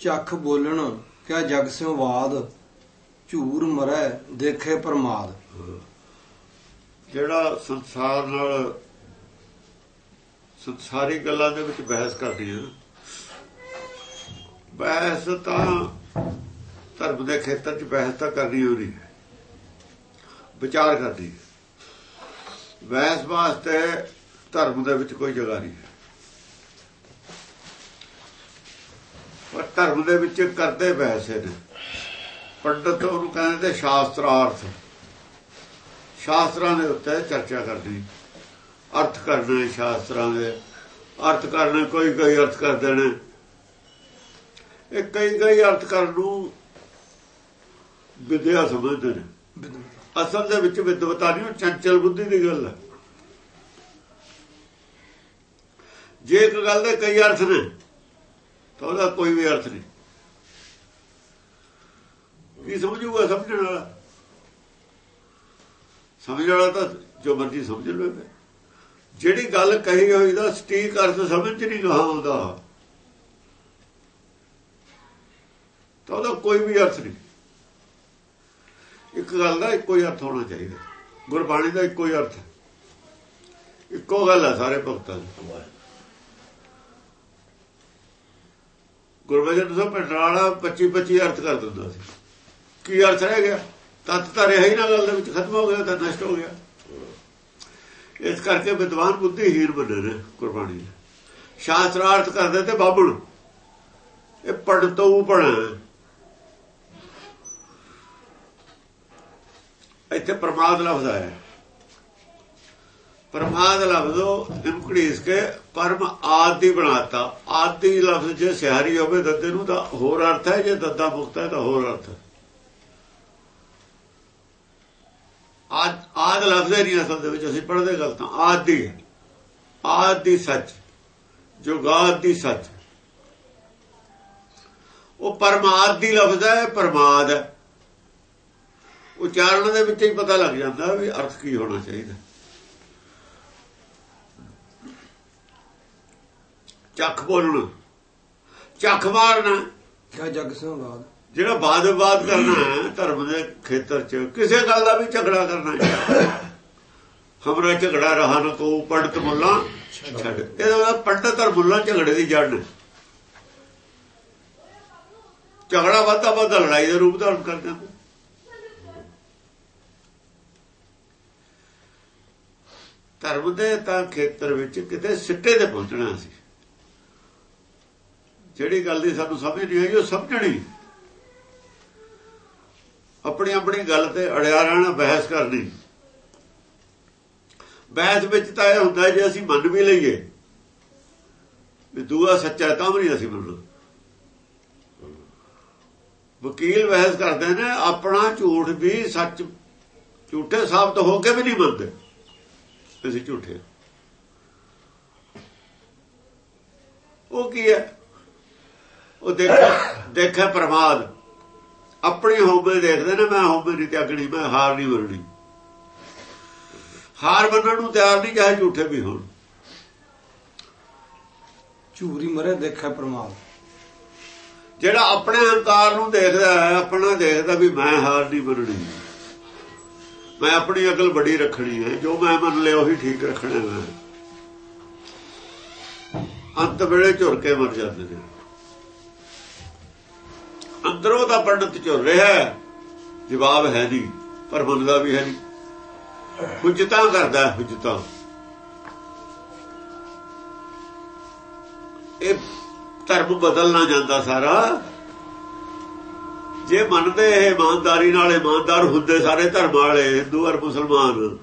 ਚੱਖ ਬੋਲਣ, ਕਿਆ ਜਗ ਸਿਉ ਬਾਦ ਝੂਰ ਮਰੈ, ਦੇਖੇ ਪ੍ਰਮਾਦ। ਜਿਹੜਾ ਸੰਸਾਰ ਨਾਲ ਸੰਸਾਰੀ ਗੱਲਾਂ ਦੇ ਵਿੱਚ ਬਹਿਸ ਕਰਦੀ ਹੈ ਬਹਿਸ ਤਾਂ ਧਰਮ ਦੇ ਖੇਤਰ 'ਚ ਬਹਿਸ ਤਾਂ ਕਰਨੀ ਹੋ ਰਹੀ ਹੈ। ਵਿਚਾਰ ਕਰਦੀ ਹੈ। ਬਹਿਸ ਵਾਸਤੇ ਧਰਮ ਦੇ ਵਿੱਚ ਕੋਈ ਜਗ੍ਹਾ ਨਹੀਂ ਹੈ। ਪਰ ਧਰਮ ਦੇ ਵਿੱਚ ਕਰਦੇ ਬਹਿਸ ਨੇ ਪੰਡਤ ਉਹਨੂੰ ਕਹਿੰਦੇ ਸ਼ਾਸਤਰਾਰਥ। ਸ਼ਾਸਤਰਾਂ ਦੇ ਉੱਤੇ ਚਰਚਾ ਕਰਨੀ। ਅਰਥ ਕਰਨੇ ਸ਼ਾਸਤਰਾਂ ਦੇ। ਅਰਥ ਕਰਨੇ ਕੋਈ ਕੋਈ ਅਰਥ ਕਰਦੇ ਨੇ ਇਹ ਕਈ ਕਈ ਅਰਥ ਕਰਨ ਨੂੰ ਵਿਦਿਆ ਸਮਝਦੇ ਨੇ। ਅਸਲ ਦੇ ਵਿੱਚ ਵਿਦਵਤਾ ਨਹੀਂ ਉਹ ਚੰਚਲ ਬੁੱਧੀ ਦੀ ਗੱਲ ਹੈ। ਜੇ ਇੱਕ ਗੱਲ ਦੇ ਕਈ ਅਰਥ ਨੇ ਤਾਂ ਉਹਦਾ ਕੋਈ ਵੀ ਅਰਥ ਨਹੀਂ। ਕੀ ਸਮਝੂਗਾ ਸਮਝਣ ਵਾਲਾ? ਸਮਝਣ ਵਾਲਾ ਤਾਂ ਜੋ ਮਰਜ਼ੀ ਸਮਝ ਲਵੇ। ਜਿਹੜੀ ਗੱਲ ਕਹੀ ਹੋਈ ਦਾ ਸਟੀਕ ਅਰਥ ਸਮਝ ਚ ਨਹੀਂ ਕਹਾ ਹੁੰਦਾ। ਤਾਂ ਉਹਦਾ ਕੋਈ ਵੀ ਅਰਥ ਨਹੀਂ। ਇੱਕ ਗੱਲ ਦਾ ਇੱਕੋ ਹੀ ਅਰਥ ਹੋਣਾ ਚਾਹੀਦਾ। ਗੁਰਬਾਣੀ ਦਾ ਇੱਕੋ ਹੀ ਅਰਥ। ਇੱਕੋ ਗੱਲ ਹੈ ਸਾਰੇ ਭਗਤਾਂ ਦੀ। ਗੁਰਬਚਨ ਸਾਹਿਬ ਪਿੰਡ ਵਾਲਾ 25 25 ਅਰਥ ਕਰ ਦਿੰਦਾ ਸੀ। ਕੀ ਅਰਥ ਰਹਿ ਗਿਆ? ਤਤ ਤਾਂ ਰਿਹਾ ਹੀ ਨਾ ਗੱਲ ਦੇ ਵਿੱਚ, ਖਤਮ ਹੋ ਗਿਆ ਤਾਂ ਨਸ਼ਟ ਹੋ ਗਿਆ। ਇਸ ਕਰਕੇ ਵਿਦਵਾਨ ਬੁੱਧੀ ਹੀਰ ਬਣੇ ਨੇ ਕੁਰਬਾਨੀ ਸ਼ਾਸਤਰਾਰਥ ਕਰਦੇ ਤੇ ਬਾਬਲ ਇਹ ਪੜ ਤੋਂ ਪੜ ਇੱਥੇ ਪ੍ਰਮਾਦ ਲਫ਼ਜ਼ ਆਇਆ। ਪਰਮਾਦ ਲਫ਼ਜ਼ੋ ਘੜੀਸ ਕੇ ਪਰਮ ਆਦਿ ਬਣਾਤਾ। ਆਦਿ ਲਫ਼ਜ਼ ਜੇ ਸਿਆਰੀ ਹੋਵੇ ਦੱਦੇ ਨੂੰ ਤਾਂ ਹੋਰ ਅਰਥ ਹੈ, ਜੇ ਦੱਦਾ ਮੁਕਤ ਹੈ ਤਾਂ ਹੋਰ ਅਰਥ ਹੈ। ਆਦ ਆਦ ਲਫ਼ਜ਼ ਨਹੀਂ ਅਸਲ ਦੇ ਵਿੱਚ, ਅਸੀਂ ਪੜ੍ਹਦੇ ਗੱਲ ਤਾਂ ਆਦਿ ਆਦੀ ਸੱਚ। ਜੋ ਗਾਦੀ ਸੱਚ। ਉਹ ਪਰਮਾਦ ਦੀ ਲਫ਼ਜ਼ ਹੈ, ਪਰਮਾਦ ਹੈ। ਉਚਾਰਨ ਦੇ ਵਿੱਚ ਹੀ ਪਤਾ ਲੱਗ ਜਾਂਦਾ ਵੀ ਅਰਥ ਕੀ ਹੋਣਾ ਚਾਹੀਦਾ। ਚੱਖ ਬੋਲਣਾ ਚੱਖ ਮਾਰਨਾ ਕਿਆ ਜਗ ਸਿਉ ਬਾਦ? ਜਿਹੜਾ ਬਾਦ ਬਾਦ ਕਰਨਾ ਹੈ ਧਰਮ ਦੇ ਖੇਤਰ 'ਚ ਕਿਸੇ ਗੱਲ ਦਾ ਵੀ ਝਗੜਾ ਕਰਨਾ ਹਮਰਾ ਝਗੜਾ ਰਹਾ ਨਾ ਕੋ ਪੰਡਤ ਮੁੱਲਾ ਛੱਡ। ਇਹਦਾ ਪੰਡਤ ਔਰ ਮੁੱਲਾ ਝਗੜੇ ਦੀ ਜੜ ਨੇ। ਝਗੜਾ ਵੱਧਦਾ ਵੱਧਦਾ ਲੜਾਈ ਦਾ ਰੂਪ ਧਾਰਨ ਕਰ ਜਾਂਦਾ ਧਰਮ ਦੇ ਤਾਂ ਖੇਤਰ ਵਿੱਚ ਕਿਤੇ ਸਿੱਟੇ ਤੇ ਪਹੁੰਚਣਾ ਸੀ। ਜਿਹੜੀ ਗੱਲ ਦੀ ਸਾਨੂੰ ਸਮਝ ਨਹੀਂ ਆਈ, ਉਹ ਸਮਝਣੀ। ਆਪਣੀ ਆਪਣੀ ਗੱਲ ਤੇ ਅੜਿਆ ਰਹਿਣਾ, ਬਹਿਸ ਕਰਨੀ। ਬਹਿਸ ਵਿੱਚ ਤਾਂ ਇਹ ਹੁੰਦਾ ਜੇ ਅਸੀਂ ਮੰਨ ਵੀ ਲਈਏ, ਵੀ ਦੂਆ ਸੱਚਾ ਤਾਂ ਵੀ ਨਹੀਂ ਅਸੀਂ ਮੰਨਣਾ। ਵਕੀਲ ਬਹਿਸ ਕਰਦੇ ਨੇ, ਆਪਣਾ ਝੂਠ ਵੀ ਸੱਚ, ਝੂਠੇ ਸਾਬਤ ਹੋ ਕੇ ਵੀ ਨਹੀਂ ਮੰਨਦੇ। ਅਸੀਂ ਝੂਠੇ ਉਹ ਕੀ ਹੈ? ਉਹ ਦੇਖਿਆ ਦੇਖਿਆ ਪ੍ਰਮਾਦ। ਆਪਣੀ ਹੋਵੇ ਦੇਖਦੇ ਨੇ ਮੈਂ ਹੋਵੇ ਨਹੀਂ ਤਿਆਗਣੀ ਮੈਂ ਹਾਰ ਨਹੀਂ ਮੰਨਣੀ। ਹਾਰ ਮੰਨਣ ਨੂੰ ਤਿਆਰ ਨਹੀਂ ਚਾਹੇ ਝੂਠੇ ਵੀ ਹੋਣ। ਝੂਰੀ ਮਰੈ ਦੇਖੈ ਪ੍ਰਮਾਦ। ਜਿਹੜਾ ਆਪਣੇ ਹੰਕਾਰ ਨੂੰ ਦੇਖਦਾ ਹੈ ਆਪਣਾ ਦੇਖਦਾ ਵੀ ਮੈਂ ਹਾਰ ਨਹੀਂ ਮੰਨਣੀ। ਮੈਂ ਆਪਣੀ ਅਕਲ ਬੜੀ ਰੱਖਣੀ ਹੈ ਜੋ ਮੈਂ ਮੰਨ ਲਿਆ ਉਹੀ ਠੀਕ ਰੱਖਣਾ ਹੈ। ਅੰਤ ਵੇਲੇ ਝੁਰ ਕੇ ਮਰ ਜਾਂਦੇ ਨੇ। ਅੰਦਰੋਂ ਦਾ ਪੰਡਤ ਝੁਰ ਰਿਹਾ ਜਵਾਬ ਹੈ ਨਹੀਂ, ਪਰ ਮੰਨਦਾ ਵੀ ਹੈ ਨਹੀਂ। ਹੁਜਤਾਂ ਕਰਦਾ ਹੁਜਤਾਂ। ਇਹ ਧਰਮ ਬਦਲਣਾ ਜਾਂਦਾ ਸਾਰਾ। ਜੇ ਮੰਨਦੇ ਇਹ ਇਮਾਨਦਾਰੀ ਨਾਲ ਇਮਾਨਦਾਰ ਹੁੰਦੇ ਸਾਰੇ ਧਰਮ ਵਾਲੇ, ਹਿੰਦੂ ਔਰ ਮੁਸਲਮਾਨ,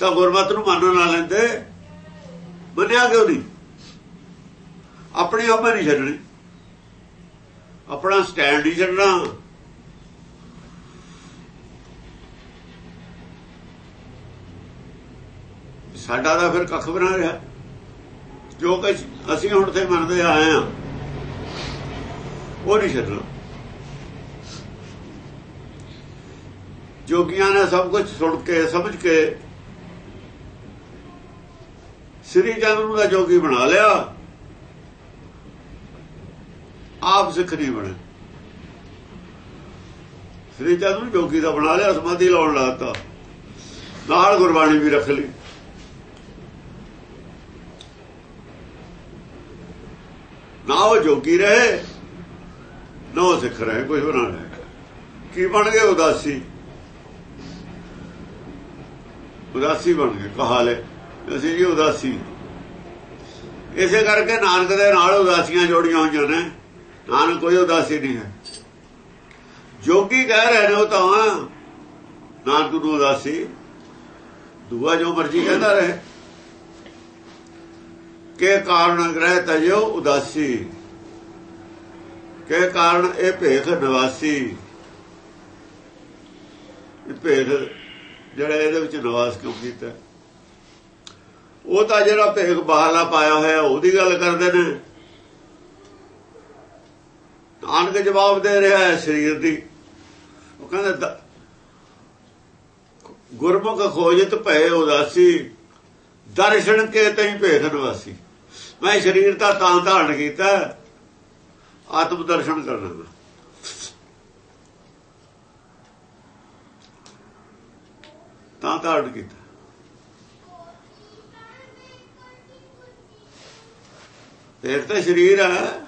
ਤਾਂ ਗੁਰਮਤ ਨੂੰ ਮੰਨਣ ਨਾ ਲੈਂਦੇ। ਮੰਨਿਆ ਕਿਉਂ ਨਹੀਂ? ਆਪਣੀ ਹਮੇ ਨਹੀਂ ਛੱਡਣੀ। ਆਪਣਾ ਸਟੈਂਡ ਹੀ ਛੱਡਣਾ। ਸਾਡਾ ਤਾਂ ਫਿਰ ਕੱਖ ਬਣਾ ਰਿਹਾ। ਜੋ ਕੁਝ ਅਸੀਂ ਹੁਣ ਤੇ ਮੰਨਦੇ ਆਏ ਆ ਉਹ ਨਹੀਂ ਛੱਡਣਾ। ਜੋਗੀਆਂ ਨੇ ਸਭ ਕੁਝ ਸੁਣ ਕੇ, ਸਮਝ ਕੇ, ਸ੍ਰੀ ਚੰਦ ਨੂੰ ਦਾ ਜੋਗੀ ਬਣਾ ਲਿਆ। ਆਪ ਸਿੱਖ ਨਹੀਂ ਬਣੇ। ਸ੍ਰੀ ਚੰਦ ਨੂੰ ਜੋਗੀ ਦਾ ਬਣਾ ਲਿਆ, ਸਮਾਧੀ ਲਾਉਣ ਲਾਤਾ। ਨਾਲ ਗੁਰਬਾਣੀ ਵੀ ਰੱਖ ਲਈ। ਨਾ ਉਹ ਜੋਗੀ ਰਹੇ, ਨਾ ਉਹ ਸਿੱਖ ਰਹੇ ਕੁਝ ਬਣਾ ਰਹੇ। ਕੀ ਬਣ ਗਏ ਉਦਾਸੀ? ਉਦਾਸੀ ਬਣ ਗਏ ਕਹਾਲੇ ਅਸੀਂ ਜੀ ਉਦਾਸੀ। ਇਸੇ ਕਰਕੇ ਨਾਨਕ ਦੇ ਨਾਲ ਉਦਾਸੀਆਂ ਜੋੜੀਆਂ ਹੋਈਆਂ ਨੇ। ਨਾਨਕ ਕੋਈ ਉਦਾਸੀ ਨਹੀਂ ਹੈ। ਜੋਗੀ ਕਹਿ ਰਹੇ ਨੇ ਉਹ ਤਾਂ ਨਾਨਕ ਨੂੰ ਉਦਾਸੀ। ਦੂਆ ਜੋ ਮਰਜ਼ੀ ਕਹਿੰਦਾ ਰਹੇ। ਕੇ ਕਾਰਨ ਗ੍ਰਹਿ ਤਜੋ ਉਦਾਸੀ। ਕੇ ਕਾਰਨ ਇਹ ਭੇਖ ਨਿਵਾਸੀ। ਇਹ ਭੇਖ ਜਿਹੜਾ ਇਹਦੇ ਵਿੱਚ ਨਿਵਾਸ ਕਿਉਂ ਕੀਤਾ? ਉਹ ਤਾਂ ਜਿਹੜਾ ਭੇਖ ਬਾਹਰਲਾ ਪਾਇਆ ਹੋਇਆ, ਉਹਦੀ ਗੱਲ ਕਰਦੇ ਨੇ। ਨਾਨਕ ਜਵਾਬ ਦੇ ਰਿਹਾ ਹੈ ਸਰੀਰ ਦੀ। ਉਹ ਕਹਿੰਦਾ ਗੁਰਮੁਖ ਖੋਜਤ ਭਏ ਉਦਾਸੀ, ਦਰਸ਼ਨ ਕੇ ਤਈ ਭੇਖ ਵਾਸੀ ਮੈਂ ਸਰੀਰ ਦਾ ਤਾਂ ਧਾਰਨ ਕੀਤਾ, ਆਤਮ ਦਰਸ਼ਨ ਕਰਨਾ ਤਾਂ ਧਾਰਨ ਕੀਤਾ। ਫੇਰ ਤਾਂ ਸਰੀਰ ਹੈ।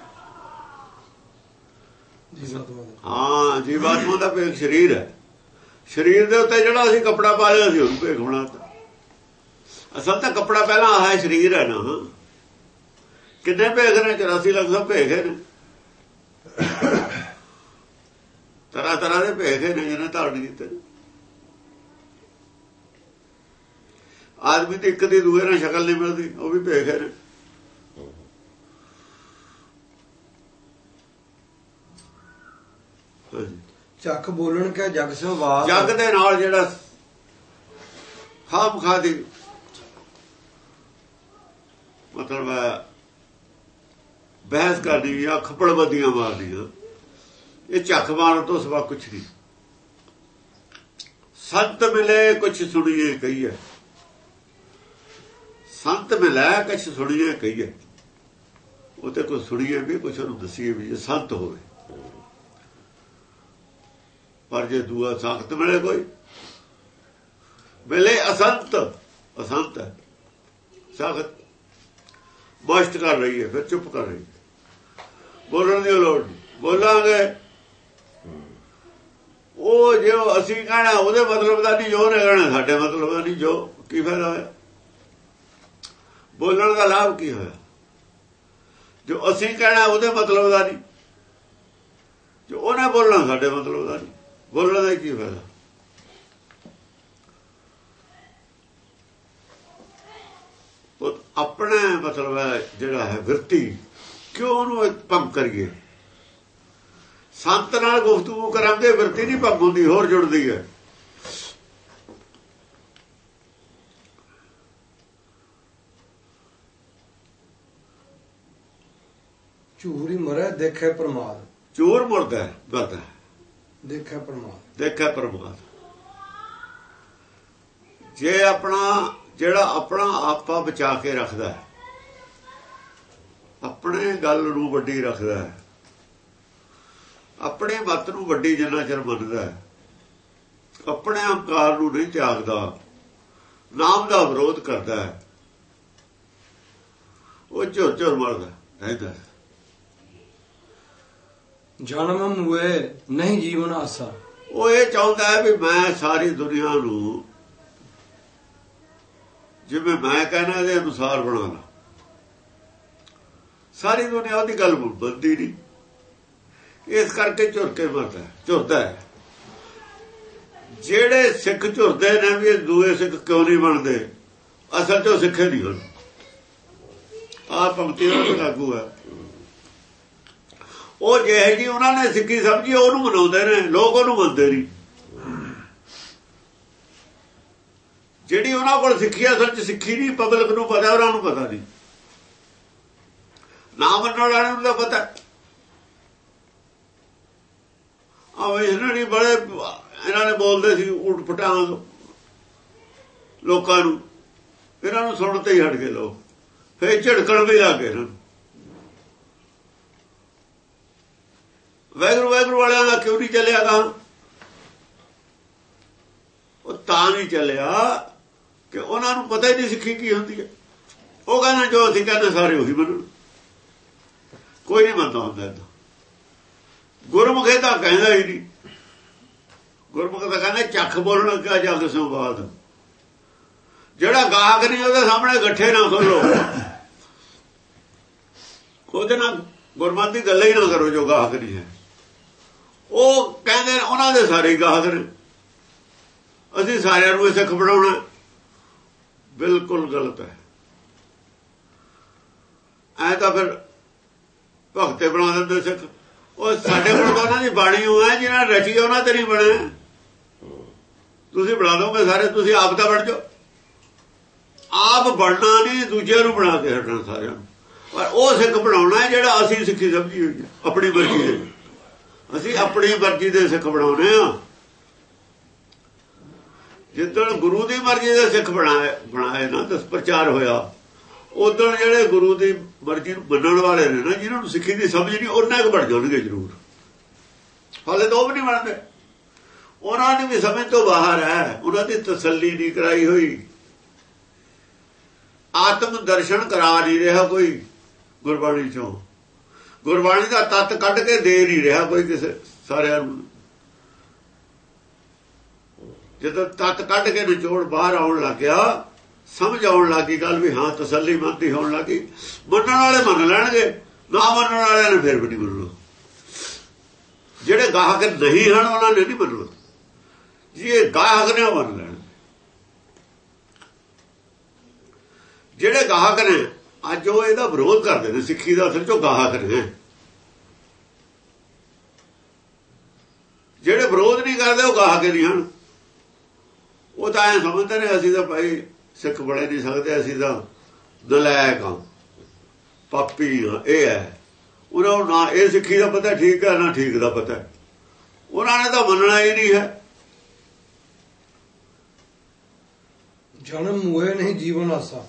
ਹਾਂ, ਜੀਵਾਤਮਾ ਦਾ ਭੇਖ ਸਰੀਰ ਹੈ। ਸਰੀਰ ਦੇ ਉੱਤੇ ਜਿਹੜਾ ਅਸੀਂ ਕੱਪੜਾ ਪਾ ਲਿਆ ਸੀ ਉਹਨੂੰ ਭੇਖ ਬਣਾਤਾ ਅਸਲ ਤਾਂ ਕਪੜਾ ਪਹਿਲਾਂ ਆਹ ਸਰੀਰ ਹੈ ਨਾ। ਕਿੰਨੇ ਭੇਖ ਨੇ? 84 ਲੱਖ ਸਭ ਭੇਖ ਨੇ। ਤਰ੍ਹਾਂ ਤਰ੍ਹਾਂ ਦੇ ਭੇਖ ਨੇ ਜਿਹਨੇ ਧਾਰਨ ਕੀਤੇ ਆਦਮੀ ਤੇ ਇੱਕ ਦੀ ਦੂਏ ਨਾਲ ਸ਼ਕਲ ਨਹੀਂ ਮਿਲਦੀ, ਉਹ ਵੀ ਭੇਖ ਹੈ ਚੱਕ ਬੋਲਣ ਕੇ ਜਗ ਸਿਓ ਬਾਤ। ਜਗ ਦੇ ਨਾਲ ਜਿਹੜਾ ਖਾਮ ਖਾਦੀ ਮਤਲਬ ਬਹਿਸ ਕਰਦੀ ਜਾਂ ਖਪੜਬਦੀਆਂ ਮਾਰਦੀਆਂ ਇਹ ਝੱਕ ਮਾਰਨ ਤੋਂ ਸਵਾ ਕੁਛ ਨਹੀਂ। ਸੰਤ ਮਿਲੇ ਕੁਛ ਸੁਣੀਏ ਕਹੀਏ। ਸੰਤ ਮਿਲੇ ਕੁਛ ਸੁਣੀਏ ਕਹੀਏ। ਉਹ ਤੇ ਕੁਛ ਸੁਣੀਏ ਵੀ, ਕੁਛ ਉਹਨੂੰ ਦਸੀਏ ਵੀ ਜੇ ਸੰਤ ਹੋਵੇ। ਪਰ ਜੇ ਦੂਆ ਸਖਤ ਮਿਲੇ ਕੋਈ? ਮਿਲੇ ਅਸੰਤ ਅਸੰਤ ਹੈ। ਸਖਤ ਬਸ਼ਟ ਕਰ ਰਹੀ ਹੈ, ਫਿਰ ਚੁੱਪ ਕਰ ਰਹੀ ਬੋਲਣ ਦੀ ਲੋੜ ਬੋਲਾਂਗੇ। ਉਹ ਜੋ ਅਸੀਂ ਕਹਣਾ, ਉਹਦੇ ਮਤਲਬ ਦਾ ਨਹੀਂ ਜੋ ਰਹਿਣਾ ਸਾਡੇ ਮਤਲਬ ਦਾ ਨਹੀਂ, ਜੋ ਕੀ ਫਾਇਦਾ ਹੋਇਆ? ਬੋਲਣ ਦਾ ਲਾਭ ਕੀ ਹੋਇਆ? ਜੋ ਅਸੀਂ ਕਹਿਣਾ, ਉਹਦੇ ਮਤਲਬ ਦਾ ਨਹੀਂ। ਜੋ ਉਹਨੇ ਬੋਲਣਾ, ਸਾਡੇ ਮਤਲਬ ਦਾ ਨਹੀਂ। ਬੋਲਣ ਦਾ ਕੀ ਫਾਇਦਾ? ਉਹ ਆਪਣੇ ਮਤਲਬ ਹੈ ਜਿਹੜਾ ਹੈ ਵਰਤੀ ਕਿਉਂ ਉਹਨੂੰ ਭੰਗ ਕਰੀਏ? ਸੰਤ ਨਾਲ ਗੁਫ਼ਤਗੂ ਕਰਾਂਗੇ ਵਰਤੀ ਨਹੀਂ ਭੰਗ ਹੁੰਦੀ ਹੋਰ ਜੁੜਦੀ ਹੈ। ਝੂਰੀ ਮਰੇ ਦੇਖੇ ਪ੍ਰਮਾਦ। ਚੋਰ ਮੁਰਦਾ ਹੈ ਹੈ। ਦੇਖੇ ਪ੍ਰਮਾਦ ਦੇਖਿਆ ਪ੍ਰਮਾਦ ਜੇ ਆਪਣਾ, ਜਿਹੜਾ ਆਪਣਾ ਆਪਾ ਬਚਾ ਕੇ ਰੱਖਦਾ ਹੈ, ਆਪਣੇ ਗੱਲ ਨੂੰ ਵੱਡੀ ਰੱਖਦਾ ਹੈ, ਆਪਣੇ ਮਤ ਨੂੰ ਵੱਡੀ ਜਿੰਨਾ ਚਿਰ ਮੰਨਦਾ ਹੈ, ਆਪਣੇ ਹੰਕਾਰ ਨੂੰ ਨਹੀਂ ਤਿਆਗਦਾ ਨਾਮ ਦਾ ਵਿਰੋਧ ਕਰਦਾ ਹੈ, ਉਹ ਝੁਰ ਝੁਰ ਮਰਦਾ ਰਹਿੰਦਾ ਜਨਮ ਮੁਏ ਨਹੀਂ ਜੀਵਨ ਆਸਾ। ਉਹ ਇਹ ਚਾਹੁੰਦਾ ਹੈ ਵੀ ਮੈਂ ਸਾਰੀ ਦੁਨੀਆ ਨੂੰ ਜਿਵੇਂ ਮੈਂ ਕਹਿੰਦਾ ਇਹਦੇ ਅਨੁਸਾਰ ਬਣਾ ਲਾ ਸਾਰੀ ਦੁਨੀਆ ਉਹਦੀ ਗੱਲ ਬੰਦੀ ਨਹੀਂ। ਇਸ ਕਰਕੇ ਝੁਰ ਕੇ ਮਰਦਾ ਝੁਰਦਾ ਹੈ। ਜਿਹੜੇ ਸਿੱਖ ਝੁਰਦੇ ਨੇ ਵੀ ਇਹ ਦੂਏ ਸਿੱਖ ਕਿਉਂ ਨਹੀਂ ਬਣਦੇ? ਅਸਲ 'ਚ ਉਹ ਸਿੱਖੇ ਨਹੀਂ ਹਨ ਆਹ ਪੰਕਤੀ ਉਹ ਲਾਗੂ ਹੈ। ਉਹ ਜਿਹੇ ਜੀ ਉਹਨਾਂ ਨੇ ਸਿੱਖੀ ਸਮਝੀ, ਉਹਨੂੰ ਮਨਾਉਂਦੇ ਨੇ, ਲੋਕ ਉਹਨੂੰ ਮੰਨਦੇ ਨਹੀਂ। ਜਿਹੜੀ ਉਹਨਾਂ ਕੋਲ ਸਿੱਖੀ ਅਸਲ 'ਚ ਸਿੱਖੀ ਨਹੀਂ, ਪਬਲਿਕ ਨੂੰ ਪਤਾ, ਉਹਨਾਂ ਨੂੰ ਪਤਾ ਨਹੀਂ। ਨਾ ਮੰਨਣ ਵਾਲਿਆਂ ਨੂੰ ਤਾਂ ਪਤਾ। ਆਵੇ ਇਹਨਾਂ ਨੇ ਬੜੇ, ਇਹਨਾਂ ਨੇ ਬੋਲਦੇ ਸੀ ਉਲਟ ਪਟਾਂ ਲੋਕਾਂ ਨੂੰ। ਇਹਨਾਂ ਨੂੰ ਸੁਣ ਤੇ ਹੀ ਹਟ ਗਏ ਲੋਕ। ਫੇਰ ਝੜਕਣ ਵੀ ਲੱਗ ਗਏ ਇਹਨਾਂ ਵੈਗਰੂ ਵੈਗਰੂ ਵਾਲਿਆਂ ਦਾ ਕਿਉਂ ਨਹੀਂ ਚੱਲਿਆ ਗਾ ਉਹ ਤਾਂ ਨਹੀਂ ਚੱਲਿਆ ਕਿ ਉਹਨਾਂ ਨੂੰ ਪਤਾ ਹੀ ਨਹੀਂ ਸਿੱਖੀ ਕੀ ਹੁੰਦੀ ਹੈ। ਉਹ ਕਹਿੰਦੇ ਜੋ ਅਸੀਂ ਕਹਿੰਦੇ ਸਾਰੇ ਉਹੀ ਮੰਨਣ। ਕੋਈ ਨਹੀਂ ਮੰਨਦਾ ਹੁੰਦਾ ਗੁਰਮੁਖੇ ਤਾਂ ਕਹਿੰਦਾ ਹੀ ਨਹੀਂ। ਗੁਰਮੁਖ ਤਾਂ ਕਹਿੰਦਾ ਚੱਖ ਬੋਲਣ ਲੱਗਾ ਜਗ ਸੋ ਬਾਦ ਜਿਹੜਾ ਗਾਹਕ ਨਹੀਂ ਉਹਦੇ ਸਾਹਮਣੇ ਗੱਠੇ ਨਾ ਖੋਲੋ। ਉਹਦੇ ਨਾਲ ਗੁਰਮਤਿ ਦੀ ਗੱਲ ਹੀ ਨਾ ਕਰੋ ਜੋ ਗਾਹਕ ਨਹੀਂ ਹੈ। ਉਹ ਕਹਿੰਦੇ ਨੇ, ਉਹਨਾਂ ਦੇ ਸਾਰੇ ਗਾਹਕ ਨੇ। ਅਸੀਂ ਸਾਰਿਆਂ ਨੂੰ ਸਿੱਖ ਬਣਾਉਣਾ ਬਿਲਕੁਲ ਗਲਤ ਹੈ। ਐ ਤਾਂ ਫਿਰ ਭਗਤੇ ਬਣਾ ਦਿੰਦੇ ਸਿੱਖ। ਉਹ ਸਾਡੇ ਕੋਲ ਤਾਂ ਉਹਨਾਂ ਦੀ ਬਾਣੀ ਹੋ ਹੈ, ਜਿਹਨਾਂ ਰਚੀ ਉਹਨਾਂ ਤੇ ਨਹੀਂ ਬਣਿਆ। ਤੁਸੀਂ ਬਣਾ ਦੋਗੇ ਸਾਰੇ, ਤੁਸੀਂ ਆਪ ਤਾਂ ਬਣ ਜਾਓ। ਆਪ ਬਣਨਾ ਨਹੀਂ, ਦੂਜਿਆਂ ਨੂੰ ਬਣਾ ਕੇ ਹਟਣਾ ਸਾਰਿਆਂ ਨੂੰ। ਪਰ ਉਹ ਸਿੱਖ ਬਣਾਉਣਾ ਜਿਹੜਾ ਅਸੀਂ ਸਿੱਖੀ ਸਮਝੀ ਹੋਈ ਆਪਣੀ ਮਰਜ਼ੀ ਦੇ ਅਸੀਂ ਆਪਣੀ ਮਰਜ਼ੀ ਦੇ ਸਿੱਖ ਬਣਾਉਨੇ ਆ। ਜਿੱਦਣ ਗੁਰੂ ਦੀ ਮਰਜ਼ੀ ਦੇ ਸਿੱਖ ਬਣਾਏ ਬਣਾਏ ਨਾ, ਦਸ ਪ੍ਰਚਾਰ ਹੋਇਆ, ਉਦੋਂ ਜਿਹੜੇ ਗੁਰੂ ਦੀ ਮਰਜ਼ੀ ਨੂੰ ਮੰਨਣ ਵਾਲੇ ਨੇ ਨਾ ਜਿਨ੍ਹਾਂ ਨੂੰ ਸਿੱਖੀ ਦੀ ਸਮਝ ਨਹੀਂ, ਉਹਨਾਂ ਕੁ ਬਣ ਜਾਣਗੇ ਜ਼ਰੂਰ। ਹਾਲੇ ਤਾਂ ਉਹ ਵੀ ਨਹੀਂ ਬਣਦੇ ਉਹਨਾਂ ਨੇ ਵੀ ਸਮਝ ਤੋਂ ਬਾਹਰ ਹੈ, ਉਹਨਾਂ ਦੀ ਤਸੱਲੀ ਨਹੀਂ ਕਰਾਈ ਹੋਈ। ਆਤਮ ਦਰਸ਼ਨ ਕਰਾ ਨਹੀਂ ਰਿਹਾ ਕੋਈ ਗੁਰਬਾਣੀ ਚੋਂ। ਗੁਰਬਾਣੀ ਦਾ ਤਤ ਕੱਢ ਕੇ ਦੇ ਨਹੀਂ ਰਿਹਾ ਕੋਈ ਕਿਸੇ ਸਾਰਿਆਂ ਨੂੰ। ਜਦੋਂ ਤਤ ਕੱਢ ਕੇ ਨਿਚੋੜ ਬਾਹਰ ਆਉਣ ਲੱਗਿਆ, ਸਮਝ ਆਉਣ ਲੱਗੀ ਗੱਲ ਵੀ ਹਾਂ ਤਸੱਲੀ ਮੰਦੀ ਹੋਣ ਲੱਗੀ। ਮੰਨਣ ਵਾਲੇ ਮੰਨ ਲੈਣਗੇ, ਨਾ ਮੰਨਣ ਵਾਲਿਆਂ ਨੇ ਫਿਰ ਵੀ ਨਹੀਂ ਮੰਨਣਾ। ਜਿਹੜੇ ਗਾਹਕ ਨਹੀਂ ਹਨ, ਉਹਨਾਂ ਨੇ ਨਹੀਂ ਮੰਨਣਾ। ਜੀ ਇਹ ਗਾਹਕ ਨੇ ਮੰਨ ਲੈਣ। ਜਿਹੜੇ ਗਾਹਕ ਨੇ, ਅੱਜ ਉਹ ਇਹਦਾ ਵਿਰੋਧ ਕਰਦੇ ਨੇ ਸਿੱਖੀ ਦਾ ਅਸਲ ਚੋਂ ਗਾਹਕ ਨੇ। ਜਿਹੜੇ ਵਿਰੋਧ ਨਹੀਂ ਕਰਦੇ ਉਹ ਗਾਹਕ ਨਹੀਂ ਹਨ। ਉਹ ਤਾਂ ਐ ਸਮਝਦੇ ਨੇ ਅਸੀਂ ਤਾਂ ਭਾਈ ਸਿੱਖ ਬੜੇ ਨਹੀਂ ਸਕਦੇ ਅਸੀਂ ਤਾਂ ਨਲਾਇਕ ਹਾਂ। ਪਾਪੀ ਹਾਂ ਇਹ ਹੈ। ਉਹਨਾਂ ਨੂੰ ਨਾ ਇਹ ਸਿੱਖੀ ਦਾ ਪਤਾ ਠੀਕ ਹੈ ਨਾ ਠੀਕ ਦਾ ਪਤਾ ਉਹਨਾਂ ਨੇ ਤਾਂ ਮੰਨਣਾ ਹੀ ਨਹੀਂ ਹੈ। ਜਨਮ ਮੂਏ ਨਹੀਂ ਜੀਵਨ ਆਸਾ।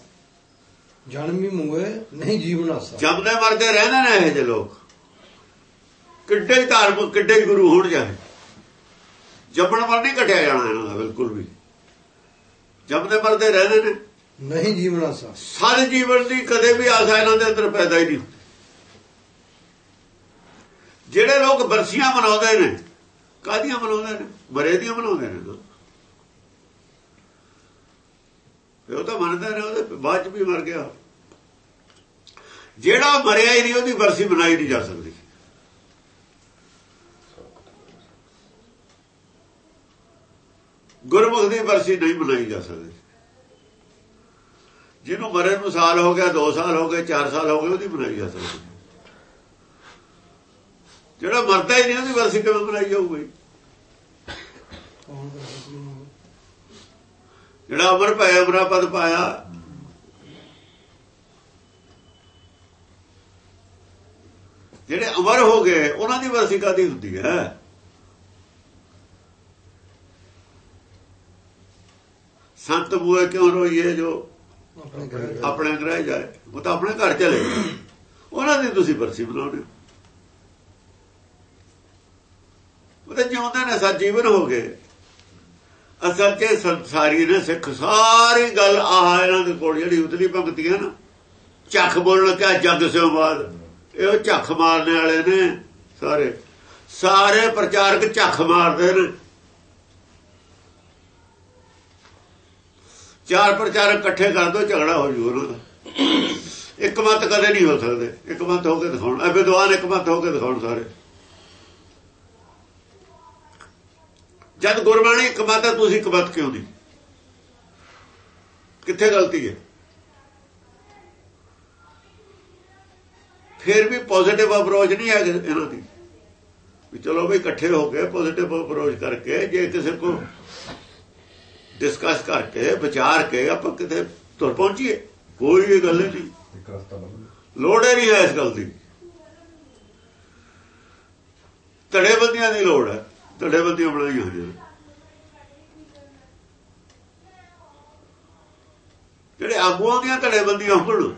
ਜਨਮੀ ਮੂਏ ਨਹੀਂ ਜੀਵਨ ਆਸਾ। ਜੰਮਦੇ ਮਰਦੇ ਰਹਿੰਦੇ ਨੇ ਇਹ ਜਿਹੇ ਲੋਕ। ਕਿੱਡੇ ਧਾਰਮਿਕ ਕਿੱਡੇ ਗੁਰੂ ਹੋਣ ਜਾਏ ਜੰਮਣ ਮਰ ਨਹੀਂ ਘਟਿਆ ਜਾਣਾ ਇਹਨਾਂ ਦਾ ਬਿਲਕੁਲ ਵੀ। ਜੰਮਦੇ ਮਰਦੇ ਰਹਿੰਦੇ ਨੇ। ਨਹੀਂ ਜੀਵਨ ਆਸਾ ਸਾਰੇ। ਜੀਵਨ ਦੀ ਕਦੇ ਵੀ ਆਸਾ ਇਹਨਾਂ ਦੇ ਅੰਦਰ ਪੈਦਾ ਹੀ ਨਹੀਂ ਜਿਹੜੇ ਲੋਕ ਬਰਸੀਆਂ ਮਨਾਉਂਦੇ ਨੇ ਕਾਦੀਆਂ ਮਨਾਉਂਦੇ ਨੇ? ਮਰੇ ਦੀਆਂ ਮਨਾਉਂਦੇ ਨੇ ਉਹ ਤਾਂ ਮੰਨਦੇ ਨੇ ਉਹਦੇ ਬਾਅਦ ਚ ਵੀ ਮਰ ਗਿਆ। ਜਿਹੜਾ ਮਰਿਆ ਹੀ ਨਹੀਂ ਉਹਦੀ ਬਰਸੀ ਮਨਾਈ ਨਹੀਂ ਜਾ ਸਕਦੀ। ਗੁਰਮੁਖ ਦੀ ਬਰਸੀ ਨਹੀਂ ਮਨਾਈ ਜਾ ਸਕਦੀ। ਜਿਹਨੂੰ ਮਰੇ ਨੂੰ ਸਾਲ ਹੋ ਗਿਆ 2 ਸਾਲ ਹੋ ਗਏ 4 ਸਾਲ ਹੋ ਗਏ, ਉਹਦੀ ਮਨਾਈ ਜਾ ਸਕਦੀ। ਜਿਹੜਾ ਮਰਦਾ ਹੀ ਨਹੀਂ, ਉਹਦੀ ਬਰਸੀ ਕਿਵੇਂ ਮਨਾਈ ਜਾਊਗੀ? ਜਿਹੜਾ ਅਮਰ ਪਾਇਆ ਅਮਰਾ ਪਦ ਪਾਇਆ। ਜਿਹੜੇ ਅਮਰ ਹੋ ਗਏ, ਉਹਨਾਂ ਦੀ ਵਰਸੀ ਕਾਦੀ ਹੁੰਦੀ ਹੈ? ਸੰਤ ਬੂਏ ਕਿਉਂ ਰੋਈਏ ਜੋ ਆਪਣੇ ਗ੍ਰਹਿ ਜਾਏ। ਉਹ ਤਾਂ ਆਪਣੇ ਘਰ ਚਲੇ ਉਹਨਾਂ ਦੀ ਤੁਸੀਂ ਵਰਸੀ ਬਣਾਉਣੇ ਉਹ ਤਾਂ ਜਿਉਂਦੇ ਨੇ ਸੱਚ ਜੀਵਨ ਹੋ ਗਏ। ਅਸਲ 'ਚ ਸੰਸਾਰੀ ਨੇ ਸਿੱਖ ਸਾਰੀ ਗੱਲ ਆਹ ਇਹਨਾਂ ਦੇ ਕੋਲ ਜਿਹੜੀ ਉਤਲੀ ਪੰਕਤੀ ਹੈ ਨਾ ਝੱਖ ਬੋਲਣ ਕਿਆ ਜੱਗ ਸਿਓ ਬਾਦ। ਇਹ ਝੱਖ ਮਾਰਨੇ ਵਾਲੇ ਨੇ ਸਾਰੇ। ਸਾਰੇ ਪ੍ਰਚਾਰਕ ਝੱਖ ਮਾਰਦੇ ਨੇ। ਚਾਰ ਪ੍ਰਚਾਰਕ ਇਕੱਠੇ ਕਰ ਦੋ, ਝਗੜਾ ਹੋ ਜੂ ਉਹਨਾਂ ਦਾ। ਇੱਕ ਮਤ ਕਦੇ ਨਹੀਂ ਹੋ ਸਕਦੇ। ਇੱਕ ਮਤ ਹੋ ਕੇ ਦਿਖਾਉਣ। ਐ ਵਿਦਵਾਨ ਇੱਕ ਮਤ ਹੋ ਕੇ ਦਿਖਾਉਣ ਸਾਰੇ। ਜਦ ਗੁਰਬਾਣੀ ਇੱਕ ਮਤ ਹੈ, ਤੁਸੀਂ ਇੱਕ ਮਤ ਕਿਉਂ ਨਹੀਂ? ਕਿੱਥੇ ਗਲਤੀ ਹੈ? ਫਿਰ ਵੀ ਪੋਜ਼ਿਟਿਵ ਅਪਰੋਚ ਨਹੀਂ ਹੈ ਇਹਨਾਂ ਦੀ। ਵੀ ਚਲੋ ਵੀ ਇਕੱਠੇ ਹੋ ਕੇ ਪੋਜ਼ਿਟਿਵ ਅਪਰੋਚ ਕਰਕੇ ਜੇ ਕਿਸੇ ਕੋ ਡਿਸਕਸ ਕਰਕੇ, ਵਿਚਾਰ ਕੇ ਆਪਾਂ ਕਿਤੇ ਤੁਰ ਪਹੁੰਚੀਏ। ਕੋਈ ਇਹ ਗੱਲ ਨਹੀਂ। ਲੋੜ ਹੀ ਨਹੀਂ ਹੈ ਇਸ ਗੱਲ ਦੀ। ਧੜੇ ਬੰਦੀਆਂ ਦੀ ਲੋੜ ਹੈ। ਧੜੇ ਬੰਦੀਆਂ ਬਣਾਈਆਂ ਹੋਈਆਂ ਜਿਹੜੇ ਆਗੂਆਂ ਦੀਆਂ ਧੜੇ ਬੰਦੀਆਂ ਹੋਣ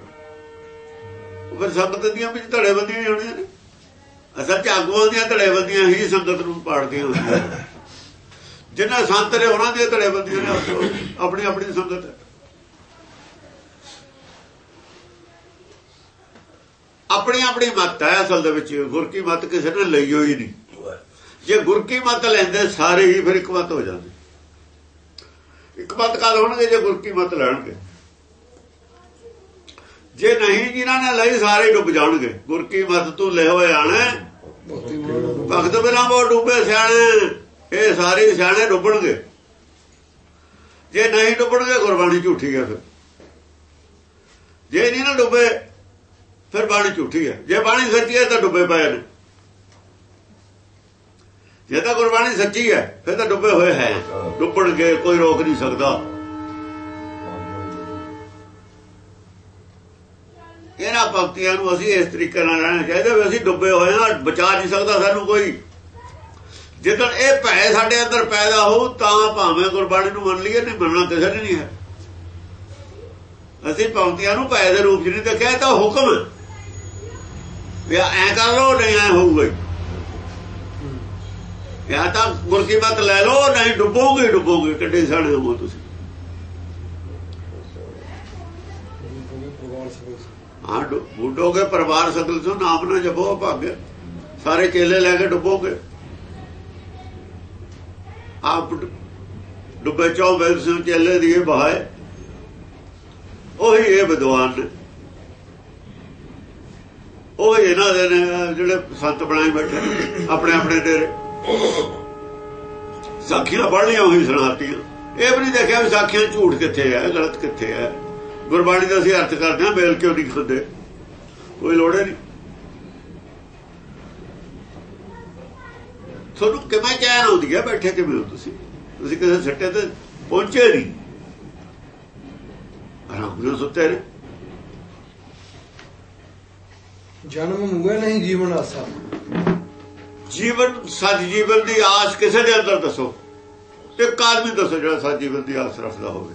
ਫਿਰ ਸੰਗਤ ਦੀਆਂ ਵਿੱਚ ਧੜੇ ਬੰਦੀਆਂ ਹੀ ਹੋਣੀਆਂ ਨੇ। ਅਸਲ ਚ ਆਗੂਆਂ ਦੀਆਂ ਧੜੇਬੰਦੀਆਂ ਹੀ ਸੰਗਤ ਨੂੰ ਪਾੜਦੀਆਂ ਹੁੰਦੀਆਂ ਜਿਨ੍ਹਾਂ ਸੰਤ ਨੇ ਉਹਨਾਂ ਦੀਆਂ ਧੜੇਬੰਦੀਆਂ ਨੇ ਆਪਣੀ ਆਪਣੀ ਸੰਗਤ। ਹੈ ਆਪਣੀ ਆਪਣੀ ਮਤ ਹੈ ਅਸਲ ਦੇ ਵਿੱਚ। ਗੁਰ ਕੀ ਮਤ ਕਿਸੇ ਨੇ ਲਈ ਹੋਈ ਨਹੀਂ। ਜੇ ਗੁਰ ਕੀ ਮਤ ਲੈਂਦੇ ਸਾਰੇ ਹੀ ਫਿਰ ਇੱਕ ਮਤ ਹੋ ਜਾਂਦੇ। ਇੱਕ ਮਤ ਕਾਲ ਹੋਣਗੇ, ਜੇ ਗੁਰ ਕੀ ਮਤ ਲੈਣਗੇ। ਜੇ ਨਹੀਂ ਜਿਨ੍ਹਾਂ ਨੇ ਲਈ, ਸਾਰੇ ਡੁੱਬ ਜਾਣਗੇ। ਗੁਰ ਕੀ ਮਤ ਤੂੰ ਲੈ ਹੋਏ ਆਣਾ। ਭਗਤ ਬਿਨਾ ਬੋ ਡੁੱਬੇ ਸਿਆਣੇ। ਇਹ ਸਾਰੇ ਸਿਆਣੇ ਡੁੱਬਣਗੇ। ਜੇ ਨਹੀਂ ਡੁੱਬਣਗੇ, ਗੁਰਬਾਣੀ ਝੂਠੀ ਹੈ ਫਿਰ। ਜੇ ਨਹੀਂ ਨਾ ਡੁੱਬੇ, ਫਿਰ ਬਾਣੀ ਝੂਠੀ ਹੈ। ਜੇ ਬਾਣੀ ਸੱਚੀ ਹੈ, ਤਾਂ ਡੁੱਬੇ ਪਏ ਨੇ। ਜੇ ਤਾਂ ਗੁਰਬਾਣੀ ਸੱਚੀ ਹੈ, ਫਿਰ ਤਾਂ ਡੁੱਬੇ ਹੋਏ ਹੈ। ਡੁੱਬਣਗੇ, ਕੋਈ ਰੋਕ ਨਹੀਂ ਸਕਦਾ। ਇਹਨਾਂ ਭਗਤੀਆਂ ਨੂੰ ਅਸੀਂ ਇਸ ਤਰੀਕੇ ਨਾਲ ਰਹਿਣਾ ਚਾਹੀਦਾ ਵੀ ਅਸੀਂ ਡੁੱਬੇ ਹੋਏ ਹਾਂ, ਬਚਾ ਨਹੀਂ ਸਕਦਾ ਸਾਨੂੰ ਕੋਈ। ਜਦੋਂ ਇਹ ਭੈ ਸਾਡੇ ਅੰਦਰ ਪੈਦਾ ਹੋ, ਤਾਂ ਭਾਵੇਂ ਗੁਰਬਾਣੀ ਨੂੰ ਮੰਨ ਲਈਏ, ਨਹੀਂ ਮੰਨਣਾ ਕਿਸੇ ਨੇ ਨਹੀਂ ਹੈ। ਅਸੀਂ ਭਗਤੀਆਂ ਨੂੰ ਭੈ ਦੇ ਰੂਪ 'ਚ ਨਹੀਂ ਦੇਖਿਆ ਤਾਂ ਹੁਕਮ ਹੈ। ਵੀ ਐ ਕਰ ਲੋ ਨਹੀਂ ਐ ਹੋਊਗਾ ਜਾਂ ਤਾਂ ਗੁਰਕੀ ਮਤ ਲੈ ਲੋ ਨਹੀਂ ਡੁੱਬੋਗੇ ਡੁੱਬੋਗੇ, ਕਿੱਡੇ ਸਾੜੇ ਹੋ ਤੁਸੀਂ। ਹਾਂ ਡੁੱਬੋਗੇ, ਪਰਿਵਾਰ ਸਕਲ ਤੋਂ ਨਾਮ ਨਾ ਜਪੋ, ਭਾਗ। ਸਾਰੇ ਚੇਲੇ ਲੈ ਕੇ ਡੁੱਬੋਗੇ। ਆਪ ਡੁੱਬੇ ਚੋਂ ਵੇਦ ਸਿੰਘ ਚੇਲੇ ਦੀ ਬਹਾਏ। ਉਹੀ ਇਹ ਵਿਦਵਾਨ ਨੇ। ਉਹ ਇਹਨਾਂ ਦੇ ਨੇ, ਜਿਹੜੇ ਸੰਤ ਬਣਾਈ ਬੈਠੇ ਆਪਣੇ ਆਪਣੇ ਡੇਰੇ। ਸਾਖੀਆਂ ਪੜ੍ਹ ਲੀਆਂ ਉਹੀ ਸੁਣਾਤੀਆਂ ਇਹ ਵੀ ਨਹੀਂ ਦੇਖਿਆ ਵੀ ਸਾਖੀਆਂ ਝੂਠ ਕਿੱਥੇ ਹੈ, ਗਲਤ ਕਿੱਥੇ ਹੈ। ਗੁਰਬਾਣੀ ਦਾ ਅਸੀਂ ਅਰਥ ਕਰਦੇ ਹਾਂ ਬੇਲ ਕਿਉਂ ਨਹੀਂ ਖਾਂਦੇ। ਕੋਈ ਲੋੜ ਨਹੀਂ। ਤੁਹਾਨੂੰ ਕਿਵੇਂ ਚੈਨ ਆਉਂਦੀ ਹੈ? ਬੈਠੇ ਕਿਵੇਂ ਹੋ ਤੁਸੀਂ? ਤੁਸੀਂ ਕਿਸੇ ਸੱਟੇ ਤੇ ਪਹੁੰਚੇ ਨਹੀਂ। ਆਰਾਮ ਨਾਲ ਸੁੱਤੇ ਨੇ ਜਨਮ ਮੁਗੇ ਨਹੀਂ ਜੀਵਨ ਆਸਾ। ਜੀਵਨ ਸੱਚ ਜੀਵਨ ਦੀ ਆਸ ਕਿਸੇ ਦੇ ਅੰਦਰ ਦੱਸੋ। ਇੱਕ ਆਦਮੀ ਦੱਸੋ ਜਿਹੜਾ ਸੱਚ ਜੀਵਨ ਦੀ ਆਸ ਰੱਖਦਾ ਹੋਵੇ।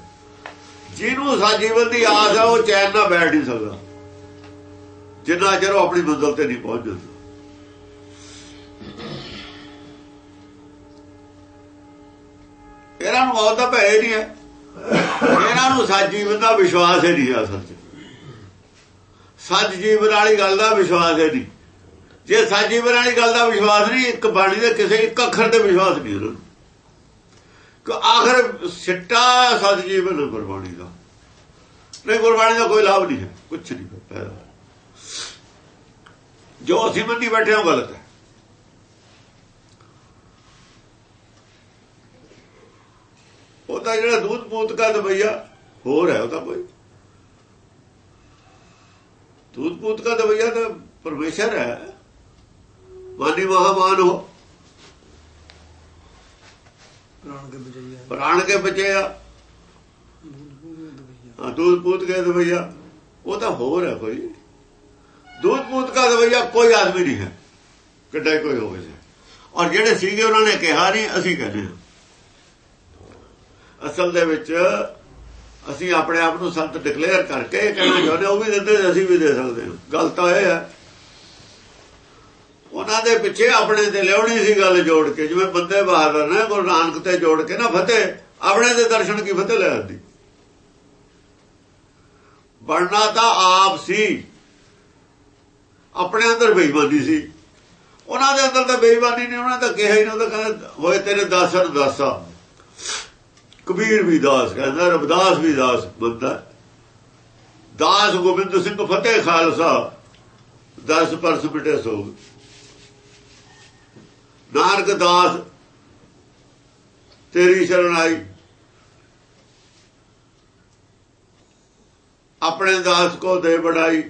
ਜਿਹਨੂੰ ਸੱਚ ਜੀਵਨ ਦੀ ਆਸ ਹੈ ਉਹ ਚੈਨ ਨਾਲ ਬੈਠ ਨਹੀਂ ਸਕਦਾ। ਜਿੰਨਾ ਚਿਰ ਉਹ ਆਪਣੀ ਮੰਜ਼ਲ ਤੇ ਨਹੀਂ ਪਹੁੰਚ ਜਾਂਦਾ ਇਹਨਾਂ ਨੂੰ ਮੌਤ ਦਾ ਭੈ ਨਹੀਂ ਹੈ। ਇਹਨਾਂ ਨੂੰ ਸੱਚ ਜੀਵਨ ਦਾ ਵਿਸ਼ਵਾਸ ਹੀ ਨਹੀਂ ਅਸਲ 'ਚ ਸੱਚ ਜੀਵਨ ਵਾਲੀ ਗੱਲ ਦਾ ਵਿਸ਼ਵਾਸ ਹੈ ਨਹੀਂ। ਜੇ ਸੱਚ ਜੀਵਨ ਵਾਲੀ ਗੱਲ ਦਾ ਵਿਸ਼ਵਾਸ ਨਹੀਂ, ਇੱਕ ਬਾਣੀ ਦੇ ਕਿਸੇ ਇੱਕ ਅੱਖਰ ਤੇ ਵਿਸ਼ਵਾਸ ਨਹੀਂ ਉਹਨਾਂ ਕਿ ਆਖਰ ਸਿੱਟਾ ਸੱਚ ਜੀਵਨ ਗੁਰਬਾਣੀ ਦਾ। ਨਹੀਂ, ਗੁਰਬਾਣੀ ਦਾ ਕੋਈ ਲਾਭ ਨਹੀਂ ਹੈ। ਕੁਝ ਨਹੀਂ ਪੈਦਾ। ਜੋ ਅਸੀਂ ਮੰਨੀ ਬੈਠੇ ਹਾਂ ਗਲਤ ਹੈ। ਉਹਦਾ ਜਿਹੜਾ ਦੂਧ ਪੂਤ ਕਾ ਦਵਈਆ ਹੋਰ ਹੈ ਉਹਦਾ ਕੋਈ। ਦੂਧ ਪੂਤ ਕਾ ਦਵਈਆ ਤਾਂ ਪਰਮੇਸ਼ਰ ਹੈ। ਮਾਨੀ ਮਹਾਮਾਨ ਹੋ ਪ੍ਰਾਣ ਕੇ ਬਚਈਆ ਪ੍ਰਾਣ ਕੇ ਬਚਿਆ। ਹਾਂ ਦੂਧ ਪੂਤ ਕੇ ਦਵਈਆ ਉਹ ਤਾਂ ਹੋਰ ਹੈ ਕੋਈ। ਦੂਧ ਪੂਤ ਕਾ ਦਵਈਆ ਕੋਈ ਆਦਮੀ ਨਹੀਂ ਹੈ। ਕਿੱਡਾ ਕੋਈ ਹੋਵੇ। ਔਰ ਜਿਹੜੇ ਸੀਗੇ ਉਹਨਾਂ ਨੇ ਕਿਹਾ ਨਹੀਂ ਅਸੀਂ ਕਹਿੰਦੇ ਹਾਂ। ਅਸਲ ਦੇ ਵਿੱਚ ਅਸੀਂ ਆਪਣੇ ਆਪ ਨੂੰ ਸੰਤ ਡਿਕਲੇਅਰ ਕਰਕੇ ਕਹਿਣਾ ਚਾਹੁੰਦੇ ਉਹ ਵੀ ਦਿੰਦੇ ਅਸੀਂ ਵੀ ਦੇ ਸਕਦੇ ਹਾਂ। ਗੱਲ ਤਾਂ ਇਹ ਹੈ। ਉਹਨਾਂ ਦੇ ਪਿੱਛੇ ਆਪਣੇ ਤੇ ਲਿਆਉਣੀ ਸੀ ਗੱਲ ਜੋੜ ਕੇ ਜਿਵੇਂ ਬੰਦੇ ਬਹਾਦਰ ਨੇ ਗੁਰੂ ਨਾਨਕ ਤੇ ਜੋੜ ਕੇ ਨਾ ਫਤਿਹ ਆਪਣੇ ਦੇ ਦਰਸ਼ਨ ਕੀ ਫਤਿਹ ਲੈ ਆਂਦੀ। ਬਣਨਾ ਤਾਂ ਆਪ ਸੀ। ਆਪਣੇ ਅੰਦਰ ਬੇਈਮਾਨੀ ਸੀ। ਉਹਨਾਂ ਦੇ ਅੰਦਰ ਤਾਂ ਬੇਈਮਾਨੀ ਨਹੀਂ ਉਹਨਾਂ ਤਾਂ ਕਿਹਾ ਹੀ ਨਾ ਉਹ ਤਾਂ ਕਹਿੰਦਾ ਹੋਏ ਤੇਰੇ ਦਾਸਰ ਦਾਸਾ। ਕਬੀਰ ਵੀ ਦਾਸ ਕਹਿੰਦਾ ਰਬਦਾਸ ਵੀ ਦਾਸ ਬੰਦਾ। ਦਾਸ ਗੋਬਿੰਦ ਸਿੰਘ ਫਤਿਹ ਖਾਲਸਾ, ਦਸ ਪਰਸ ਬਿਟੇ ਸੋਗ। ਨਾਨਕ ਦਾਸ, ਤੇਰੀ ਸ਼ਰਨ ਆਈ। ਆਪਣੇ ਦਾਸ ਕੋ ਦੇ ਬੜਾਈ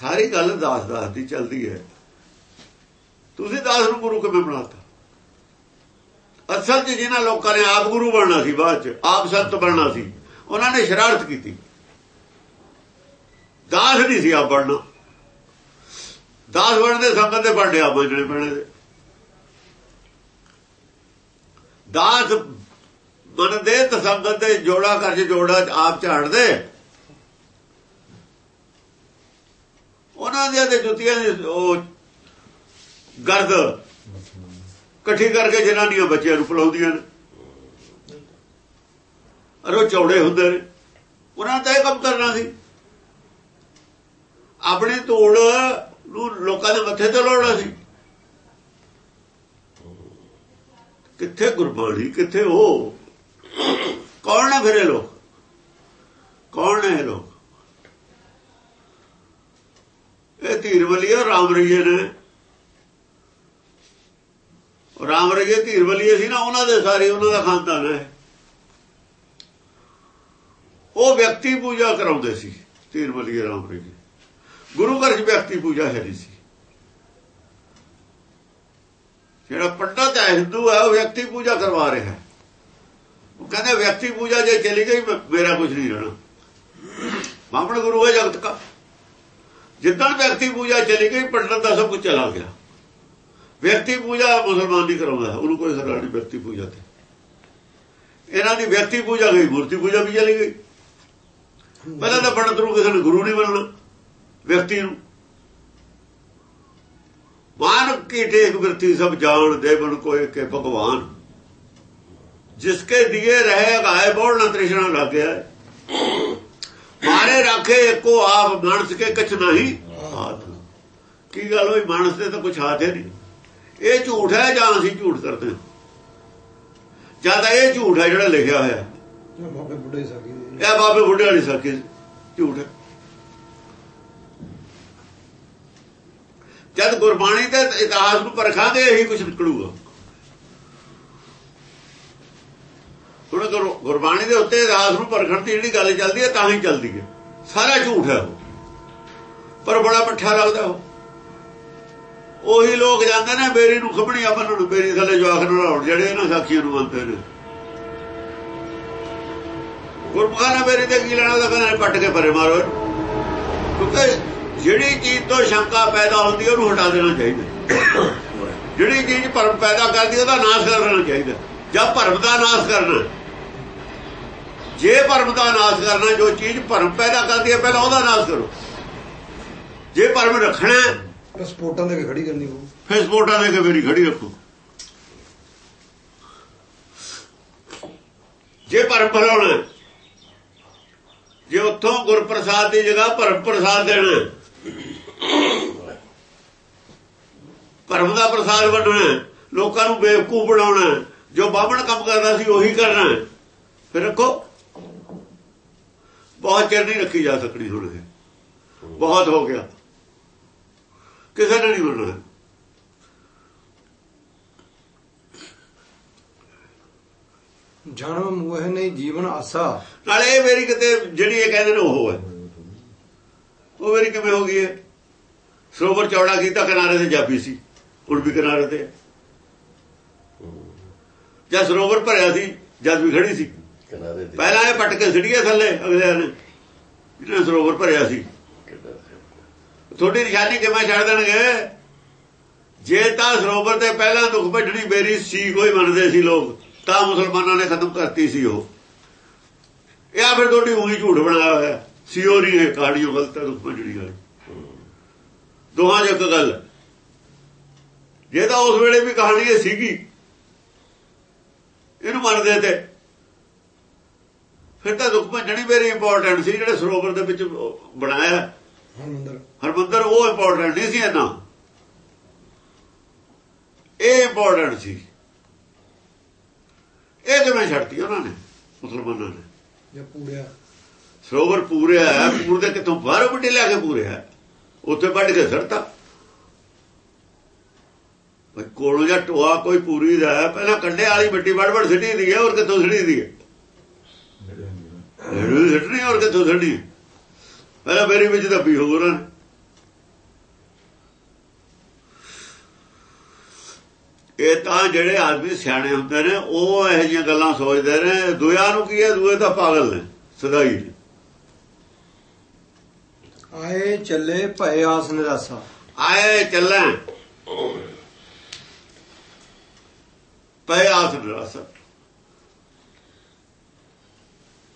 ਸਾਰੀ ਗੱਲ ਦਾਸ ਦਾਸ ਦੀ ਚੱਲਦੀ ਹੈ। ਤੁਸੀਂ ਦਾਸ ਨੂੰ ਗੁਰੂ ਕਿਵੇਂ ਬਣਾਤਾ? ਅਸਲ 'ਚ ਜਿਨ੍ਹਾਂ ਲੋਕਾਂ ਨੇ ਆਪ ਗੁਰੂ ਬਣਨਾ ਸੀ ਬਾਅਦ 'ਚ, ਆਪ ਸੰਤ ਬਣਨਾ ਸੀ, ਉਹਨਾਂ ਨੇ ਸ਼ਰਾਰਤ ਕੀਤੀ। ਦਾਸ ਨਹੀਂ ਸੀ ਆਪ ਬਣਨਾ। ਦਾਸ ਬਣਦੇ ਸੰਗਤ ਦੇ ਬਣਦੇ ਆਪ ਬੰਜਣੇ ਪੈਣੇ ਦੇ ਦਾਸ ਬਣਦੇ ਤਾਂ ਸੰਗਤ ਦੇ ਜੋੜਾ ਕਰਕੇ ਜੋੜਾ ਆਪ ਝਾੜਦੇ। ਉਹਨਾਂ ਦੀਆਂ ਤੇ ਜੁੱਤੀਆਂ ਦੀ ਉਹ ਗਰਦ ਇਕੱਠੀ ਕਰਕੇ ਜਨਾਨੀਆਂ ਬੱਚਿਆਂ ਨੂੰ ਪਲਾਉਂਦੀਆਂ ਨੇ। ਅਰੋ ਚੌੜੇ ਹੁੰਦੇ ਨੇ। ਉਹਨਾਂ ਤਾਂ ਇਹ ਕੰਮ ਕਰਨਾ ਸੀ। ਆਪਣੇ ਤੋੜ ਨੂੰ ਲੋਕਾਂ ਦੇ ਮੱਥੇ ਤੇ ਲਾਉਣਾ ਸੀ। ਕਿੱਥੇ ਗੁਰਬਾਣੀ, ਕਿੱਥੇ ਉਹ? ਕੌਣ ਨੇ ਫਿਰ ਇਹ ਲੋਕ? ਕੌਣ ਨੇ ਇਹ ਲੋਕ? ਇਹ ਧੀਰ ਧੀਰਵਲੀਆ ਰਾਮ ਰਈਏ ਨੇ। ਰਾਮ ਰਹੀਏ ਧੀਰ ਬਲੀਏ ਸੀ ਨਾ, ਉਹਨਾਂ ਦੇ ਸਾਰੇ, ਉਹਨਾਂ ਦਾ ਖਾਨਦਾਨ ਹੈ। ਉਹ ਵਿਅਕਤੀ ਪੂਜਾ ਕਰਾਉਂਦੇ ਸੀ, ਧੀਰ ਬਲੀਏ ਰਾਮ ਰਈਏ ਗੁਰੂ ਘਰ 'ਚ ਵਿਅਕਤੀ ਪੂਜਾ ਹੈ ਨਹੀਂ ਸੀ। ਜਿਹੜਾ ਪੰਡਤ ਹੈ, ਹਿੰਦੂ ਹੈ, ਉਹ ਵਿਅਕਤੀ ਪੂਜਾ ਕਰਵਾ ਰਿਹਾ ਹੈ। ਉਹ ਕਹਿੰਦੇ, ਵਿਅਕਤੀ ਪੂਜਾ ਜੇ ਚਲੀ ਗਈ ਮੇਰਾ ਕੁਝ ਨਹੀਂ ਰਹਿਣਾ। ਬਾਪਣ ਗੁਰੂ ਹੈ ਜਗਤ ਦਾ ਜਿੱਦਣ ਵਿਅਕਤੀ ਪੂਜਾ ਚਲੀ ਗਈ, ਪੰਡਤ ਦਾ ਸਭ ਕੁਝ ਚਲਾ ਗਿਆ। ਵਿਅਕਤੀ ਪੂਜਾ ਮੁਸਲਮਾਨ ਨਹੀਂ ਕਰਾਉਂਦਾ ਉਹਨੂੰ ਕੋਈ ਹਰਾ ਨਹੀਂ ਵਿਅਕਤੀ ਪੂਜਾ ਤੇ। ਇਹਨਾਂ ਦੀ ਵਿਅਕਤੀ ਪੂਜਾ ਗਈ ਮੂਰਤੀ ਪੂਜਾ ਵੀ ਚਲੀ ਗਈ। ਪਹਿਲਾਂ ਤਾਂ ਪੰਡਤ ਨੂੰ ਕਿਸੇ ਨੇ ਗੁਰੂ ਨਹੀਂ ਬਣਨਾ ਵਿਅਕਤੀ ਨੂੰ। ਮਾਨ ਕੀ ਟੇਕ ਵਰਤੀ ਸਭ ਜਾਣ ਦੇਵਨ ਕੋਏ ਕੇ ਭਗਵਾਨ। ਜਿਸਕੇ ਦਿਏ ਰਹੇ ਗਾਏ ਬੋਲ ਨਾ ਤ੍ਰਿਸ਼ਨਾ ਲੱਗ ਗਿਆ ਮਾਰੇ ਰੱਖੇ ਇੱਕੋ ਆਪ ਮਨਸ ਕੇ ਕੁਛ ਨਹੀਂ। ਕੀ ਗੱਲ ਹੋਈ? ਮਨਸ ਤੇ ਤਾਂ ਕੁਛ ਹੱਥ ਨਹੀਂ। ਇਹ ਝੂਠ ਹੈ ਜਾਂ ਅਸੀਂ ਝੂਠ ਕਰਦੇ ਹਾਂ? ਜ਼ਿਆਦਾ ਇਹ ਝੂਠ ਹੈ ਜਿਹੜਾ ਲਿਖਿਆ ਹੋਇਆ। ਹੈ ਬਾਬੇ ਬੁੱਢੇ ਸਾਕੀ ਇਹ ਬਾਬੇ ਬੁੱਢੇ ਵਾਲੀ ਸਾਕੀ ਝੂਠ ਹੈ। ਜਦ ਗੁਰਬਾਣੀ ਤੇ ਇਤਿਹਾਸ ਨੂੰ ਪਰਖਾਂਗੇ ਇਹੀ ਕੁਝ ਨਿਕਲੂਗਾ। ਹੁਣ ਗੁਰਬਾਣੀ ਦੇ ਉੱਤੇ ਇਤਿਹਾਸ ਨੂੰ ਪਰਖਣ ਦੀ ਜਿਹੜੀ ਗੱਲ ਚੱਲਦੀ ਹੈ ਤਾਂ ਹੀ ਚੱਲਦੀ ਹੈ। ਸਾਰਾ ਝੂਠ ਹੈ ਪਰ ਬੜਾ ਮੱਠਾ ਲੱਗਦਾ ਉਹ। ਉਹੀ ਲੋਕ ਜਾਂਦੇ ਨੇ, ਮੇਰੀ ਨੂੰ ਖਬਣੀ ਆਪਾਂ ਨੂੰ ਮੇਰੀ ਥੱਲੇ ਜਵਾਖ ਨਲਾਉਣ ਜਿਹੜੇ ਇਹਨਾਂ ਸਾਖੀਆਂ ਨੂੰ ਮੰਨਦੇ ਨੇ। ਗੁਰਮੁਖਾਂ ਨੇ ਬੇਰੀ ਤੇ ਕੀ ਲੈਣਾ ਉਹਦਾ ਕਹਿੰਦੇ ਪੱਟ ਕੇ ਪਰੇ ਮਾਰੋ ਕਿਉਂਕਿ ਜਿਹੜੀ ਚੀਜ਼ ਤੋਂ ਸ਼ੰਕਾ ਪੈਦਾ ਹੁੰਦੀ ਉਹਨੂੰ ਹਟਾ ਦੇਣਾ ਚਾਹੀਦਾ। ਜਿਹੜੀ ਚੀਜ਼ ਭਰਮ ਪੈਦਾ ਕਰਦੀ ਉਹਦਾ ਨਾਸ਼ ਕਰ ਦੇਣਾ ਚਾਹੀਦਾ। ਜਾਂ ਭਰਮ ਦਾ ਨਾਸ਼ ਕਰਨਾ। ਜੇ ਭਰਮ ਦਾ ਨਾਸ਼ ਕਰਨਾ, ਜੋ ਚੀਜ਼ ਭਰਮ ਪੈਦਾ ਕਰਦੀ ਹੈ ਪਹਿਲਾਂ ਉਹਦਾ ਨਾਸ਼ ਕਰੋ। ਜੇ ਭਰਮ ਰੱਖਣਾ ਸਪੋਰਟਾਂ ਦੇ ਕੇ ਖੜੀ ਕਰਨੀ ਉਹ ਫਿਰ ਸਪੋਰਟਾਂ ਦੇ ਕੇ ਮੇਰੀ ਖੜੀ ਰੱਖੋ। ਜੇ ਭਰਮ ਭਰਾਉਣਾ ਜੇ ਉੱਥੋਂ ਗੁਰਪ੍ਰਸਾਦ ਦੀ ਜਗ੍ਹਾ ਭਰਮ ਪ੍ਰਸਾਦ ਦੇਣਾ ਭਰਮ ਦਾ ਪ੍ਰਸਾਦ ਵੰਡਣਾ, ਲੋਕਾਂ ਨੂੰ ਬੇਵਕੂਫ ਬਣਾਉਣਾ, ਜੋ ਬਾਹਮਣ ਕੰਮ ਕਰਦਾ ਸੀ ਉਹੀ ਕਰਨਾ, ਫਿਰ ਰੱਖੋ। ਬਹੁਤ ਚਿਰ ਨਹੀਂ ਰੱਖੀ ਜਾ ਸਕਦੀ ਹੁਣ ਇਹ। ਬਹੁਤ ਹੋ ਗਿਆ। ਕਿਸੇ ਨੇ ਨਹੀਂ ਮੰਨਣਾ। ਜਨਮ ਮੋਹ ਨਹੀਂ ਜੀਵਨ ਆਸਾ। ਨਾਲੇ ਇਹ ਮੇਰੀ ਕਿਤੇ ਜਿਹੜੀ ਇਹ ਕਹਿੰਦੇ ਨੇ ਉਹ ਹੈ। ਉਹ ਮੇਰੀ ਕਿਵੇਂ ਹੋ ਗਈ ਹੈ? ਸਰੋਵਰ ਚੌੜਾ ਕੀਤਾ ਕਿਨਾਰੇ ਤੇ ਜਾਪੀ ਸੀ। ਹੁਣ ਵੀ ਕਿਨਾਰੇ ਤੇ ਜਦ ਸਰੋਵਰ ਭਰਿਆ ਸੀ ਜਦ ਵੀ ਖੜੀ ਸੀ। ਕਿਨਾਰੇ ਤੇ। ਪਹਿਲਾਂ ਇਹ ਪੱਟ ਕੇ ਸਿੱਟੀਏ ਥੱਲੇ ਅਗਲੇ ਨੇ ਜਿਹਨੇ ਸਰੋਵਰ ਭਰਿਆ ਸੀ। ਤੁਹਾਡੀ ਨਿਸ਼ਾਨੀ ਕਿਵੇਂ ਛੱਡ ਦੇਣਗੇ? ਜੇ ਤਾਂ ਸਰੋਵਰ ਤੇ ਪਹਿਲਾਂ ਦੁੱਖ ਭੱਜਣੀ ਮੇਰੀ ਸੀ, ਕੋਈ ਮੰਨਦੇ ਸੀ ਲੋਕ, ਤਾਂ ਮੁਸਲਮਾਨਾਂ ਨੇ ਖਤਮ ਕਰਤੀ ਸੀ ਉਹ। ਇਹ ਆ ਫਿਰ ਤੁਹਾਡੀ ਉਹੀ ਝੂਠ ਬਣਾਇਆ ਹੋਇਆ। ਸੀ ਸਿਓਰੀ ਹੈ ਕਾੜੀਓ ਗਲਤ ਦੁੱਖ ਭੱਜਣੀ ਵਾਲੀ। ਦੋਹਾਂ 'ਚ ਇੱਕ ਗੱਲ। ਜੇ ਤਾਂ ਉਸ ਵੇਲੇ ਵੀ ਕਹਾਣੀ ਇਹ ਸੀਗੀ, ਇਹਨੂੰ ਮੰਨਦੇ ਤੇ। ਫਿਰ ਤਾਂ ਦੁੱਖ ਭੱਜਣੀ ਮੇਰੀ ਇੰਪੋਰਟੈਂਟ ਸੀ, ਜਿਹੜੇ ਸਰੋਵਰ ਦੇ ਵਿੱਚ ਬਣਾਇਆ। ਹਰਮੰਦਰ ਹਰਮੰਦਰ ਉਹ ਇੰਪੋਰਟੈਂਟ ਨਹੀਂ ਸੀ ਇਹਨਾਂ ਇਹ ਇੰਪੋਰਟੈਂਟ ਸੀ। ਇਹ ਕਿਵੇਂ ਛੱਡਤੀ ਉਹਨਾਂ ਨੇ ਮੁਸਲਮਾਨਾਂ ਨੇ? ਜਾਂ ਪੂੜਿਆ ਸਰੋਵਰ ਪੂਰਿਆ ਹੈ ਪੂਰ ਦੇ ਕਿਥੋਂ? ਬਾਹਰੋਂ ਮਿੱਟੀ ਲਿਆ ਕੇ ਪੂਰਿਆ ਹੈ ਉੱਥੇ ਵੱਢ ਕੇ ਸੜਤਾ। ਬਈ ਕੋਲੋਂ ਜਾਂ ਟੋਆ ਕੋਈ ਪੂਰੀ ਦਾ ਹੈ ਪਹਿਲਾਂ ਕੰਡੇ ਵਾਲੀ ਮਿੱਟੀ ਵੱਢ ਵੱਢ ਸਿੱਟੀ ਦੀ ਹੈ ਔਰ ਕਿੱਥੋਂ ਸਿੱਟੀ ਦੀ ਹੈ? ਸਿੱਟਣੀ ਔਰ ਕਿੱਥੋਂ ਸਿੱਟੀ ਪਹਿਲਾਂ ਮੇਰੀ ਵਿੱਚ ਦੱਬੀ ਹੋ ਉਹਨਾਂ ਨੇ ਇਹ ਤਾਂ ਜਿਹੜੇ ਆਦਮੀ ਸਿਆਣੇ ਹੁੰਦੇ ਨੇ ਉਹ ਇਹੋ ਜਿਹੀਆਂ ਗੱਲਾਂ ਸੋਚਦੇ ਨੇ। ਦੁਆ ਨੂੰ ਕੀ ਹੈ? ਦੂਏ ਤਾਂ ਪਾਗਲ ਨੇ ਸਦਾਈ ਆਏ ਚੱਲੇ ਭਏ ਆਸ ਨਿਰਾਸਾ। ਆਏ ਚੱਲਾਂ। ਪਏ ਆਸ ਨਿਰਾਸ।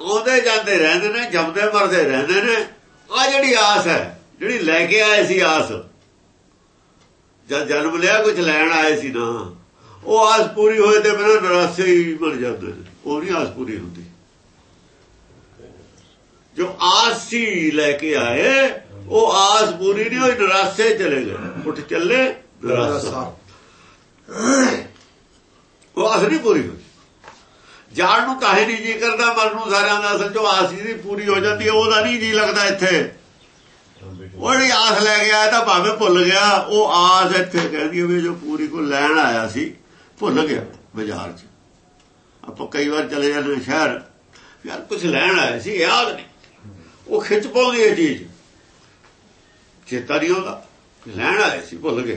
ਆਉਂਦੇ ਜਾਂਦੇ ਰਹਿੰਦੇ ਨੇ ਜੰਮਦੇ ਮਰਦੇ ਰਹਿੰਦੇ ਨੇ। ਆ ਜਿਹੜੀ ਆਸ ਹੈ, ਜਿਹੜੀ ਲੈ ਕੇ ਆਏ ਸੀ ਆਸ। ਜਦ ਜਨਮ ਲਿਆ ਕੁਝ ਲੈਣ ਆਏ ਸੀ ਨਾ। ਉਹ ਆਸ ਪੂਰੀ ਹੋਏ ਤੇ ਬਿਨਾਂ ਨਰਾਸੇ ਹੀ ਮਰ ਜਾਂਦੇ ਉਹ ਨਹੀਂ ਆਸ ਪੂਰੀ ਹੁੰਦੀ। ਜੋ ਆਸ ਸੀ ਲੈ ਕੇ ਆਏ, ਉਹ ਆਸ ਪੂਰੀ ਨਹੀਂ ਹੋਈ, ਨਰਾਸੇ ਚਲੇ ਗਏ। ਉੱਠ ਚੱਲੇ, ਨਰਾਸਾ। ਉਹ ਆਸ ਨਹੀਂ ਪੂਰੀ ਹੋਈ। ਜਾਣ ਨੂੰ ਕਾਹੇ ਨਹੀਂ ਜੀ ਕਰਦਾ, ਮਰਨ ਨੂੰ ਸਾਰਿਆਂ ਦਾ ਅਸਲ ਜੋ ਆਸ ਦੀ ਪੂਰੀ ਹੋ ਜਾਂਦੀ ਹੈ, ਉਹਦਾ ਨਹੀਂ ਜੀ ਲੱਗਦਾ ਇੱਥੇ। ਉਹ ਜਿਹੜੀ ਆਸ ਲੈ ਗਿਆ ਤਾਂ ਭਾਵੇਂ ਭੁੱਲ ਗਿਆ, ਉਹ ਆਸ ਇੱਥੇ ਕਹਿੰਦੀ ਵੀ ਜੋ ਪੂਰੀ ਕੋ ਲੈਣ ਆਇਆ ਸੀ, ਭੁੱਲ ਗਿਆ ਬਾਜ਼ਾਰ 'ਚ। ਆਪਾਂ ਕਈ ਵਾਰ ਚਲੇ ਜਾਂਦੇ ਹਾਂ ਸ਼ਹਿਰ, ਯਾਰ ਕੁਝ ਲੈਣ ਆਇਆ ਸੀ, ਯਾਦ ਨਹੀਂ। ਉਹ ਖਿੱਚ ਪਾਉਂਦੀ ਹੈ ਚੀਜ਼। ਚੇਤਾ ਨਹੀਂ ਆਉਂਦਾ ਲੈਣ ਆਇਆ ਸੀ, ਭੁੱਲ ਗਿਆ।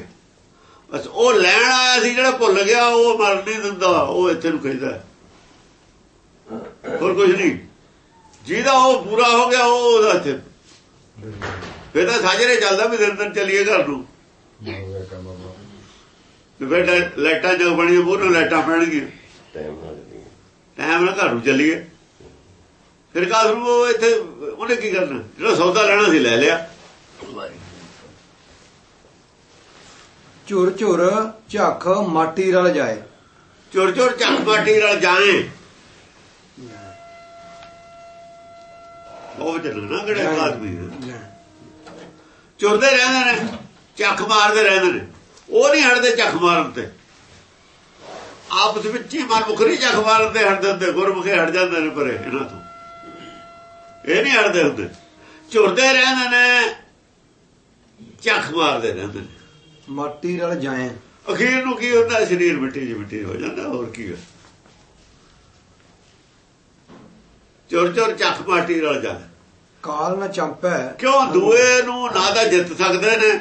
ਬਸ ਉਹ ਲੈਣ ਆਇਆ ਸੀ, ਜਿਹੜਾ ਭੁੱਲ ਗਿਆ, ਉਹ ਮਰ ਨਹੀਂ ਦਿੰਦਾ, ਉਹ ਇੱਥੇ ਨੂੰ ਕਹਿੰਦਾ ਹੋਰ ਕੁਝ ਨਹੀਂ। ਜਿਹਦਾ ਉਹ ਪੂਰਾ ਹੋ ਗਿਆ ਉਹ ਉਹਦਾ ਇੱਥੇ। ਫਿਰ ਤਾਂ ਸਾਜਰੇ ਚੱਲਦਾ ਵੀ ਦਿਨ ਦਿਨ ਚੱਲੀਏ ਘਰ ਨੂੰ। ਤੇ ਫਿਰ ਲਾਈਟ- ਲਾਈਟਾਂ ਜਗ ਬਣੀਆਂ ਮੂਹਰੋਂ ਲਾਈਟਾਂ ਪੈਣਗੀਆਂ। ਟਾਈਮ ਨਾਲ ਨਹੀਂ ਟਾਈਮ ਨਾਲ ਘਰ ਨੂੰ ਚੱਲੀਏ। ਫਿਰ ਕਾਸ ਨੂੰ ਉਹ ਇੱਥੇ ਉਹਨੇ ਕੀ ਕਰਨਾ? ਜਿਹੜਾ ਸੌਦਾ ਲੈਣਾ ਸੀ ਲੈ ਲਿਆ। ਝੁਰ ਝੁਰ ਝੱਖ ਮਾਟੀ ਰਲ ਜਾਏ। ਚੋਰ ਚੋਰ ਚੱਕ ਮਾਟੀ ਨਾਲ ਜਾਏ। ਉਹ ਚੱਲਣਾ ਕਿਹੜੇ ਆਦਮੀ ਹੈ ਚੁਰਦੇ ਰਹਿੰਦੇ ਨੇ ਚੱਕ ਮਾਰਦੇ ਰਹਿੰਦੇ ਨੇ। ਉਹ ਨਹੀਂ ਹਟਦੇ ਚੱਕ ਮਾਰਨ ਤੇ। ਆਪਸ ਵਿੱਚ ਹੀ ਮਨ ਮੁਖਰੀ ਚੱਕ ਮਾਰਨ ਤੇ ਹਟ ਜਾਂਦੇ ਗੁਰਮੁਖੇ ਹਟ ਜਾਂਦੇ ਨੇ ਪਰੇ ਇਹਨਾਂ ਤੋਂ। ਇਹ ਨਹੀਂ ਹਟਦੇ ਹੁੰਦੇ। ਚੁਰਦੇ ਰਹਿੰਦੇ ਨੇ ਚੱਕ ਮਾਰਦੇ ਰਹਿੰਦੇ ਨੇ। ਮਾਟੀ ਰਲ ਜਾਏ। ਅਖੀਰ ਨੂੰ ਕੀ ਹੁੰਦਾ? ਸਰੀਰ ਮਿੱਟੀ ਜਿਹੀ ਮਿੱਟੀ ਹੋ ਜਾਂਦਾ ਹੋਰ ਕੀ ਹੈ ਚੋਰ ਚੋਰ ਚੱਕ ਮਾਟੀ ਰਲ ਜਾਂਦਾ ਕਾਲ ਨਾ ਚੰਪੈ। ਕਿਉਂ? ਦੂਏ ਨੂੰ ਨਾ ਤਾਂ ਜਿੱਤ ਸਕਦੇ ਨੇ।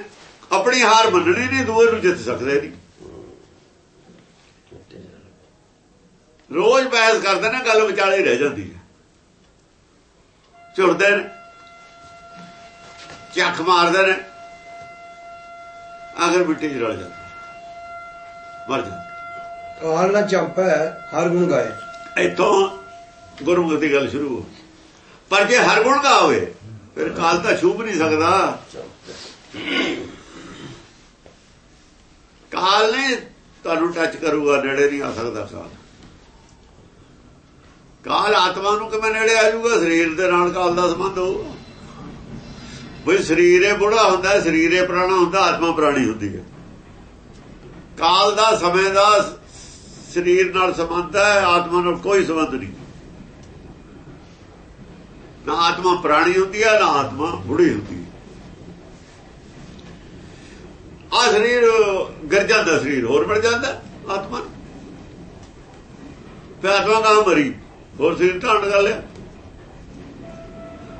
ਆਪਣੀ ਹਾਰ ਮੰਨਣੀ ਨਹੀਂ ਦੂਏ ਨੂੰ ਜਿੱਤ ਸਕਦੇ ਨਹੀਂ। ਰੋਜ਼ ਬਹਿਸ ਕਰਦੇ ਨੇ ਗੱਲ ਵਿਚਾਲੇ ਰਹਿ ਜਾਂਦੀ ਹੈ। ਝੁਰਦੇ ਨੇ। ਚੱਕ ਮਾਰਦੇ ਨੇ। ਅਗਰ ਮਿੱਟੀ ਚ ਰਲ ਜਾਂਦੇ ਮਰ ਜਾਂਦੇ ਕਾਲ ਨਾ ਚੰਪੈ ਹਰ ਗੁਣ ਗਾਏ। ਇੱਥੋਂ ਗੁਰਮੁਖ ਦੀ ਗੱਲ ਸ਼ੁਰੂ ਹੋ ਪਰ ਜੇ ਹਰ ਗੁਣ ਦਾ ਹੋਵੇ ਫਿਰ ਕਾਲ ਤਾਂ ਛੂਪ ਨਹੀਂ ਸਕਦਾ। ਕਾਲ ਨੇ ਤੁਹਾਨੂੰ ਟੱਚ ਕਰੂਗਾ ਨੇੜੇ ਨਹੀਂ ਆ ਸਕਦਾ ਕਾਲ। ਕਾਲ ਆਤਮਾ ਨੂੰ ਕਿਵੇਂ ਨੇੜੇ ਆ ਜਾਊਗਾ? ਸਰੀਰ ਦੇ ਨਾਲ ਕਾਲ ਦਾ ਸੰਬੰਧ ਹੋ ਬਈ ਸਰੀਰੇ ਬੁੜਾ ਹੁੰਦਾ ਹੈ, ਸਰੀਰੇ ਪੁਰਾਣਾ ਹੁੰਦਾ ਆਤਮਾ ਪੁਰਾਣੀ ਹੁੰਦੀ ਹੈ। ਕਾਲ ਦਾ ਸਮੇਂ ਦਾ ਸਰੀਰ ਨਾਲ ਸੰਬੰਧ ਹੈ ਆਤਮਾ ਨਾਲ ਕੋਈ ਸੰਬੰਧ ਨਹੀਂ। ਨਾ ਆਤਮਾ ਪੁਰਾਣੀ ਹੁੰਦੀ ਹੈ, ਨਾ ਆਤਮਾ ਬੁੜੀ ਹੁੰਦੀ ਹੈ। ਆ ਸਰੀਰ ਗਰ ਜਾਂਦਾ ਸਰੀਰ, ਹੋਰ ਬਣ ਜਾਂਦਾ ਆਤਮਾ ਨੂੰ। ਆਤਮਾ ਕਹਾਂ ਮਰੀ, ਹੋਰ ਸਰੀਰ ਢਾਂਡ ਗੱਲ ਹੈ।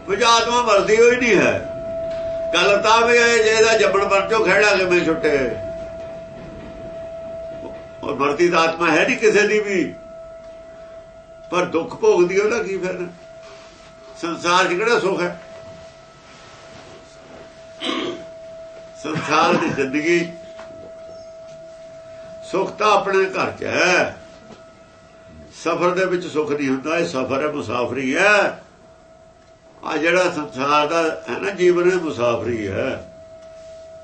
ਵੀ ਜੇ ਆਤਮਾ ਮਰਦੀ ਹੋਈ ਨਹੀਂ ਹੈ। ਗੱਲ ਤਾਂ ਵੀ ਹੈ, ਜੇ ਇਹਦਾ ਜੰਮਣ ਬਣ ਚੋਂ ਖੜਾ ਕਿਵੇਂ ਛੁੱਟੇ। ਔਰ ਮਰਦੀ ਦਾ ਆਤਮਾ ਹੈ ਨਹੀਂ ਕਿਸੇ ਦੀ ਵੀ। ਪਰ ਦੁੱਖ ਭੋਗਦੀ ਉਹਦਾ ਕੀ ਫਿਰ ਸੰਸਾਰ 'ਚ ਕਿਹੜਾ ਸੁੱਖ ਹੈ? ਸੰਸਾਰ ਦੀ ਜ਼ਿੰਦਗੀ ਸੁੱਖ ਤਾਂ ਆਪਣੇ ਘਰ 'ਚ ਹੈ। ਸਫ਼ਰ ਦੇ ਵਿੱਚ ਸੁੱਖ ਨਹੀਂ ਹੁੰਦਾ, ਇਹ ਸਫ਼ਰ ਹੈ, ਮੁਸਾਫਰੀ ਹੈ। ਆ ਜਿਹੜਾ ਸੰਸਾਰ ਦਾ ਹੈ ਨਾ, ਜੀਵਨ ਇਹ ਮੁਸਾਫਰੀ ਹੈ।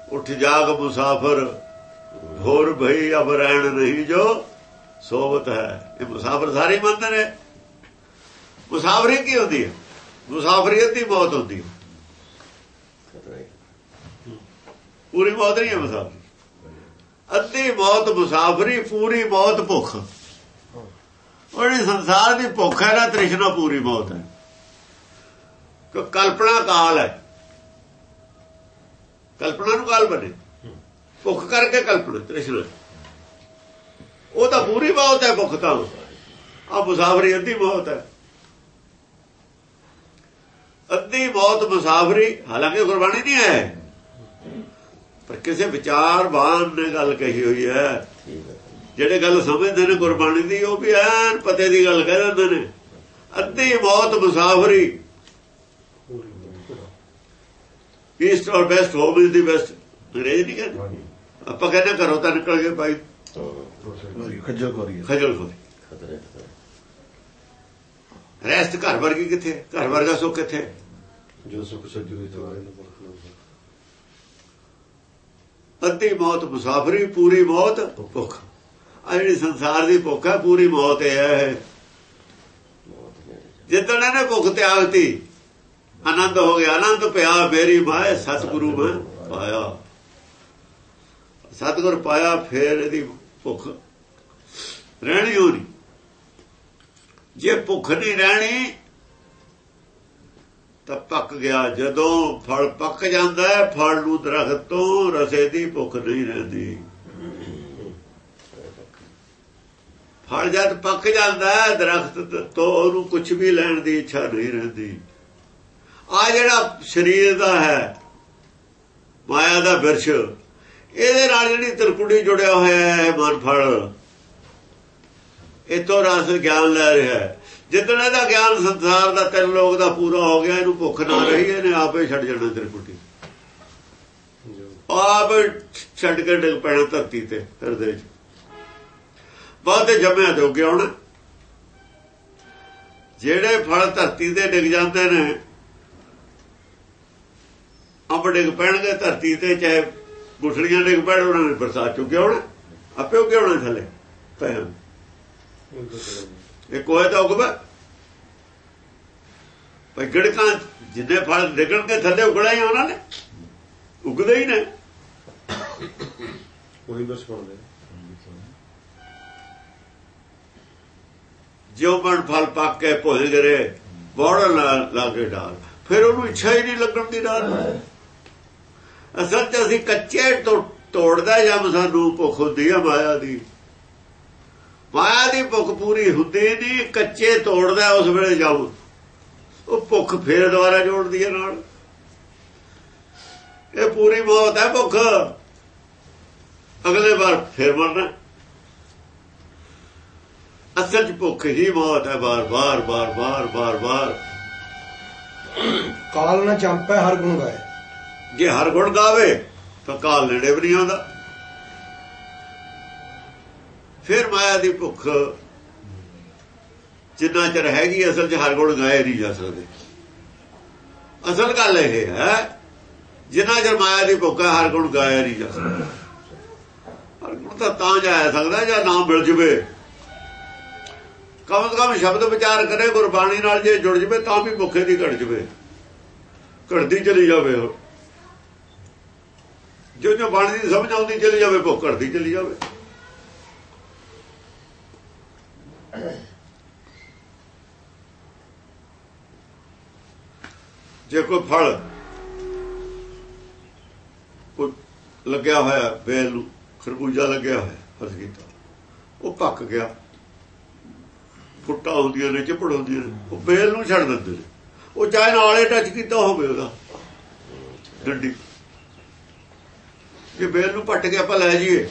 ਉੱਠ ਜਾਗ ਮੁਸਾਫਰ, ਹੋਰ ਭਈ ਅਬ ਰਹਿਣ ਨਹੀਂ ਜੋ, ਸੋਵਤ ਹੈ। ਇਹ ਮੁਸਾਫਰ ਸਾਰੇ ਮੰਨਦੇ ਨੇ। ਮੁਸਾਫਰੀ ਕੀ ਹੁੰਦੀ ਹੈ? ਮੁਸਾਫਰੀਅਤ ਦੀ ਮੌਤ ਹੁੰਦੀ ਹੈ। ਪੂਰੀ ਮੌਤ ਨਹੀਂ ਹੈ ਮੁਸਾਫਰੀ। ਅੱਧੀ ਮੌਤ ਮੁਸਾਫਰੀ ਪੂਰੀ ਮੌਤ ਭੁੱਖ। ਉਹਨੇ ਸੰਸਾਰ ਦੀ ਭੁੱਖ ਹੈ ਨਾ ਤ੍ਰਿਸ਼ਨਾ ਪੂਰੀ ਮੌਤ ਹੈ। ਕਿ ਕਲਪਨਾ ਕਾਲ ਹੈ। ਕਲਪਨਾ ਨੂੰ ਕਾਲ ਬਣੇ। ਭੁੱਖ ਕਰਕੇ ਕਲਪਨਾ ਤ੍ਰਿਸ਼ਨਾ। ਉਹ ਤਾਂ ਪੂਰੀ ਮੌਤ ਹੈ ਭੁੱਖ ਤਾਂ। ਆ ਮੁਸਾਫਰੀ ਅੱਧੀ ਮੌਤ ਹੈ। ਅੱਧੀ ਮੌਤ ਮੁਸਾਫਰੀ ਹਾਲਾਂਕਿ ਗੁਰਬਾਣੀ ਨਹੀਂ ਹੈ। ਪਰ ਕਿਸੇ ਵਿਚਾਰਵਾਨ ਨੇ ਗੱਲ ਕਹੀ ਹੋਈ ਹੈ। ਜਿਹੜੇ ਗੱਲ ਸਮਝਦੇ ਨੇ ਗੁਰਬਾਣੀ ਦੀ ਉਹ ਵੀ ਐਨ ਪਤੇ ਦੀ ਗੱਲ ਕਹਿ ਦਿੰਦੇ ਨੇ। ਅੱਧੀ ਮੌਤ ਮੁਸਾਫਰੀ। East or west home is the best ਅੰਗਰੇਜ਼ ਨਹੀਂ ਕਹਿੰਦੇ। ਆਪਾਂ ਕਹਿੰਦੇ ਘਰੋਂ ਤਾਂ ਨਿਕਲ ਗਏ ਭਾਈ। ਖੱਜਲ ਖੋਰੀ ਖਜਲ ਖੋਰੀ ਰੈਸਟ ਘਰ ਵਰਗੀ ਕਿੱਥੇ? ਘਰ ਵਰਗਾ ਸੁੱਖ ਕਿੱਥੇ? ਜੋ ਸੁਖ ਸੱਜੂ ਦੀ ਤਵਾਰੇ ਨੂੰ ਅੱਧੀ ਮੌਤ ਮੁਸਾਫਰੀ ਪੂਰੀ ਮੌਤ ਭੁੱਖ। ਆ ਜਿਹੜੀ ਸੰਸਾਰ ਦੀ ਭੁੱਖ ਹੈ ਪੂਰੀ ਮੌਤ ਹੈ। ਜਿੱਦਣ ਇਹਨੇ ਭੁੱਖ ਤਿਆਗਤੀ ਆਨੰਦ ਹੋ ਗਿਆ। ਆਨੰਦ ਪਿਆ ਮੇਰੀ ਮਾਏ ਸਤਿਗੁਰੂ ਮੈਂ ਪਾਇਆ। ਸਤਿਗੁਰ ਪਾਇਆ ਫੇਰ ਇਹਦੀ ਭੁੱਖ ਰਹਿਣੀ ਹੋਣੀ। ਜੇ ਭੁੱਖ ਨਹੀਂ ਰਹਿਣੀ, ਤਾਂ ਪੱਕ ਗਿਆ। ਜਦੋਂ ਫਲ ਪੱਕ ਜਾਂਦਾ ਹੈ, ਫਲ ਨੂੰ ਦਰਖਤ ਤੋਂ ਰਸੇ ਦੀ ਭੁੱਖ ਨਹੀਂ ਰਹਿੰਦੀ। ਫਲ ਜਦ ਪੱਕ ਜਾਂਦਾ ਹੈ, ਦਰਖਤ ਤੋਂ ਉਹਨੂੰ ਕੁਝ ਵੀ ਲੈਣ ਦੀ ਇੱਛਾ ਨਹੀਂ ਰਹਿੰਦੀ। ਆ ਜਿਹੜਾ ਸਰੀਰ ਦਾ ਹੈ, ਮਾਇਆ ਦਾ ਵਿਰਸ਼ ਇਹਦੇ ਨਾਲ ਜਿਹੜੀ ਤਰਕੁੜੀ ਜੁੜਿਆ ਹੋਇਆ ਹੈ, ਮਨ ਫਲ ਇਹ ਰਸ ਗਿਆਨ ਲੈ ਰਿਹਾ ਹੈ। ਜਿੱਦਣ ਇਹਦਾ ਗਿਆਨ ਸੰਸਾਰ ਦਾ ਤਿੰਨ ਲੋਕ ਦਾ ਪੂਰਾ ਹੋ ਗਿਆ, ਇਹਨੂੰ ਭੁੱਖ ਨਾ ਰਹੀ, ਇਹਨੇ ਆਪੇ ਛੱਡ ਜਾਣਾ ਤਰਕੁੜੀ ਆਪ ਛੱਡ ਕੇ ਡਿੱਗ ਪੈਣਾ ਧਰਤੀ ਤੇ, ਹਿਰਦੇ 'ਚ। ਬਾਅਦ ਤੇ ਜੰਮਿਆ ਤੇ ਉੱਗਿਆ ਹੁਣ ਜਿਹੜੇ ਫਲ ਧਰਤੀ ਤੇ ਡਿੱਗ ਜਾਂਦੇ ਨੇ ਆਪ ਡਿੱਗ ਪੈਣਗੇ ਧਰਤੀ ਤੇ, ਚਾਹੇ ਗੁਠਲੀਆਂ ਡਿੱਗ ਪੈਣ, ਉਹਨਾਂ ਨੇ ਬਰਸਾਤ ਚੁੱਕਿਆ ਹੋਣਾ ਆਪੇ ਉੱਗਿਆ ਹੋਣਾ ਥੱਲੇ। ਪੈਣ ਇਹ ਕੋਏ ਤਾਂ ਉਗਵਾ ਭਾਈ ਗੜਕਾਂ ਜਿੰਨੇ ਫਲ ਡਿੱਗਣਗੇ ਥੱਲੇ ਉਗਣਾ ਹੀ ਉਹਨਾਂ ਨੇ। ਉਗਦੇ ਹੀ ਨੇ। ਉਹੀ ਬਸ ਪਾਉਂਦੇ ਜਿਉ ਮਨ ਫਲ ਪੱਕ ਕੇ ਭੁੱਲ ਗਰੇ ਬੋੜ ਲਾ ਕੇ ਡਾਲ। ਫਿਰ ਉਹਨੂੰ ਇੱਛਾ ਹੀ ਨਹੀਂ ਲੱਗਣ ਦੀ ਡਾਲ ਅਸਲ ਤੇ ਅਸੀਂ ਕੱਚੇ ਤੋਂ ਤੋੜਦਾ ਜਮ ਸਾਨੂੰ ਭੁੱਖ ਹੁੰਦੀ ਆ ਮਾਇਆ ਦੀ। ਮਾਇਆ ਦੀ ਭੁੱਖ ਪੂਰੀ ਹੁੰਦੀ ਨਹੀਂ ਕੱਚੇ ਤੋੜਦਾ ਉਸ ਵੇਲੇ ਜਾਉ ਉਹ ਭੁੱਖ ਫੇਰ ਦੁਬਾਰਾ ਜੋੜਦੀ ਹੈ ਨਾਲ। ਇਹ ਪੂਰੀ ਮੌਤ ਹੈ ਭੁੱਖ। ਅਗਲੇ ਵਾਰ ਫੇਰ ਮਰਨਾ। ਅਸਲ 'ਚ ਭੁੱਖ ਹੀ ਮੌਤ ਹੈ ਬਾਰ ਬਾਰ ਬਾਰ ਬਾਰ ਬਾਰ ਬਾਰ ਕਾਲ ਨਾ ਚੰਪੈ ਹਰ ਗੁਣ ਗਾਏ। ਜੇ ਹਰ ਗੁਣ ਗਾਵੇ ਤਾਂ ਕਾਲ ਨੇੜੇ ਵੀ ਨਹੀਂ ਆਉਂਦਾ। ਫਿਰ ਮਾਇਆ ਦੀ ਭੁੱਖ ਜਿੰਨਾ ਚਿਰ ਹੈਗੀ ਅਸਲ 'ਚ ਹਰ ਗੁਣ ਗਾਏ ਨਹੀਂ ਜਾ ਸਕਦੇ। ਅਸਲ ਗੱਲ ਇਹ ਹੈ, ਜਿੰਨਾ ਚਿਰ ਮਾਇਆ ਦੀ ਭੁੱਖ ਹੈ, ਹਰ ਗੁਣ ਗਾਇਆ ਨਹੀਂ ਜਾ ਸਕਦਾ। ਹਰ ਗੁਣ ਤਾਂ ਤਾਂ ਜਾਇਆ ਸਕਦਾ, ਜਾਂ ਨਾਮ ਮਿਲ ਜਵੇ। ਕਮ ਕਮ ਸ਼ਬਦ ਵਿਚਾਰ ਕਰੇ, ਗੁਰਬਾਣੀ ਨਾਲ ਜੇ ਜੁੜ ਜਵੇ, ਤਾਂ ਵੀ ਭੁੱਖੇ ਦੀ ਘਟ ਜਵੇ। ਘਟਦੀ ਚਲੀ ਜਾਵੇ ਜੋ ਜੋ ਬਾਣੀ ਦੀ ਸਮਝ ਆਉਂਦੀ, ਚਲੀ ਜਾਵੇ ਭੁੱਖ ਘਟਦੀ ਚਲੀ ਜਾਵੇ। ਜੇ ਕੋਈ ਫਲ ਕੋਈ ਲੱਗਿਆ ਹੋਇਆ ਬੇਲ ਨੂੰ ਖਰਬੂਜਾ ਲੱਗਿਆ ਹੋਇਆ ਫਸ ਕੀਤਾ, ਉਹ ਪੱਕ ਗਿਆ। ਫੁੱਟਾਂ ਹੁੰਦੀਆਂ ਨੇ ਚਿਪੜ ਹੁੰਦੀਆਂ ਨੇ, ਉਹ ਬੇਲ ਨੂੰ ਛੱਡ ਦਿੰਦੇ ਨੇ। ਉਹ ਚਾਹੇ ਨਾਲੇ ਟੱਚ ਕੀਤਾ ਹੋਵੇ ਉਹਦਾ। ਡੰਡੀ। ਜੇ ਬੇਲ ਨੂੰ ਪੱਟ ਕੇ ਆਪਾਂ ਲੈ ਜਾਈਏ,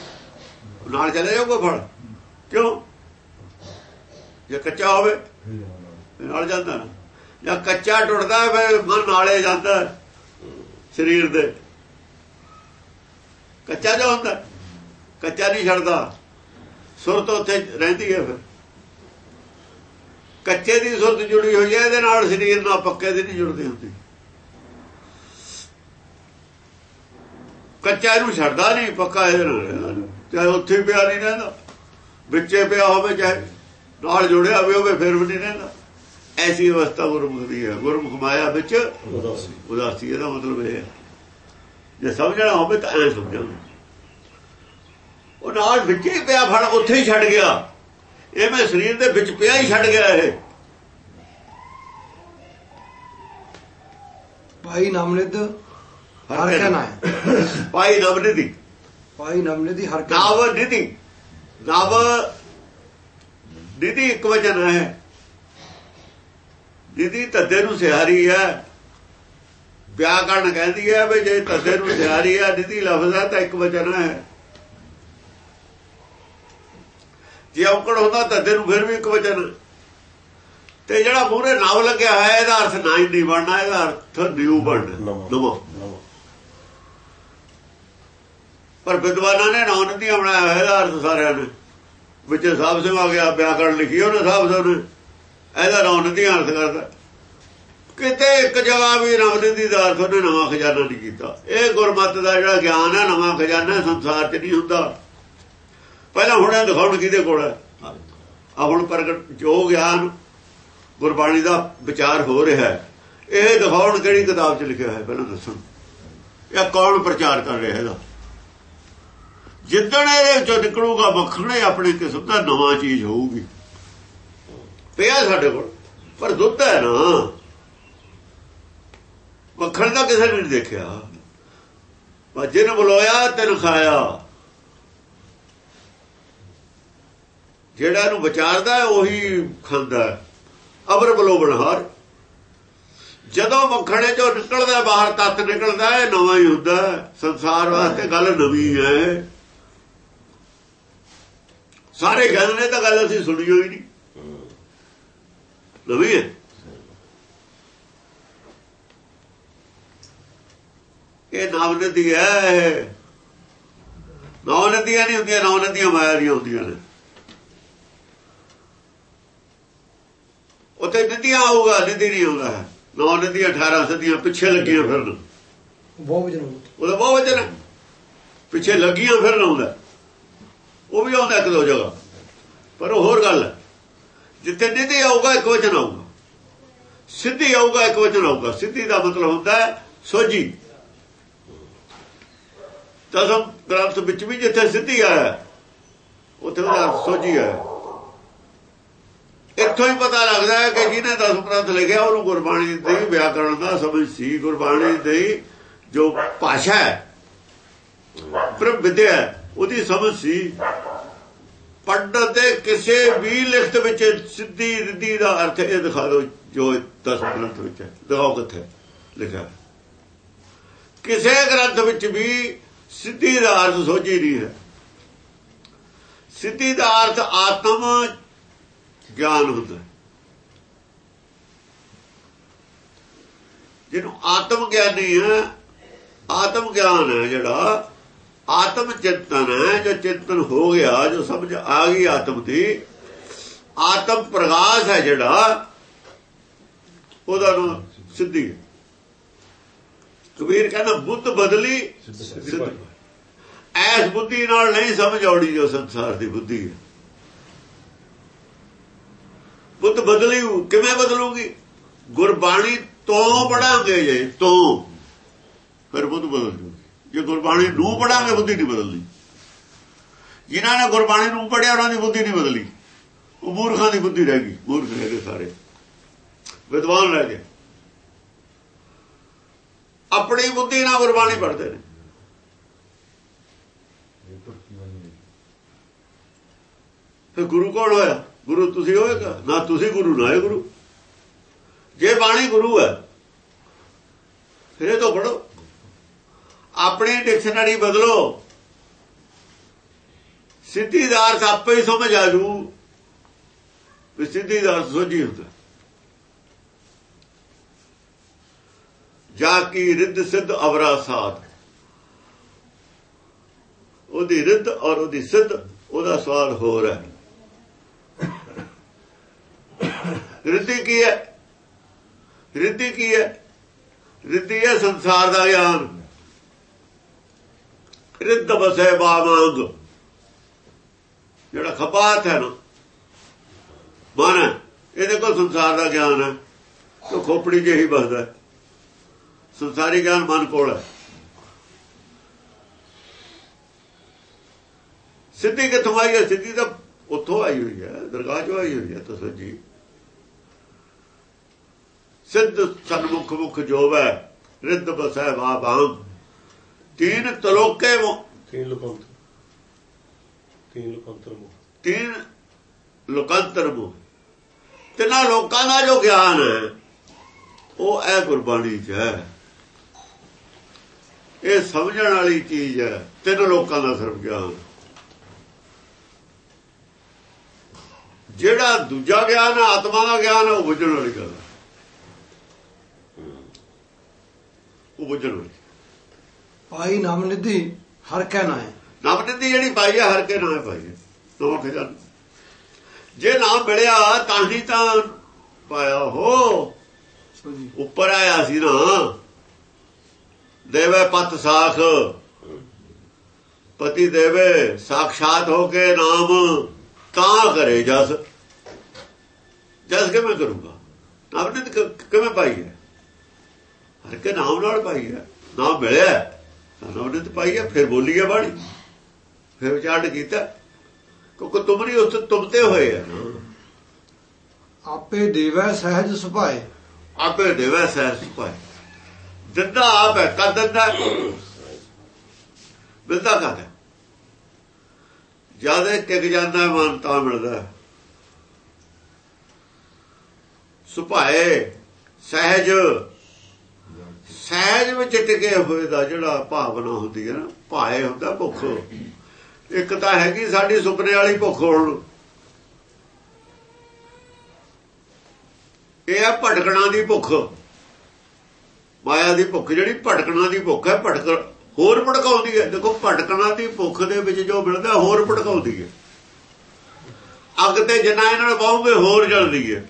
ਨਾਲ ਚਲੇ ਜਾਊਗਾ ਫਲ? ਕਿਉਂ? ਜੇ ਕੱਚਾ ਹੋਵੇ ਨਾਲ ਜਾਂਦਾ ਨਾ। ਜਾਂ ਕੱਚਾ ਟੁੱਟਦਾ, ਫਿਰ ਮਨ ਨਾਲੇ ਜਾਂਦਾ ਸਰੀਰ ਦੇ। ਕੱਚਾ ਜੋ ਹੁੰਦਾ, ਕੱਚਾ ਨਹੀਂ ਛੱਡਦਾ। ਸੁਰਤ ਉੱਥੇ ਰਹਿੰਦੀ ਹੈ ਫਿਰ। ਕੱਚੇ ਦੀ ਸੁਰਤ ਜੁੜੀ ਹੋਈ ਹੈ, ਇਹਦੇ ਨਾਲ ਸਰੀਰ ਨਾਲ ਪੱਕੇ ਦੀ ਨਹੀਂ ਜੁੜਦੀ ਹੁੰਦੀ। ਕੱਚਾ ਇਹਨੂੰ ਛੱਡਦਾ ਨਹੀਂ, ਪੱਕਾ ਇਹਦੇ ਨਾਲ ਰਹਿੰਦਾ ਚਾਹੇ ਉੱਥੇ ਪਿਆ ਨਹੀਂ ਰਹਿੰਦਾ, ਵਿੱਚੇ ਪਿਆ ਹੋਵੇ, ਚਾਹੇ ਨਾਲ ਜੁੜਿਆ ਹੋਵੇ ਹੋਵੇ ਫਿਰ ਵੀ ਨਹੀਂ ਰਹਿੰਦਾ। ਐਸੀ ਅਵਸਥਾ ਗੁਰਮੁਖ ਦੀ ਹੈ। ਗੁਰਮੁਖ ਮਾਇਆ ਵਿੱਚ ਉਦਾਸੀ। ਉਦਾਸੀ ਇਹਦਾ ਮਤਲਬ ਇਹ ਹੈ। ਜੇ ਸਮਝਣਾ ਹੋਵੇ ਤਾਂ ਐ ਸਮਝਣਾ ਉਹ ਨਾਲ ਵਿੱਚ ਹੀ ਪਿਆ ਫੜ ਉੱਥੇ ਹੀ ਛੱਡ ਗਿਆ। ਇਹ ਮੈਂ ਸਰੀਰ ਦੇ ਵਿੱਚ ਪਿਆ ਹੀ ਛੱਡ ਗਿਆ ਇਹ। ਭਾਈ ਨਾਮਨਿਦ ਹਰ ਕਾ ਨਾ ਨਵ ਨਿਧੀ ਭਾਈ ਨਾਮਨਿਦ ਹਰ ਕਾ ਨਵ ਨਿਧੀ। ਨਵ ਨਿਧੀ ਇੱਕ ਵਚਨ ਹੈ। ਨਿਧੀ ਤੱਦੇ ਨੂੰ ਸਿਹਾਰੀ ਹੈ ਵਿਆਕਰਨ ਕਹਿੰਦੀ ਹੈ ਵੀ ਜੇ ਤੱਦੇ ਨੂੰ ਸਿਹਾਰੀ ਹੈ ਨਿਧੀ ਲਫ਼ਜ਼ ਹੈ ਤਾਂ ਇੱਕ ਵਚਨ ਹੈ। ਜੇ ਔਕੜ ਹੁੰਦਾ ਤੱਦੇ ਨੂੰ ਫਿਰ ਵੀ ਇੱਕ ਵਚਨ। ਤੇ ਜਿਹੜਾ ਮੂਰੇ ਨਾਮ ਲੱਗਿਆ ਹੋਇਆ ਇਹਦਾ ਅਰਥ ਨਾ ਹੀ ਨਹੀਂ ਬਣਨਾ ਇਹਦਾ ਅਰਥ ਨਿਊ ਬਣਨਾ। ਨਵਾਂ। ਪਰ ਵਿਦਵਾਨਾਂ ਨੇ ਨਾਮ ਨਹੀਂ ਬਣਾਇਆ ਹੋਇਆ ਇਹਦਾ ਅਰਥ ਸਾਰਿਆਂ ਨੇ। ਵਿੱਚ ਸਾਹਿਬ ਸਿੰਘ ਆ ਗਿਆ ਵਿਆਕਰਨ ਲਿਖੀ ਉਹਨੇ ਸਾਹਿਬ ਸਿੰਘ ਨੇ। ਇਹਦਾ ਨਾਮ ਨਹੀਂ ਅਰਥ ਕਰਦਾ। ਕਿਤੇ ਇੱਕ ਜਗ੍ਹਾ ਵੀ ਰਮਨ ਦੀ ਦਾਤ ਉਹਨੇ ਨਵਾਂ ਖਜ਼ਾਨਾ ਨਹੀਂ ਕੀਤਾ। ਇਹ ਗੁਰਮਤ ਦਾ ਜਿਹੜਾ ਗਿਆਨ ਹੈ, ਨਵਾਂ ਖਜ਼ਾਨਾ ਸੰਸਾਰ 'ਚ ਨਹੀਂ ਹੁੰਦਾ। ਪਹਿਲਾਂ ਹੁਣ ਇਹ ਦਿਖਾਉਣ ਕਿਹਦੇ ਕੋਲ ਹੈ? ਆ ਹੁਣ ਪ੍ਰਗਟ ਜੋ ਗਿਆਨ ਗੁਰਬਾਣੀ ਦਾ ਵਿਚਾਰ ਹੋ ਰਿਹਾ ਹੈ, ਇਹ ਦਿਖਾਉਣ ਕਿਹੜੀ ਕਿਤਾਬ 'ਚ ਲਿਖਿਆ ਹੈ? ਪਹਿਲਾਂ ਦੱਸੋ ਇਹ ਕੌਣ ਪ੍ਰਚਾਰ ਕਰ ਰਿਹਾ ਇਹਦਾ? ਜਿੱਦਣ ਇਹਦੇ ਵਿੱਚੋਂ ਨਿਕਲੂਗਾ ਮੱਖਣੇ ਆਪਣੀ ਕਿਸਮ ਦਾ ਨਵਾਂ ਚੀਜ਼ ਹੋਊਗੀ। ਪਿਆ ਸਾਡੇ ਕੋਲ, ਪਰ ਦੁੱਧ ਹੈ ਨਾ। ਮੱਖਣ ਦਾ ਕਿਸੇ ਨੇ ਨਹੀਂ ਦੇਖਿਆ। ਬਾਜੇ ਨੇ ਬੁਲਾਇਆ, ਤੈਨੂੰ ਖਾਇਆ। ਜਿਹੜਾ ਇਹਨੂੰ ਵਿਚਾਰਦਾ ਉਹੀ ਖਾਂਦਾ ਹੈ। ਅਬਰ ਬਲੋ ਬਣਹਾਰ ਜਦੋਂ ਮੱਖਣੇ ਚੋਂ ਨਿਕਲਦਾ ਬਾਹਰ ਤੱਤ ਨਿਕਲਦਾ ਹੈ, ਨਵਾਂ ਹੀ ਹੁੰਦਾ ਸੰਸਾਰ ਵਾਸਤੇ ਗੱਲ ਨਵੀਂ ਹੈ। ਸਾਰੇ ਕਹਿੰਦੇ ਨੇ ਤਾਂ ਗੱਲ ਅਸੀਂ ਸੁਣੀ ਹੋਈ ਨਹੀਂ। ਹੈ? ਇਹ ਨਾਮ ਨਦੀ ਹੈ। ਨੌ ਨਦੀਆਂ ਨਹੀਂ ਹੁੰਦੀਆਂ ਨੌ ਨਦੀਆਂ ਮਾਇਆ ਦੀਆਂ ਹੁੰਦੀਆਂ ਨੇ। ਉੱਥੇ ਨਦੀਆਂ ਆਊਗਾ ਨਦੀ ਨਹੀਂ ਆਉਂਦਾ ਹੈ ਨੌ ਨਦੀਆਂ 18 ਸਦੀਆਂ ਪਿੱਛੇ ਲੱਗੀਆਂ ਫਿਰਨ। ਬਹੁਤ ਵਜਨ ਉਹਦਾ ਬਹੁਤ ਵਚਨ ਹੈ। ਪਿੱਛੇ ਲੱਗੀਆਂ ਫਿਰਨ ਆਉਂਦਾ। ਉਹ ਵੀ ਆਉਂਦਾ ਇੱਕ ਦੋ ਜਗ੍ਹਾ। ਪਰ ਉਹ ਹੋਰ ਗੱਲ ਜਿੱਥੇ ਨਿਧੀ ਆਊਗਾ ਇੱਕ ਵਚਨ ਆਊਗਾ। ਸਿੱਧੀ ਆਊਗਾ ਇੱਕ ਵਚਨ ਆਊਗਾ। ਸਿੱਧੀ ਦਾ ਮਤਲਬ ਹੁੰਦਾ ਹੈ ਸੋਝੀ। ਦਸਮ ਗ੍ਰੰਥ ਵਿੱਚ ਵੀ ਜਿੱਥੇ ਸਿੱਧੀ ਆਇਆ ਉੱਥੇ ਉਹਦਾ ਸੋਝੀ ਆਇਆ ਇੱਥੋਂ ਹੀ ਪਤਾ ਲੱਗਦਾ ਹੈ ਕਿ ਜਿਹਨੇ ਦਸਮ ਗ੍ਰੰਥ ਲਿਖਿਆ ਉਹਨੂੰ ਗੁਰਬਾਣੀ ਦੀ ਵਿਆਕਰਣ ਦਾ ਸਮਝ ਸੀ। ਗੁਰਬਾਣੀ ਦੀ ਜੋ ਭਾਸ਼ਾ ਹੈ ਪਰ ਵਿਦਿਆ ਹੈ, ਉਹਦੀ ਸਮਝ ਸੀ। ਪੜਨ ਦੇ ਕਿਸੇ ਵੀ ਲਿਖਤ ਵਿੱਚ ਸਿੱਧੀ ਰਿੱਧੀ ਦਾ ਅਰਥ ਇਹ ਦਿਖਾ ਦਿਓ, ਜੋ ਦਸਮ ਗ੍ਰੰਥ ਵਿੱਚ ਹੈ। ਦਿਖਾਓ ਕਿੱਥੇ ਲਿਖਿਆ ਕਿਸੇ ਗ੍ਰੰਥ ਵਿੱਚ ਵੀ ਸਿੱਧੀ ਦਾ ਅਰਥ ਸੋਝੀ ਨਹੀਂ ਹੈ। ਸਿੱਧੀ ਦਾ ਅਰਥ ਆਤਮ ਗਿਆਨ ਹੁੰਦਾ ਜਿਹਨੂੰ ਆਤਮ ਗਿਆਨੀ ਹੈ, ਆਤਮ ਗਿਆਨ ਹੈ ਜਿਹੜਾ ਆਤਮ ਚਿੰਤਨ ਹੈ, ਜੋ ਚਿੰਤਨ ਹੋ ਗਿਆ, ਜੋ ਸਮਝ ਆ ਗਈ ਆਤਮ ਦੀ, ਆਤਮ ਪ੍ਰਗਾਸ ਹੈ ਜਿਹੜਾ, ਉਹਦਾ ਨਾਮ ਸਿੱਧੀ ਹੈ। ਕਬੀਰ ਕਹਿੰਦਾ, ਬੁੱਧ ਬਦਲੀ ਐਸ ਬੁੱਧੀ ਨਾਲ ਨਹੀਂ ਸਮਝ ਆਉਣੀ, ਜੋ ਸੰਸਾਰ ਦੀ ਬੁੱਧੀ ਹੈ। ਬੁੱਧ ਬਦਲੀ, ਕਿਵੇਂ ਬਦਲੂਗੀ? ਗੁਰਬਾਣੀ ਤੋਂ ਪੜਾਂਗੇ ਜੇ, ਤੋਂ। ਫਿਰ ਬੁੱਧ ਬਦਲ ਜੂ। ਜੇ ਗੁਰਬਾਣੀ ਨੂੰ ਪੜਾਂਗੇ ਬੁੱਧੀ ਨਹੀਂ ਬਦਲਦੀ ਜਿਨ੍ਹਾਂ ਨੇ ਗੁਰਬਾਣੀ ਨੂੰ ਪੜਿਆ ਉਹਨਾਂ ਦੀ ਬੁੱਧੀ ਨਹੀਂ ਬਦਲੀ। ਉਹ ਮੂਰਖਾਂ ਦੀ ਬੁੱਧੀ ਰਹਿ ਗਈ ਮੂਰਖ ਰਹਿ ਗਏ ਸਾਰੇ। ਵਿਦਵਾਨ ਰਹਿ ਗਏ। ਆਪਣੀ ਬੁੱਧੀ ਨਾਲ ਗੁਰਬਾਣੀ ਪੜ੍ਹਦੇ ਨੇ। ਫਿਰ ਗੁਰੂ ਕੌਣ ਹੋਇਆ? ਗੁਰੂ ਤੁਸੀਂ ਹੋਏਗਾ ਨਾ ਤੁਸੀਂ ਗੁਰੂ ਨਾ ਹੈ ਗੁਰੂ। ਜੇ ਬਾਣੀ ਗੁਰੂ ਹੈ ਫਿਰ ਇਹ ਤਾਂ ਪੜੋ ਆਪਣੀ ਡਿਕਸ਼ਨਰੀ ਬਦਲੋ। ਸਿੱਧੀ ਦਾ ਅਰਥ ਆਪੇ ਹੀ ਸਮਝ ਆ ਜੂ ਵੀ ਸਿੱਧੀ ਦਾ ਅਰਥ ਸੋਝੀ ਹੁੰਦਾ। ਜਾ ਕੀ ਰਿੱਧ ਸਿੱਧ ਅਵਰਾ ਸਾਧ। ਉਹਦੀ ਰਿੱਧ ਔਰ ਉਹਦੀ ਸਿੱਧ, ਉਹਦਾ ਸਵਾਲ ਹੋਰ ਹੈ। ਰਿੱਧੀ ਕੀ ਹੈ? ਰਿੱਧੀ ਕੀ ਹੈ? ਰਿੱਧੀ ਹੈ ਸੰਸਾਰ ਦਾ ਗਿਆਨ। ਰਿੱਧ ਬਸੇ ਬਾਵਾਂਗ ਜਿਹੜਾ ਖਪਾਤ ਹੈ ਨਾ ਮਨ ਹੈ, ਇਹਦੇ ਕੋਲ ਸੰਸਾਰ ਦਾ ਗਿਆਨ ਹੈ ਉਹ ਖੋਪੜੀ ਜਿਹੀ ਬਸਦਾ ਹੈ। ਸੰਸਾਰੀ ਗਿਆਨ ਮਨ ਕੋਲ ਹੈ। ਸਿੱਧੀ ਕਿੱਥੋਂ ਆਈ ਹੈ? ਸਿੱਧੀ ਤਾਂ ਉੱਥੋਂ ਆਈ ਹੋਈ ਹੈ ਦਰਗਾਹ ਚੋਂ ਆਈ ਹੋਈ ਹੈ ਤਸੱਜੀ ਸਿੱਧ ਸਨਮੁਖ ਮੁਖ ਜੋਵੈ ਰਿੱਧ ਬਸੈ ਵਾ ਬਾਂਗ ਤੀਨ ਤਲੋਕੇ ਮੋ ਤੀਨ ਲੋਕਾਂਤਰ ਤੀਨ ਲੋਕਾਂਤਰ ਮੋ ਤੀਨ ਲੋਕਾਂਤਰ ਮੋ ਤਿੰਨਾਂ ਲੋਕਾਂ ਦਾ ਜੋ ਗਿਆਨ ਹੈ ਉਹ ਹੈ ਗੁਰਬਾਣੀ ਚ ਹੈ ਇਹ ਸਮਝਣ ਵਾਲੀ ਚੀਜ਼ ਹੈ ਤਿੰਨ ਲੋਕਾਂ ਦਾ ਸਿਰਫ ਗਿਆਨ ਜਿਹੜਾ ਦੂਜਾ ਗਿਆਨ ਹੈ ਆਤਮਾ ਦਾ ਗਿਆਨ ਹੈ ਉਹ ਬੁੱਝਣ ਵਾਲੀ ਗੱਲ ਉਹ ਬੁੱਝਣ ਵਾਲੀ ਪਾਈ ਨਾਮ ਨਿਧੀ ਹਰ ਕੈ ਨਾਏ ਨਵਨ ਦੀ ਜਿਹੜੀ ਪਾਈ ਹੈ ਹਰ ਕੇ ਨਾਮ ਪਾਈ ਹੈ ਨਵਾਂ ਖਜ਼ਾਨਾ ਜੇ ਨਾਮ ਮਿਲਿਆ ਤਾਂ ਹੀ ਤਾਂ ਪਾਇਆ ਹੋ ਉੱਪਰ ਆਇਆ ਸੀ ਨਾ। ਦੇਵੇ ਪਤ ਸਾਖ। ਪਤੀ ਦੇਵੇ ਸਾਖਸ਼ਾਤ ਹੋ ਕੇ ਨਾਮ ਤਾਂ ਕਰੇ ਜਸ। ਜਸ ਕਿਵੇਂ ਕਰੂਗਾ? ਤੇ ਕ- ਕਿਵੇਂ ਪਾਈ ਹੈ? ਹਰ ਕੇ ਨਾਮ ਨਾਲ ਪਾਈ ਹੈ। ਨਾਮ ਮਿਲਿਆ। ਤਾਂ ਉਹਨੇ ਤੇ ਪਾਈ ਹੈ ਫਿਰ ਬੋਲੀ ਹੈ ਬਾਣੀ। ਫਿਰ ਵਿਚਾਰ ਕੀਤਾ। ਕਿਉਂਕਿ ਤੁਮਰੀ ਉਸ ਤੁਮਤੇ ਹੋਏ ਨਾ ਆਪੇ ਦੇਵੈ ਸਹਿਜ ਸੁਭਾਏ। ਆਪੇ ਦੇਵੇ ਸਹਿ ਸੁਪਾਏ ਦਿੰਦਾ ਆਪ ਹੈ ਕਦ ਦਿੰਦਾ ਦਿੰਦਾ ਹੈ। ਜ਼ਿਆਦਾ ਟਿਕ ਜਾਂਦਾ ਮਨ ਤਾਂ ਮਿਲਦਾ। ਸੁਭਾਏ ਸਹਿਜ ਸਹਿਜ ਵਿੱਚ ਟਿਕੇ ਹੋਏ ਦਾ ਜਿਹੜਾ ਭਾਵਨਾ ਹੁੰਦੀ ਹੈ ਨਾ, ਭਾਏ ਹੁੰਦਾ ਭੁੱਖ। ਇੱਕ ਤਾਂ ਹੈਗੀ ਸਾਡੀ ਸੁਪਨੇ ਵਾਲੀ ਭੁੱਖ ਹੁਣ। ਇਹ ਆ ਭਟਕਣਾ ਦੀ ਭੁੱਖ। ਮਾਇਆ ਦੀ ਭੁੱਖ, ਜਿਹੜੀ ਭਟਕਣਾ ਦੀ ਭੁੱਖ ਹੈ, ਭਟਕ ਹੋਰ ਭਟਕਾਉਂਦੀ ਹੈ। ਦੇਖੋ, ਭਟਕਣਾ ਦੀ ਭੁੱਖ ਦੇ ਵਿੱਚ ਜੋ ਮਿਲਦਾ, ਹੋਰ ਭਟਕਾਉਂਦੀ ਹੈ। ਅੱਗ ਤੇ ਜਿੰਨਾ ਇਹਨਾਂ ਨੂੰ ਪਾਉਂਗੇ ਹੋਰ ਜਲਦੀ ਹੈ।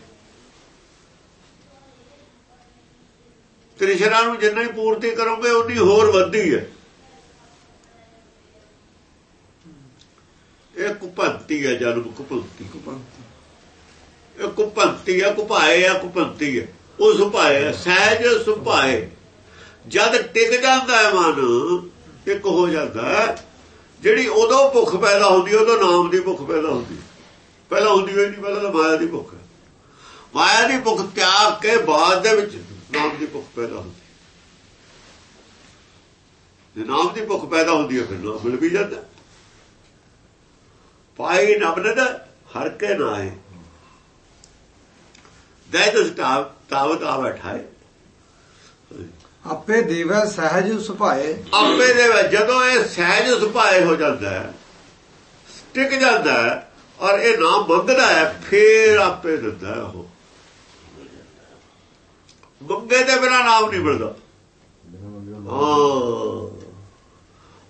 ਤ੍ਰਿਸ਼ਨਾ ਨੂੰ ਜਿੰਨਾ ਹੀ ਪੂਰਤੀ ਕਰੋਗੇ ਉਨੀ ਹੋਰ ਵੱਧਦੀ ਹੈ। ਇਹ ਕੁਪੰਤੀ ਹੈ ਜਨਮ, ਕੁਪੰਤੀ ਇਹ ਕੁਪੰਤੀ ਆ ਕੁਪਾਏ ਆ ਕੁਪੰਤੀ ਹੈ। ਉਹ ਸੁਭਾਏ ਸਹਿਜ ਸੁਭਾਏ। ਜਦ ਟਿਕ ਜਾਂਦਾ ਹੈ ਮਨ, ਇੱਕ ਹੋ ਜਾਂਦਾ ਜਿਹੜੀ ਉਦੋਂ ਭੁੱਖ ਪੈਦਾ ਹੁੰਦੀ ਉਦੋਂ ਨਾਮ ਦੀ ਭੁੱਖ ਪੈਦਾ ਹੁੰਦੀ ਪਹਿਲਾਂ ਹੁੰਦੀ ਹੋਈ ਨਹੀਂ, ਪਹਿਲਾਂ ਤਾਂ ਮਾਇਆ ਦੀ ਭੁੱਖ ਮਾਇਆ ਦੀ ਭੁੱਖ ਤਿਆਗ ਕੇ ਬਾਅਦ ਦੇ ਵਿੱਚ ਨਾਮ ਦੀ ਭੁੱਖ ਪੈਦਾ ਹੁੰਦੀ। ਜੇ ਨਾਮ ਦੀ ਭੁੱਖ ਪੈਦਾ ਹੁੰਦੀ ਹੈ ਫਿਰ ਨਾਮ ਮਿਲ ਵੀ ਜਾਂਦਾ। ਪਾਈ ਨਬਨਦ ਹਰ ਕੇ ਨਾਏ ਦੇ ਤਾਵ ਤਾਵਤ ਆ ਬੈਠਾ ਹੈ ਆਪੇ ਦੇਵੈ ਸਹਿਜ ਸੁਭਾਏ ਆਪੇ ਦੇ ਵਿੱਚ ਜਦੋਂ ਇਹ ਸਹਿਜ ਸੁਭਾਏ ਹੋ ਜਾਂਦਾ ਹੈ ਟਿਕ ਜਾਂਦਾ ਹੈ ਔਰ ਇਹ ਨਾਮ ਮੰਗਦਾ ਹੈ ਫੇਰ ਆਪੇ ਦਿੰਦਾ ਹੈ ਉਹ। ਮੰਗੇ ਦੇ ਬਿਨਾ ਨਾਮ ਨਹੀਂ ਮਿਲਦਾ।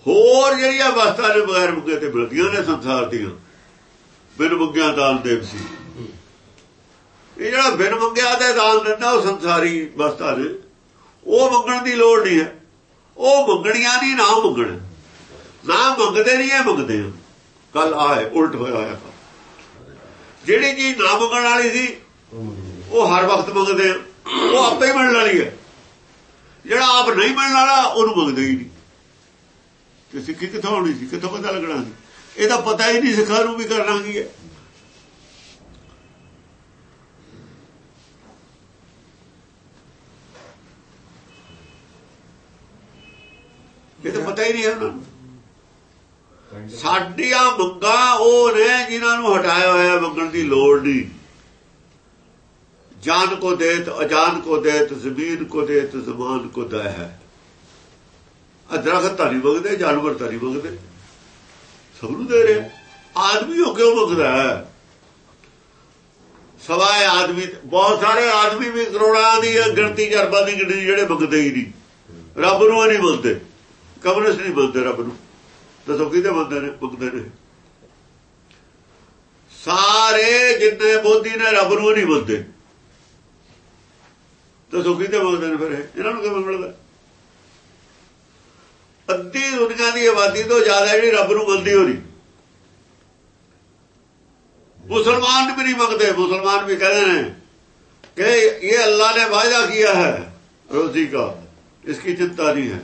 ਹੋਰ ਜਿਹੜੀਆਂ ਵਸਤਾਂ ਨੇ ਬਗੈਰ ਮੰਗੇ ਤੇ ਮਿਲਦੀਆਂ ਨੇ ਸੰਸਾਰ ਦੀਆਂ, ਬਿਨ ਮੰਗਿਆ ਦਾਨ ਦੇਵ ਸੀ। ਇਹ ਜਿਹੜਾ ਬਿਨ ਮੰਗਿਆ ਦੇ ਦਾਨ ਦਿੰਦਾ ਉਹ ਸੰਸਾਰੀ ਵਸਤਾਂ ਨੇ। ਉਹ ਮੰਗਣ ਦੀ ਲੋੜ ਨਹੀਂ ਹੈ। ਉਹ ਮੰਗਣੀਆਂ ਨਹੀਂ, ਨਾ ਮੰਗਣ। ਨਾ ਮੰਗਦੇ ਨਹੀਂ, ਇਹ ਮੰਗਦੇ ਆ ਕੱਲ ਆਏ ਉਲਟ ਹੋਇਆ ਹੋਇਆ ਜਿਹੜੀ ਚੀਜ਼ ਨਾ ਮੰਗਣ ਵਾਲੀ ਸੀ, ਉਹ ਹਰ ਵਕਤ ਮੰਗਦੇ ਆ ਉਹ ਆਪੇ ਹੀ ਮਿਲਣ ਵਾਲੀ ਹੈ। ਜਿਹੜਾ ਆਪ ਨਹੀਂ ਮਿਲਣ ਵਾਲਾ, ਉਹਨੂੰ ਮੰਗਦੇ ਹੀ ਨਹੀਂ। ਤੇ ਸਿੱਖੀ ਕਿੱਥੋਂ ਆਉਣੀ ਸੀ? ਕਿੱਥੋਂ ਪਤਾ ਲੱਗਣਾ ਸੀ? ਇਹਦਾ ਪਤਾ ਹੀ ਨਹੀਂ ਸਿੱਖਾਂ ਨੂੰ ਵੀ ਕਰਨਾ ਕੀ ਹੈ। ਇਹ ਤਾਂ ਪਤਾ ਹੀ ਨਹੀਂ ਹੈ ਉਹਨਾਂ ਨੂੰ। ਸਾਡੀਆਂ ਮੰਗਾਂ ਉਹ ਨੇ ਜਿਨ੍ਹਾਂ ਨੂੰ ਹਟਾਇਆ ਹੋਇਆ ਮੰਗਣ ਦੀ ਲੋੜ ਨਹੀਂ। ਜਾਨ ਕੋ ਦੇਤ, ਅਜਾਨ ਕੋ ਦੇਤ, ਜ਼ਮੀਨ ਕੋ ਦੇਤ, ਜ਼ਮਾਨ ਕੋ ਦਾ ਹੈ। ਅਦਰਖਤ ਤਾਂ ਨਹੀਂ ਮੰਗਦੇ ਜਾਨਵਰ ਤਾਂ ਨਹੀਂ ਮੰਗਦੇ ਸਭ ਨੂੰ ਦੇ ਰਿਹਾ। ਆਦਮੀ ਹੋ ਕਿਉਂ ਮੰਗਦਾ ਹੈ? ਸਵਾਏ ਆਦਮੀ, ਬਹੁਤ ਸਾਰੇ ਆਦਮੀ ਵੀ ਕਰੋੜਾਂ ਦੀ ਗਿਣਤੀ, ਜਰਬਾਂ ਦੀ ਗਿਣਤੀ ਜਿਹੜੇ ਮੰਗਦੇ ਹੀ ਨਹੀਂ। ਰੱਬ ਨੂੰ ਨਹੀਂ ਮੰਗਦੇ ਕਮਰਸ ਨਹੀਂ ਮੰਗਦੇ ਰੱਬ ਨੂੰ। ਦੱਸੋ ਕਿਹਦੇ ਮੰਗਦੇ ਨੇ ਮੰਗਦੇ ਨੇ? ਸਾਰੇ ਜਿੰਨੇ ਬੋਧੀ ਨੇ, ਰੱਬ ਨੂੰ ਨਹੀਂ ਮੰਗਦੇ ਦੱਸੋ ਕਿਹਦੇ ਮੰਗਦੇ ਨੇ ਫਿਰ ਇਹ? ਇਹਨਾਂ ਨੂੰ ਕਿਵੇਂ ਮਿਲਦਾ ਅੱਧੀ ਦੁਨੀਆ ਦੀ ਆਬਾਦੀ ਤੋਂ ਜ਼ਿਆਦਾ ਜਿਹੜੀ ਰੱਬ ਨੂੰ ਮੰਨਦੀ ਹੋਣੀ ਮੁਸਲਮਾਨ ਵੀ ਨਹੀਂ ਮੰਗਦੇ ਮੁਸਲਮਾਨ ਵੀ ਕਹਿੰਦੇ ਨੇ कि ये अल्लाह ने वायदा किया है रोजी का इसकी चिंता नहीं है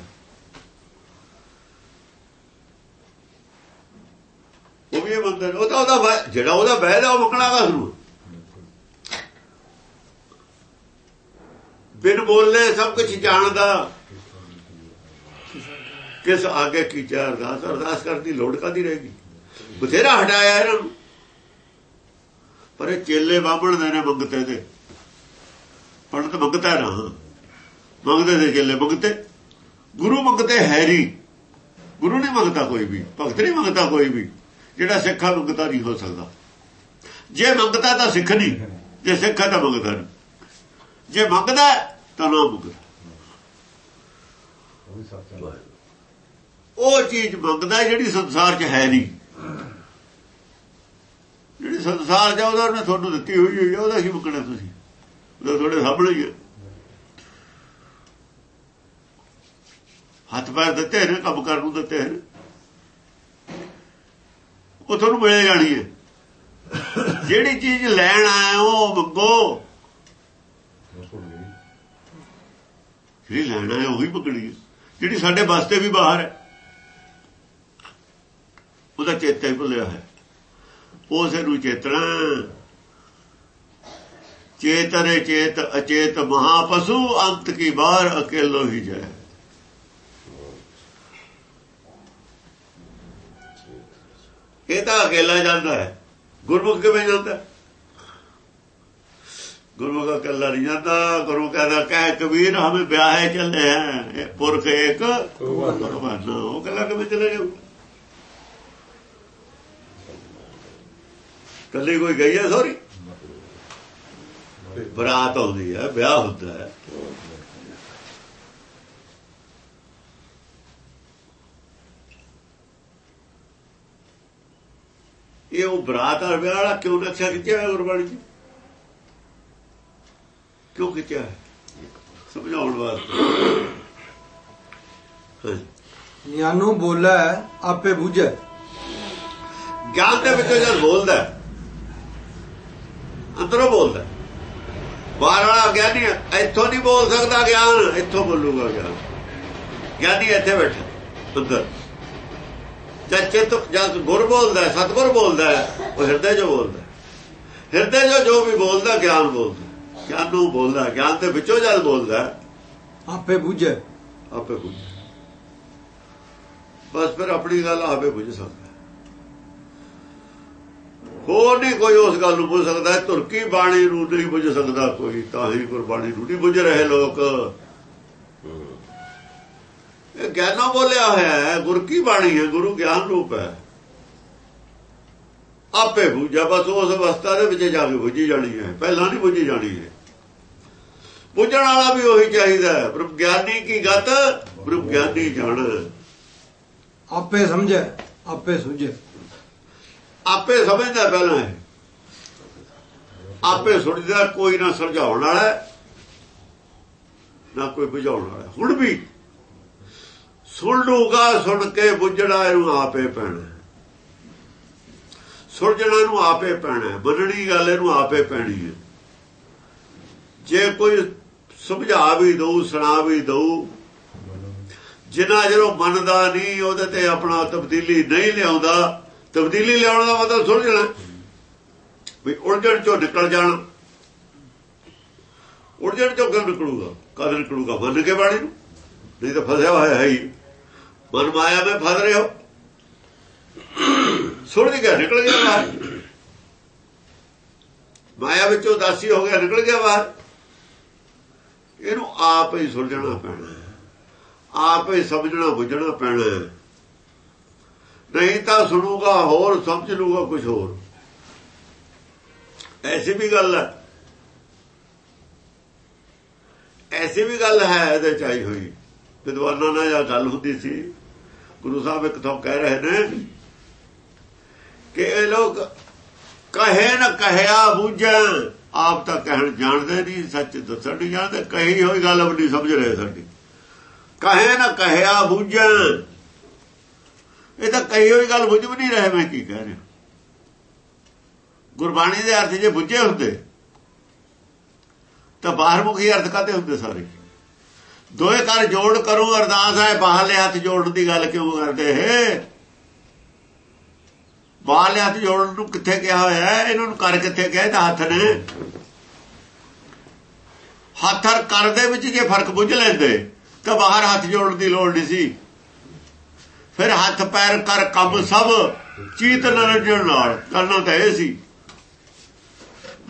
ਉਹ ਵੀ ਇਹ ਮੰਨਦੇ ਨੇ ਉਹ ਤਾਂ ਉਹਦਾ ਵਾਅ- ਜਿਹੜਾ ਉਹਦਾ ਵੈਦ ਆ ਉਹ ਮੰਗਣਾ ਵਾ ਨੂੰ ਬਿਨ ਬੋਲੇ ਸਭ ਕੁਝ ਜਾਣਦਾ। ਕਿਸ ਆਗੇ ਕੀ ਅਰਦਾਸ ਅਰਦਾਸ ਕਰਨ ਦੀ ਲੋੜ ਕਾਦੀ ਰਹੇਗੀ? ਬਥੇਰਾ ਹਟਾਇਆ ਇਹਨਾਂ ਨੂੰ। ਪਰ ਇਹ ਚੇਲੇ ਬਾਬਣ ਦੇ ਨੇ ਮੰਗਤੇ ਦੇ। ਪੰਡਤ ਮੰਗਤਾ ਨਾ। ਮੰਗਦੇ ਦੇ ਚੇਲੇ ਮੰਗਤੇ। ਗੁਰੂ ਮੰਗਤੇ ਹੈਰੀ ਗੁਰੂ ਨਹੀਂ ਮੰਗਤਾ ਕੋਈ ਵੀ। ਭਗਤ ਨਹੀਂ ਮੰਗਤਾ ਕੋਈ ਵੀ। ਜਿਹੜਾ ਸਿੱਖਾ ਮੰਗਤਾ ਨਹੀਂ ਹੋ ਸਕਦਾ। ਜੇ ਮੰਗਤਾ ਤਾਂ ਸਿੱਖ ਨਹੀਂ। ਜੇ ਸਿੱਖਾ ਤਾਂ ਮੰਗਦਾ ਨਹੀਂ। ਜੇ ਮੰਗਦਾ ਤਾਂ ਨਾ ਉਹ ਚੀਜ਼ ਮੰਗਦਾ ਜਿਹੜੀ ਸੰਸਾਰ 'ਚ ਹੈ ਨਹੀਂ। ਜਿਹੜੀ ਸੰਸਾਰ 'ਚ ਉਹਦਾ ਉਹਨੇ ਤੁਹਾਨੂੰ ਦਿੱਤੀ ਹੋਈ ਹੋਈ ਉਹਦਾ ਕੀ ਮੁਕਣਾ ਤੁਸੀਂ? ਉਹਦਾ ਤੁਹਾਡੇ ਸਾਹਮਣੇ ਹੀ ਹੈ ਹੱਥ ਪੈਰ ਦਿੱਤੇ ਨੇ, ਕੰਮ ਕਰਨ ਨੂੰ ਦਿੱਤੇ ਨੇ। ਉਹ ਤੁਹਾਨੂੰ ਮਿਲੇ ਜਾਣੀ ਹੈ। ਜਿਹੜੀ ਚੀਜ਼ ਲੈਣ ਆਇਆ, ਉਹ ਮੰਗੋ। ਜਿਹੜੀ ਲੈਣਾ ਆਏ ਉਹੀ ਪਕੜੀ ਹੈ। ਜਿਹੜੀ ਸਾਡੇ ਵਾਸਤੇ ਵੀ ਬਾਹਰ ਹੈ, ਉਹਦਾ ਚੇਤਾ ਹੀ ਭੁੱਲਿਆ ਹੈ। ਉਸੇ ਨੂੰ ਚੇਤਣਾ ਚੇਤਰੇ ਚੇਤ ਅਚੇਤ ਮਹਾਪਸੂ, ਅੰਤ ਕੀ ਬਾਹਰ ਅਕੇਲੋ ਹੀ ਜਾਏ ਇਹ ਤਾਂ ਅਕੇਲਾ ਜਾਂਦਾ ਹੈ। ਗੁਰਮੁਖ ਕਿਵੇਂ ਜਾਂਦਾ? ਹੈ? ਗੁਰਮੁਖ ਕੱਲਾ ਨਹੀਂ ਜਾਂਦਾ, ਗੁਰੂ ਕਹਿੰਦਾ, ਕਹਿ ਕਬੀਰ, ਹਮੇ ਵਿਆਹੇ ਚੱਲੇ ਹੈ। ਇਹ ਪੁਰਖ ਇੱਕ ਭਗਵਾਨ। ਉਹ ਕੱਲਾ ਕਿਵੇਂ ਚਲੇ ਜਾਊ ਕੱਲੀ ਕੋਈ ਗਈ ਹੈ ਸੋਰੀ? ਬਰਾਤ ਆਉਂਦੀ ਹੈ, ਵਿਆਹ ਹੁੰਦਾ ਹੈ। ਇਹ ਉਹ ਬਰਾਤ ਔਰ ਵਿਆਹ ਵਾਲਾ ਕਿਉਂ ਨਕਸ਼ਾ ਖਿੱਚਿਆ ਹੈ ਗੁਰਬਾਣੀ ਜੀ? ਕਿਉਂ ਖਿੱਚਿਆ ਹੈ ਸਮਝਾਉਣ ਵਾਸਤੇ। ਗਿਆਨੂ ਬੋਲੇ ਆਪੇ ਬੁਝੇ ਗਿਆਨ ਦੇ ਵਿੱਚੋਂ ਜਦ ਬੋਲਦਾ ਅੰਦਰੋਂ ਬੋਲਦਾ। ਬਾਹਰ ਵਾਲਾ ਗਿਆਨੀ ਇੱਥੋਂ ਨਹੀਂ ਬੋਲ ਸਕਦਾ ਗਿਆਨ ਇੱਥੋਂ ਬੋਲੂਗਾ ਗਿਆਨ ਗਿਆਨੀ ਇੱਥੇ ਬੈਠਾ ਅੰਦਰ ਜਦ ਚਿੱਤ ਜਦ ਗੁਰ ਬੋਲਦਾ ਸਤਿਗੁਰ ਬੋਲਦਾ ਉਹ ਹਿਰਦੇ 'ਚੋਂ ਬੋਲਦਾ। ਹਿਰਦੇ 'ਚੋਂ ਜੋ ਵੀ ਬੋਲਦਾ ਗਿਆਨ ਬੋਲਦਾ ਗਿਆਨ ਨੂੰ ਬੋਲਦਾ? ਗਿਆਨ ਦੇ ਵਿੱਚੋਂ ਜਦ ਬੋਲਦਾ। ਆਪੇ ਬੁਝੇ। ਆਪੇ ਬੁੱਝ। ਬਸ ਫਿਰ ਆਪਣੀ ਗੱਲ ਆਪੇ ਬੁੱਝ ਸਕਦਾ। ਹੋਰ ਨਹੀਂ ਕੋਈ ਉਸ ਗੱਲ ਨੂੰ ਬੁੱਝ ਸਕਦਾ। ਤੁਰਕੀ ਬਾਣੀ ਨੂੰ ਨਹੀਂ ਬੁੱਝ ਸਕਦਾ ਕੋਈ ਤਾਂ ਹੀ ਗੁਰਬਾਣੀ ਨੂੰ ਨਹੀਂ ਬੁੱਝ ਰਹੇ ਲੋਕ। ਇਹ ਗਿਆਨੋਂ ਬੋਲਿਆ ਹੋਇਆ ਹੈ ਗੁਰ ਕੀ ਬਾਣੀ ਹੈ? ਗੁਰੂ ਗਿਆਨ ਰੂਪ ਹੈ। ਆਪੇ ਬੁੱਝਾ ਬਸ ਉਸ ਅਵਸਥਾ ਦੇ ਵਿੱਚ ਜਾ ਕੇ ਬੁੱਝੀ ਜਾਣੀ ਹੈ। ਪਹਿਲਾਂ ਨਹੀਂ ਬੁੱਝੀ ਜਾਣੀ ਹੈ। ਬੁੱਝਣ ਵਾਲਾ ਵੀ ਉਹੀ ਚਾਹੀਦਾ ਹੈ। ਬ੍ਰਹਮ ਗਿਆਨੀ ਕੀ ਗਤ ਬ੍ਰਹਮ ਗਿਆਨੀ ਜਾਣ ਆਪੇ ਸਮਝੇ ਆਪੇ ਸੁਝੇ। ਆਪੇ ਸਮਝਦਾ ਪਹਿਲਾਂ ਹੈ ਆਪੇ ਸੁਣਦਾ ਕੋਈ ਨਾ ਸਮਝਾਉਣ ਵਾਲਾ ਨਾ ਕੋਈ ਬੁਝਾਉਣ ਵਾਲਾ ਹੁਣ ਵੀ ਸੁਣ ਲੂਗਾ ਸੁਣ ਕੇ ਬੁੱਝਣਾ ਇਹਨੂੰ ਆਪੇ ਪੈਣਾ ਸੁਰਜਣਾ ਨੂੰ ਆਪੇ ਪੈਣਾ ਮੰਨਣੀ ਗੱਲ ਇਹਨੂੰ ਆਪੇ ਪੈਣੀ ਹੈ। ਜੇ ਕੋਈ ਸਮਝਾ ਵੀ ਦਊ, ਸੁਣਾ ਵੀ ਦਊ। ਜਿੰਨਾ ਜਦੋਂ ਮੰਨਦਾ ਨਹੀਂ, ਉਹਦੇ ਤੇ ਆਪਣਾ ਤਬਦੀਲੀ ਨਹੀਂ ਲਿਆਉਂਦਾ। ਤਬਦੀਲੀ ਲਿਆਉਣ ਦਾ ਮਤਲਬ ਸੁਲਝਣਾ ਵੀ ਉਲਝਣ ਚੋਂ ਨਿਕਲ ਜਾਣਾ। ਉਲਝਣ ਚੋਂ ਕਿਉਂ ਨਿਕਲੂਗਾ? ਕਦ ਨਿਕਲੂਗਾ? ਮੰਨ ਕੇ ਬਾਣੀ ਨੂੰ। ਨਹੀਂ ਤਾਂ ਫਸਿਆ ਹੋਇਆ ਹੈ ਹੀ। ਮਨ ਮਾਇਆ ਵਿੱਚ ਫਸ ਰਹੇ ਹੋ। ਸੁਲਝ ਗਿਆ ਨਿਕਲ ਗਿਆ ਬਾਹਰ। ਮਾਇਆ ਵਿੱਚੋਂ ਦਾਸੀ ਹੋ ਗਿਆ, ਨਿਕਲ ਗਿਆ ਬਾਹਰ। ਇਹਨੂੰ ਆਪ ਹੀ ਸੁਲਝਣਾ ਪੈਣਾ ਆਪ ਹੀ ਸਮਝਣਾ ਬੁੱਝਣਾ ਪੈਣਾ ਨਹੀਂ ਤਾਂ ਸੁਣੂਗਾ ਹੋਰ, ਸਮਝ ਲੂਗਾ ਕੁਝ ਹੋਰ। ਐਸੀ ਵੀ ਗੱਲ ਹੈ। ਐਸੀ ਵੀ ਗੱਲ ਹੈ ਇਹਦੇ ਚ ਆਈ ਹੋਈ। ਵਿਦਵਾਨਾਂ ਨਾਲ ਇਹ ਗੱਲ ਹੁੰਦੀ ਸੀ। ਗੁਰੂ ਸਾਹਿਬ ਇੱਕ ਤੋਂ ਕਹਿ ਰਹੇ ਨੇ ਕਿ ਇਹ ਲੋਕ ਕਹੇ ਨਾ ਕਹਿਆ ਬੁੱਝਣ। ਆਪ ਤਾਂ ਕਹਿਣ ਜਾਣਦੇ ਨਹੀਂ, ਸੱਚ ਦੱਸਣ ਨਹੀਂ ਜਾਣਦੇ, ਕਹੀ ਹੋਈ ਗੱਲ ਵੀ ਨਹੀਂ ਸਮਝ ਰਹੇ ਸਾਡੀ। ਕਹੇ ਨਾ ਕਹਿਆ ਬੁੱਝਣ ਇਹ ਤਾਂ ਕਹੀ ਹੋਈ ਗੱਲ ਬੁੱਝ ਵੀ ਨਹੀਂ ਰਹੇ, ਮੈਂ ਕੀ ਕਹਿ ਰਿਹਾ। ਗੁਰਬਾਣੀ ਦੇ ਅਰਥ ਜੇ ਬੁੱਝੇ ਹੁੰਦੇ, ਤਾਂ ਬਾਹਰਮੁਖੀ ਅਰਥ ਕਾਤੇ ਹੁੰਦੇ ਸਾਰੇ? ਦੋਏ ਕਰ ਜੋੜ ਕਰੋ ਅਰਦਾਸ ਹੈ, ਬਾਹਰਲੇ ਹੱਥ ਜੋੜਨ ਦੀ ਗੱਲ ਕਿਉਂ ਕਰਦੇ ਹੈ ਬਾਹਰਲੇ ਹੱਥ ਜੋੜਨ ਨੂੰ ਕਿੱਥੇ ਕਿਹਾ ਹੋਇਆ ਹੈ? ਇਹਨਾਂ ਨੂੰ ਕਰ ਕਿੱਥੇ ਕਿਹਾ ਤਾਂ ਹੱਥ ਨੇ। ਹੱਥ ਹਰ ਕਰ ਦੇ ਵਿੱਚ ਜੇ ਫ਼ਰਕ ਬੁੱਝ ਲੈਂਦੇ ਤਾਂ ਬਾਹਰ ਹੱਥ ਜੋੜਨ ਦੀ ਲੋੜ ਨਹੀਂ ਸੀ। ਫਿਰ ਹੱਥ ਪੈਰ ਕਰ ਕੰਮ ਸਭ ਚੀਤ ਨਰਜਣ ਨਾਲ। ਕਰਨਾ ਤਾਂ ਇਹ ਸੀ।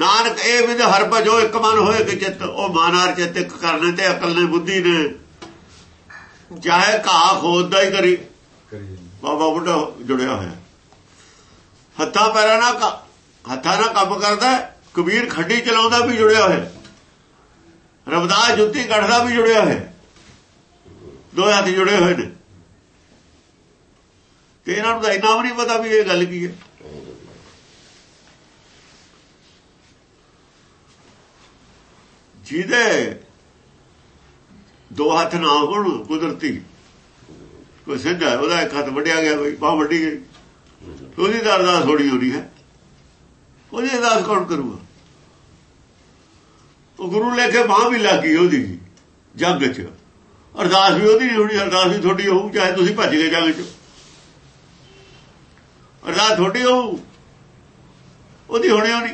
ਨਾਨਕ ਇਹ ਵਿਦ ਹਰ ਭਜੋ ਇੱਕ ਮਨ ਹੋਏ ਕਿ ਚਿੱਤ ਉਹ ਮਾਨਾਰ ਚਿੱਤ ਇੱਕ ਕਰਨੇ ਤੇ ਅਕਲ ਨੇ ਬੁੱਧੀ ਨੇ। ਚਾਹੇ ਘਾਹ ਖੋਦਦਾ ਹੀ ਕਰੀ। ਬਾਬਾ ਬੁੱਢਾ ਜੁੜਿਆ ਹੋਇਆ। ਹੱਥਾਂ ਪੈਰਾਂ ਨਾਲ ਕ- ਹੱਥਾਂ ਨਾਲ ਕੰਮ ਕਰਦਾ ਕਬੀਰ ਖੱਡੀ ਚਲਾਉਂਦਾ ਵੀ ਜੁੜਿਆ ਹੋਇਆ ਰਬਦਾਸ ਜੁੱਤੀ ਕੱਢਦਾ ਵੀ ਜੁੜਿਆ ਹੋਇਆ ਦੋ ਹੱਥ ਜੁੜੇ ਹੋਏ ਨੇ। ਤੇ ਇਹਨਾਂ ਨੂੰ ਤਾਂ ਇੰਨਾ ਵੀ ਨਹੀਂ ਪਤਾ ਵੀ ਇਹ ਗੱਲ ਕੀ ਹੈ। ਜਿਹਦੇ ਦੋ ਹੱਥ ਨਾ ਹੋਣ, ਕੁਦਰਤੀ। ਕੋਈ ਸਿੱਧਾ ਉਹਦਾ ਇੱਕ ਹੱਥ ਵੱਢਿਆ ਗਿਆ, ਕੋਈ ਬਾਹ ਵੱਢੀ ਗਈ। ਉਹਦੀ ਤਾਂ ਅਰਦਾਸ ਥੋੜੀ ਹੋਣੀ ਹੈ। ਉਹਦੀ ਅਰਦਾਸ ਕੌਣ ਕਰੂਗਾ? ਉਹ ਗੁਰੂ ਲੈ ਕੇ ਮਾਂ ਵੀ ਲੱਗੀ ਉਹਦੀ, ਜੰਗ 'ਚ। ਅਰਦਾਸ ਵੀ ਉਹਦੀ ਨਹੀਂ ਹੋਣੀ, ਅਰਦਾਸ ਵੀ ਤੁਹਾਡੀ ਹੋਊ, ਚਾਹੇ ਤੁਸੀਂ ਭੱਜ ਗਏ ਜੰਗ 'ਚ। ਅਰਦਾਸ ਤੁਹਾਡੀ ਹੋਊ, ਉਹਦੀ ਹੋਣੀ ਹੋਣੀ।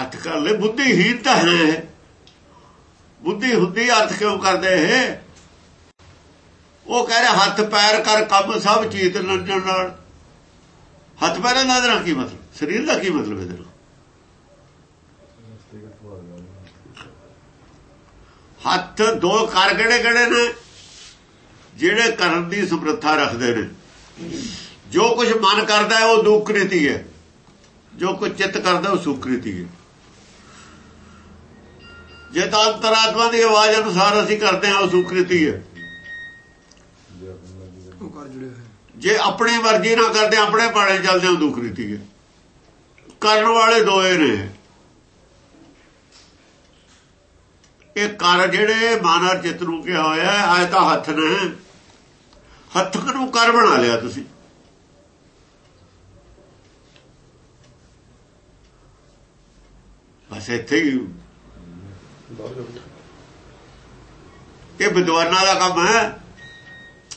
ਅਰਥ ਕਰ ਲੈ ਬੁੱਧੀਹੀਨ ਤਾਂ ਹੈ। ਬੁੱਧੀ ਹੁੰਦੀ, ਅਰਥ ਕਿਉਂ ਕਰਦੇ ਹੈ ਉਹ ਕਹਿ ਰਿਹਾ, ਹੱਥ ਪੈਰ ਕਰ ਕੰਮ ਸਭ ਚੀਤ ਨੰਜਣ ਨਾਲ। ਹੱਥ ਪੈਰਾਂ ਦਾ ਇਹਦਾ ਕੀ ਮਤਲਬ? ਸਰੀਰ ਦਾ ਕੀ ਮਤਲਬ ਇਹਦੇ ਨਾਲ? ਹੱਥ ਦੋ ਕਰ ਕਿਹੜੇ ਕਿਹੜੇ ਨੇ? ਜਿਹੜੇ ਕਰਨ ਦੀ ਸਮਰੱਥਾ ਰੱਖਦੇ ਨੇ। ਜੋ ਕੁਝ ਮਨ ਕਰਦਾ ਹੈ, ਉਹ ਦੁਕ੍ਰਿਤੀ ਹੈ। ਜੋ ਕੁਝ ਚਿੱਤ ਕਰਦਾ, ਉਹ ਸੁਕ੍ਰਿਤੀ ਹੈ। ਜੇ ਤਾਂ ਅੰਤਰਾਤਮਾ ਦੀ ਆਵਾਜ਼ ਅਨੁਸਾਰ ਅਸੀਂ ਕਰਦੇ ਹਾਂ, ਉਹ ਸੁਕ੍ਰਿਤੀ ਹੈ ਉਹ ਕਰ ਜੁੜੇ ਹੋਏ ਜੇ ਆਪਣੀ ਮਰਜ਼ੀ ਨਾਲ ਕਰਦੇ, ਆਪਣੇ ਪਾੜੇ ਚੱਲਦੇ ਉਹ ਦੁਕ੍ਰਿਤੀ ਹੈ ਕਰਨ ਵਾਲੇ ਦੋਏ ਨੇ। ਇਹ ਕਰ ਜਿਹੜੇ ਮਾਨਰ ਚਿੱਤ ਨੂੰ ਕਿਹਾ ਹੋਇਆ ਅੱਜ ਤਾਂ ਹੱਥ ਨੇ। ਹੱਥ ਨੂੰ ਕਰ ਬਣਾ ਲਿਆ ਤੁਸੀਂ। ਬਸ ਇੱਥੇ ਹੀ। ਇਹ ਵਿਦਵਾਨਾਂ ਦਾ ਕੰਮ ਹੈ।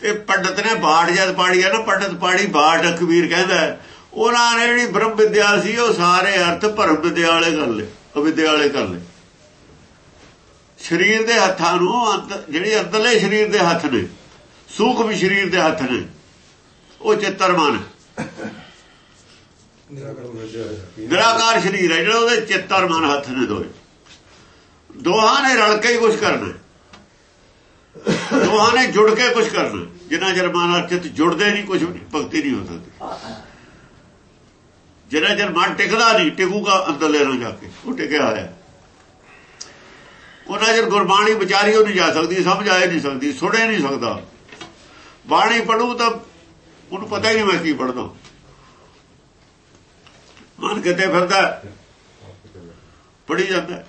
ਇਹ ਪੰਡਤ ਨੇ ਬਾੜ ਜਦ ਪਾੜੀ ਹੈ ਨਾ, ਪੰਡਤ ਪਾੜੀ ਬਾੜ ਕਬੀਰ ਕਹਿੰਦਾ ਉਹਨਾਂ ਨੇ ਜਿਹੜੀ ਬ੍ਰਹਮ ਵਿਦਿਆ ਸੀ, ਉਹ ਸਾਰੇ ਅਰਥ ਭਰਮ ਵਿਦਿਆ ਵਾਲੇ ਕਰ ਲਏ, ਅਵਿਦਿਆ ਵਾਲੇ ਕਰ ਲਏ। ਸਰੀਰ ਦੇ ਹੱਥਾਂ ਨੂੰ ਜਿਹੜੇ ਜਿਹੜੀ ਅੰਦਰਲੇ ਸਰੀਰ ਦੇ ਹੱਥ ਨੇ, ਸੂਖਮ ਸਰੀਰ ਦੇ ਹੱਥ ਨੇ, ਉਹ ਚਿੱਤਰਮਨ ਨਿਰਾਕਾਰ ਸਰੀਰ ਹੈ, ਜਿਹੜਾ ਉਹਦੇ ਚਿੱਤਰ ਮਨ ਹੱਥ ਨੇ ਦੋਏ। ਦੋਹਾਂ ਨੇ ਰਲ ਕੇ ਹੀ ਕੁਝ ਕਰਨਾ ਦੋਹਾਂ ਨੇ ਜੁੜ ਕੇ ਕੁਝ ਕਰਨਾ ਜਿੰਨਾ ਚਿਰ ਮਨ ਔਰ ਚਿੱਤ ਜੁੜਦੇ ਨਹੀਂ ਕੁਝ ਭਗਤੀ ਨਹੀਂ ਹੋ ਸਕਦੀ। ਜਿੰਨਾ ਚਿਰ ਮਨ ਟਿਕਦਾ ਨਹੀਂ, ਟਿਕੂਗਾ ਅੰਦਰ ਲੈਣਾ ਜਾ ਕੇ। ਉਹ ਟਿਕਿਆ ਹੋਇਆ। ਉਹਨਾਂ ਚਿਰ ਗੁਰਬਾਣੀ ਵਿਚਾਰੀ ਉਹ ਨਹੀਂ ਜਾ ਸਕਦੀ, ਸਮਝ ਆਏ ਨਹੀਂ ਸਕਦੀ, ਸੁਣੇ ਨਹੀਂ ਸਕਦਾ। ਬਾਣੀ ਪੜੂ ਤਾਂ ਉਹਨੂੰ ਪਤਾ ਹੀ ਨਹੀਂ ਮੈਂ ਕੀ ਪੜਦਾ ਮਨ ਕਿਤੇ ਫਿਰਦਾ ਪੜੀ ਜਾਂਦਾ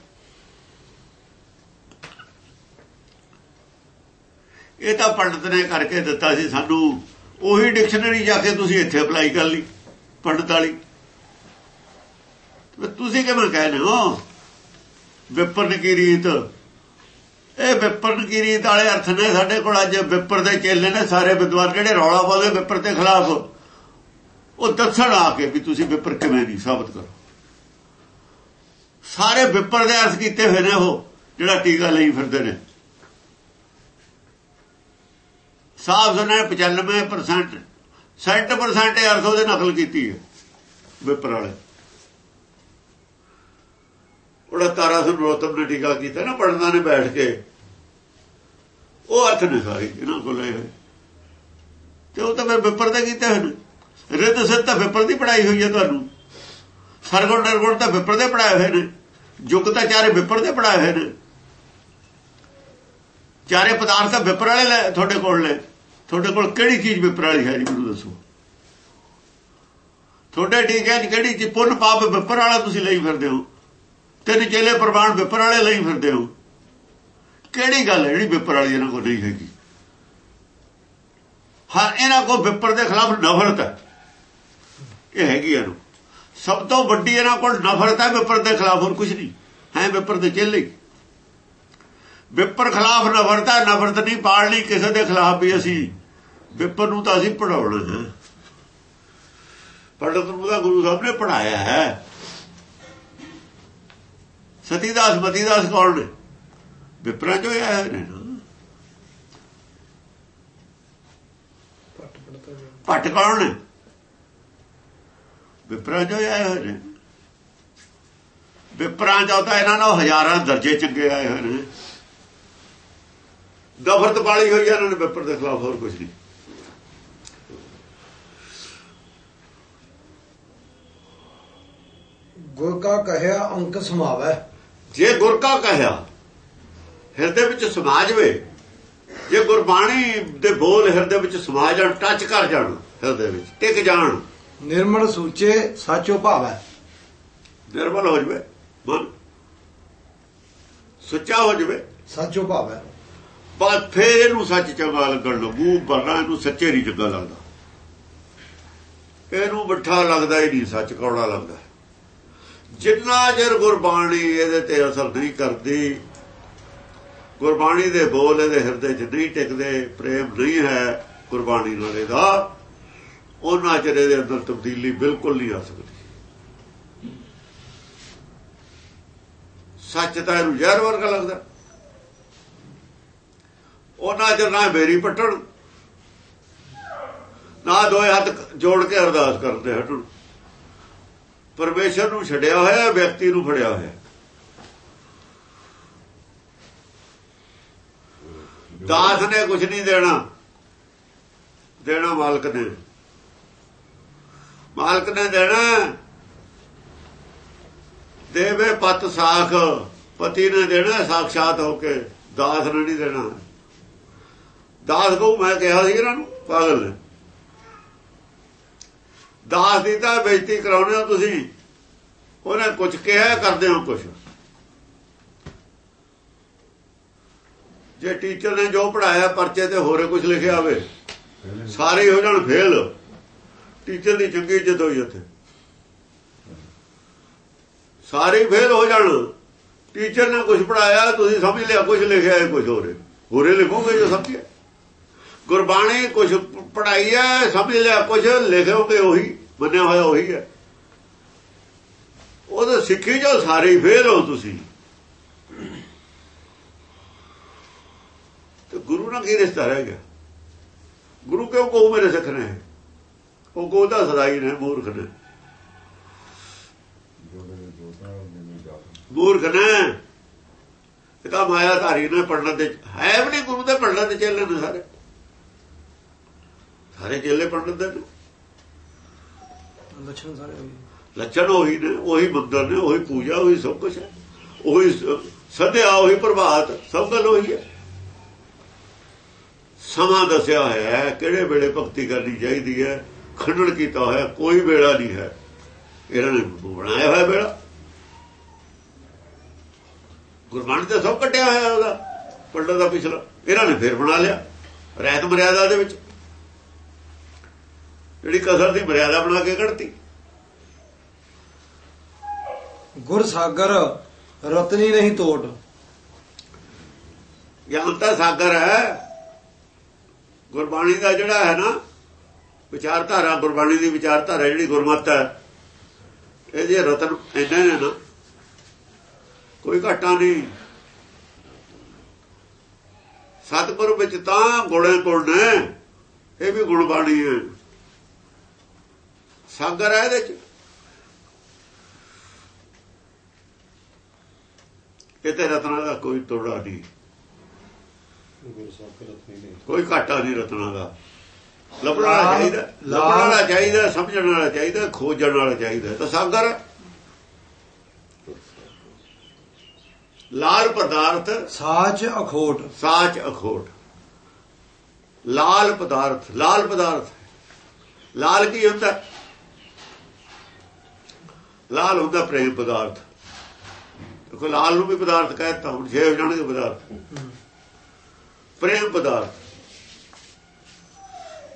ਇਹ ਤਾਂ ਪੰਡਤ ਨੇ ਕਰਕੇ ਦਿੱਤਾ ਸੀ ਸਾਨੂੰ। ਉਹੀ ਡਿਕਸ਼ਨਰੀ ਜਾ ਕੇ ਤੁਸੀਂ ਇੱਥੇ ਅਪਲਾਈ ਕਰ ਲਈ, ਪੰਡਤ ਵਾਲੀ। ਤੁਸੀਂ ਕਿਵੇਂ ਕਹਿੰਦੇ ਹੋ? ਵਿਪਰਨ ਕੀ ਰੀਤ? ਇਹ ਵਿਪਰਨ ਕੀ ਰੀਤ ਵਾਲੇ ਅਰਥ ਨੇ ਸਾਡੇ ਕੋਲ ਅੱਜ। ਵਿਪਰ ਦੇ ਚੇਲੇ ਨੇ ਸਾਰੇ ਵਿਦਵਾਨ ਜਿਹੜੇ ਰੌਲਾ ਪਾਉਂਦੇ ਵਿਪਰ ਦੇ ਖਿਲਾਫ। ਉਹ ਦੱਸਣ ਆ ਕੇ ਵੀ ਤੁਸੀਂ ਵਿਪਰ ਕਿਵੇਂ ਨਹੀਂ ਸਾਬਤ ਕਰੋ। ਸਾਰੇ ਵਿਪਰ ਦੇ ਅਰਥ ਕੀਤੇ ਹੋਏ ਨੇ ਉਹ, ਜਿਹੜਾ ਟੀਕਾ ਲਈ ਫਿਰਦੇ ਨੇ। ਸਾਫ਼ ਸੁਣਿਆ 95% 60% ਅਰਥ ਉਹਦੇ ਨਕਲ ਕੀਤੀ ਹੈ ਵਿਪਰ ਵਾਲੇ। ਉਹਦਾ ਤਾਰਾ ਸੁਨ ਰੋਤਮ ਨੇ ਟੀਕਾ ਕੀਤਾ ਨਾ ਪੜਨਾ ਨੇ ਬੈਠ ਕੇ। ਉਹ ਅਰਥ ਨੇ ਸਾਰੇ, ਇਹਨਾਂ ਕੋਲ। ਆਏ ਤੇ ਉਹ ਤਾਂ ਫਿਰ ਵਿਪਰ ਦੇ ਕੀਤੇ ਹੋਏ ਨੇ ਰਿੱਧ ਸਿੱਧ ਤਾਂ ਵਿਪਰ ਦੀ ਪੜਾਈ ਹੋਈ ਹੈ ਤੁਹਾਨੂੰ। ਸਰਗੁਣ ਨਿਰਗੁਣ ਤਾਂ ਵਿਪਰ ਦੇ ਪੜਾਏ ਹੋਏ ਨੇ। ਜੁਗ ਤਾਂ ਚਾਰੇ ਵਿਪਰ ਦੇ ਪੜਾਏ ਹੋਏ ਨੇ। ਚਾਰੇ ਪਦਾਰਥ ਵਿਪਰ ਵਾਲੇ ਲੈ, ਤੁਹਾਡੇ ਕੋਲ ਨੇ। ਤੁਹਾਡੇ ਕੋਲ ਕਿਹੜੀ ਚੀਜ਼ ਵਿਪਰ ਵਾਲੀ ਹੈ ਜੀ ਮੈਨੂੰ ਦੱਸੋ। ਤੁਹਾਡੇ ਠੀਕ ਹੈ ਕਿਹੜੀ ਚੀਜ਼, ਪੁੰਨ ਪਾਪ ਵਿਪਰ ਵਾਲਾ ਤੁਸੀਂ ਲਈ ਫਿਰਦੇ ਹੋ। ਤਿੰਨ ਚੇਲੇ ਪ੍ਰਮਾਣ ਵਿਪਰ ਵਾਲੇ ਲਈ ਫਿਰਦੇ ਹੋ। ਕਿਹੜੀ ਗੱਲ ਹੈ ਜਿਹੜੀ ਵਿਪਰ ਵਾਲੀ ਇਹਨਾਂ ਕੋਲ ਨਹੀਂ ਹੈਗੀ? ਹਾਂ, ਇਹਨਾਂ ਕੋਲ ਵਿਪਰ ਦੇ ਖਿਲਾਫ ਨਫ਼ਰਤ ਹੈ। ਇਹ ਹੈਗੀ ਇਹਨੂੰ। ਸਭ ਤੋਂ ਵੱਡੀ ਇਹਨਾਂ ਕੋਲ ਨਫ਼ਰਤ ਹੈ ਵਿਪਰ ਦੇ ਖਿਲਾਫ, ਹੋਰ ਕੁਝ ਨਹੀਂ। ਹੈ, ਵਿਪਰ ਦੇ ਚੇਲੇ। ਵਿਪਰ ਖਿਲਾਫ ਨਫ਼ਰਤ ਹੈ, ਨਫ਼ਰਤ ਨਹੀਂ ਪਾੜਨੀ ਕਿਸੇ ਦੇ ਖਿਲਾਫ ਵੀ ਅਸੀਂ। ਵਿਪਰ ਨੂੰ ਤਾਂ ਅਸੀਂ ਪੜਾਉਣਾ ਹੈ। ਪੰਡਤ ਨੂੰ ਤਾਂ ਗੁਰੂ ਸਾਹਿਬ ਨੇ ਪੜਾਇਆ ਹੈ। ਸਤੀਦਾਸ ਮਤੀਦਾਸ ਕੌਣ ਨੇ? ਵਿਪਰਾਂ ਚੋਂ ਆਏ ਹੋਏ ਨੇ ਨਾ। ਪੱਟ ਕੌਣ ਨੇ? ਵਿਪਰਾਂ ਚੋਂ ਆਏ ਹੋਏ ਨੇ। ਵਿਪਰਾਂ ਚੋਂ ਤਾਂ ਇਹਨਾਂ ਨੂੰ ਹਜ਼ਾਰਾਂ ਦਰਜੇ ਚੰਗੇ ਆਏ ਹੋਏ ਨੇ। ਦਫਰਤ ਪਾਲੀ ਹੋਈ ਇਹਨਾਂ ਨੇ ਵਿਪਰ ਦੇ ਖਿਲਾਫ ਹੋਰ ਕੁਝ ਨਹੀਂ। ਗੁਰ ਕਾ ਕਹਿਆ ਅੰਕ ਸਮਾਵੈ। ਜੇ ਗੁਰ ਕਾ ਕਹਿਆ ਹਿਰਦੇ ਵਿੱਚ ਸਮਾ ਜਵੇ। ਜੇ ਗੁਰਬਾਣੀ ਦੇ ਬੋਲ ਹਿਰਦੇ ਵਿੱਚ ਸਮਾ ਜਾਣ ਟੱਚ ਕਰ ਜਾਣ ਹਿਰਦੇ ਵਿੱਚ ਟਿਕ ਜਾਣ। ਨਿਰਮਲ ਸੂਚੇ ਸਾਚੋ ਭਾਵੈ। ਨਿਰਮਲ ਹੋ ਜਵੇ ਮਨ। ਸੁੱਚਾ ਹੋ ਜਵੇ। ਸਾਚੋ ਭਾਵੈ। ਪਰ ਫੇਰ ਇਹਨੂੰ ਸੱਚ ਚੰਗਾ ਲੱਗਣ ਲੱਗੂ ਵਰਨਾ ਇਹਨੂੰ ਸੱਚੇ ਨਹੀਂ ਚੰਗਾ ਲੱਗਦਾ। ਇਹਨੂੰ ਮਿੱਠਾ ਲੱਗਦਾ ਹੀ ਨਹੀਂ ਸੱਚ ਕੌੜਾ ਲੱਗਦਾ। ਜਿੰਨਾ ਚਿਰ ਗੁਰਬਾਣੀ ਇਹਦੇ ਤੇ ਅਸਰ ਨਹੀਂ ਕਰਦੀ, ਗੁਰਬਾਣੀ ਦੇ ਬੋਲ ਇਹਦੇ ਹਿਰਦੇ 'ਚ ਨਹੀਂ ਟਿਕਦੇ, ਪ੍ਰੇਮ ਨਹੀਂ ਹੈ ਗੁਰਬਾਣੀ ਨਾਲ ਇਹਦਾ, ਉਹਨਾਂ ਚਿਰ ਇਹਦੇ ਅੰਦਰ ਤਬਦੀਲੀ ਬਿਲਕੁਲ ਨਹੀਂ ਆ ਸਕਦੀ। ਸੱਚ ਤਾਂ ਇਹਨੂੰ ਜ਼ਹਿਰ ਵਰਗਾ ਲੱਗਦਾ। ਉਹਨਾਂ ਚਿਰ ਨਾ ਮੇਰੀ ਪਟਣ, ਨਾ ਦੋਏ ਹੱਥ ਜੋੜ ਕੇ ਅਰਦਾਸ ਕਰਦੇ ਹਟਣ। ਪਰਮੇਸ਼ਰ ਨੂੰ ਛੱਡਿਆ ਹੋਇਆ, ਵਿਅਕਤੀ ਨੂੰ ਫੜਿਆ ਹੋਇਆ। ਦਾਸ ਨੇ ਕੁਝ ਨਹੀਂ ਦੇਣਾ। ਦੇਣਾ ਮਾਲਕ ਨੇ। ਮਾਲਕ ਨੇ ਦੇਣਾ, ਦੇਵੇ ਪਤ ਸਾਖ। ਪਤੀ ਨੇ ਦੇਣਾ, ਸਾਖਸ਼ਾਤ ਹੋ ਕੇ। ਦਾਸ ਨੇ ਨਹੀਂ ਦੇਣਾ। ਦਾਸ ਕੋ ਮੈਂ ਕਿਹਾ ਸੀ ਇਹਨਾਂ ਨੂੰ, ਪਾਗਲ ਨੇ। ਦਾਸ ਦੀ ਤਾਂ ਬੇਇੱਜ਼ਤੀ ਕਰਾਉਣੇ ਹੋ ਤੁਸੀਂ। ਉਹਨੇ ਕੁਝ ਕਿਹਾ, ਕਰਦੇ ਹੋ ਕੁਝ ਜੇ ਟੀਚਰ ਨੇ ਜੋ ਪੜਾਇਆ ਪਰਚੇ ਤੇ ਹੋਰੇ ਕੁਝ ਲਿਖਿਆ ਹੋਵੇ, ਸਾਰੇ ਹੋ ਜਾਣ ਫੇਲ ਟੀਚਰ ਦੀ ਚੰਗੀ ਇੱਜ਼ਤ ਹੋਈ ਉੱਥੇ। ਸਾਰੇ ਫੇਲ ਹੋ ਜਾਣ। ਟੀਚਰ ਨੇ ਕੁਝ ਪੜਾਇਆ ਤੁਸੀਂ ਸਮਝ ਲਿਆ ਕੁਝ ਲਿਖਿਆ ਹੈ ਕੁਝ ਹੋਰੇ ਹੋਰੇ ਲਿਖੋਗੇ ਜੋ ਸਮਝਿਆ। ਗੁਰਬਾਣੀ ਕੁਝ ਪੜਾਈ ਹੈ, ਸਮਝ ਲਿਆ ਕੁਝ ਲਿਖੋਗੇ ਉਹੀ। ਮੰਨਿਆ ਹੋਇਆ ਉਹੀ ਹੈ। ਉਹਦੇ ਸਿੱਖੀ ਜੋ ਸਾਰੇ ਫੇਲ ਹੋ ਤੁਸੀਂ। ਤੇ ਗੁਰੂ ਨਾਲ ਕੀ ਰਿਸ਼ਤਾ ਰਹਿ ਗਿਆ? ਗੁਰੂ ਕਿਉਂ ਕਹੂ ਮੇਰੇ ਸਿੱਖ ਨੇ? ਉਹ ਕੋਦਾ ਸਦਾਈ ਨੇ, ਮੂਰਖ ਨੇ। ਮੂਰਖ ਨੇ। ਇਹ ਤਾਂ ਮਾਇਆ ਧਾਰੀ ਨੇ ਪੜਨ ਦੇ ਹੈ ਵੀ ਨਹੀਂ ਗੁਰੂ ਦੇ ਪੜਨ ਦੇ ਚੱਲੇ ਨੇ ਸਾਰੇ। ਸਾਰੇ ਚੇਲੇ ਪੜਨ ਦੇ ਨੇ। ਲੱਛਣ ਸਾਰੇ ਹੋਏ ਲੱਛਣ ਉਹੀ ਨੇ, ਉਹੀ ਮੰਦਰ ਨੇ, ਉਹੀ ਪੂਜਾ, ਉਹੀ ਸਭ ਕੁਝ ਹੈ। ਉਹੀ ਸਦਿਆ, ਉਹੀ ਪ੍ਰਭਾਤ, ਸਭ ਗੱਲ ਉਹੀ ਹੈ। ਸਮਾਂ ਦੱਸਿਆ ਹੋਇਆ ਹੈ, ਕਿਹੜੇ ਵੇਲੇ ਭਗਤੀ ਕਰਨੀ ਚਾਹੀਦੀ ਹੈ, ਖੰਡਨ ਕੀਤਾ ਹੋਇਆ, ਕੋਈ ਵੇਲਾ ਨਹੀਂ ਹੈ। ਇਹਨਾਂ ਨੇ ਬਣਾਇਆ ਹੋਇਆ ਵੇਲਾ। ਗੁਰਬਾਣੀ ਤੇ ਸਭ ਕੱਟਿਆ ਹੋਇਆ ਉਹਦਾ, ਪੰਡਤ ਦਾ ਪਿਛਲਾ। ਇਹਨਾਂ ਨੇ ਫੇਰ ਬਣਾ ਲਿਆ ਰਹਿਤ ਮਰਿਆਦਾ ਦੇ ਵਿੱਚ। ਜਿਹੜੀ ਕਸਰ ਦੀ ਮਰਿਆਦਾ ਬਣਾ ਕੇ ਕੱਢਤੀ। ਗੁਰ ਸਾਗਰ ਰਤਨੀ ਨਹੀਂ ਤੋਟ। ਗਿਆਨ ਤਾਂ ਸਾਗਰ ਹੈ ਗੁਰਬਾਣੀ ਦਾ ਜਿਹੜਾ ਹੈ ਨਾ ਵਿਚਾਰਧਾਰਾ ਗੁਰਬਾਣੀ ਦੀ ਵਿਚਾਰਧਾਰਾ ਜਿਹੜੀ ਗੁਰਮਤ ਹੈ ਇਹਦੇ ਰਤਨ ਇੰਨੇ ਨੇ ਨਾ ਕੋਈ ਘਾਟਾ ਨਹੀਂ। ਸਤਿਗੁਰੂ ਵਿੱਚ ਤਾਂ ਗੁਣੇ ਗੁਣ ਨੇ ਇਹ ਵੀ ਗੁਰਬਾਣੀ ਹੈ। ਸਾਗਰ ਹੈ ਇਹਦੇ ਚ। ਕਿਤੇ ਰਤਨਾਂ ਦਾ ਕੋਈ ਤੋੜਾ ਨਹੀਂ। ਕੋਈ ਘਾਟਾ ਨਹੀਂ ਰਤਨਾਂ ਦਾ। ਲੱਭਣ ਚਾਹੀਦਾ ਲੱਭਣ ਚਾਹੀਦਾ ਸਮਝਣ ਵਾਲਾ ਚਾਹੀਦਾ ਖੋਜਣ ਵਾਲਾ ਚਾਹੀਦਾ। ਤਾਂ ਸਾਗਰ। ਲਾਲ ਪਦਾਰਥ ਸਾਚ ਅਖੋਟ। ਸਾਚ ਅਖੋਟ। ਲਾਲ ਪਦਾਰਥ ਲਾਲ ਪਦਾਰਥ। ਲਾਲ ਕੀ ਹੁੰਦਾ? ਲਾਲ ਹੁੰਦਾ ਪ੍ਰੇਮ ਪਦਾਰਥ। ਦੇਖੋ, ਲਾਲ ਨੂੰ ਵੀ ਪਦਾਰਥ ਕਹਿੰਦਾ ਹੁਣ ਛੇ ਹੋ ਜਾਣਗੇ ਪਦਾਰਥ। ਪ੍ਰੇਮ ਪਦਾਰਥ।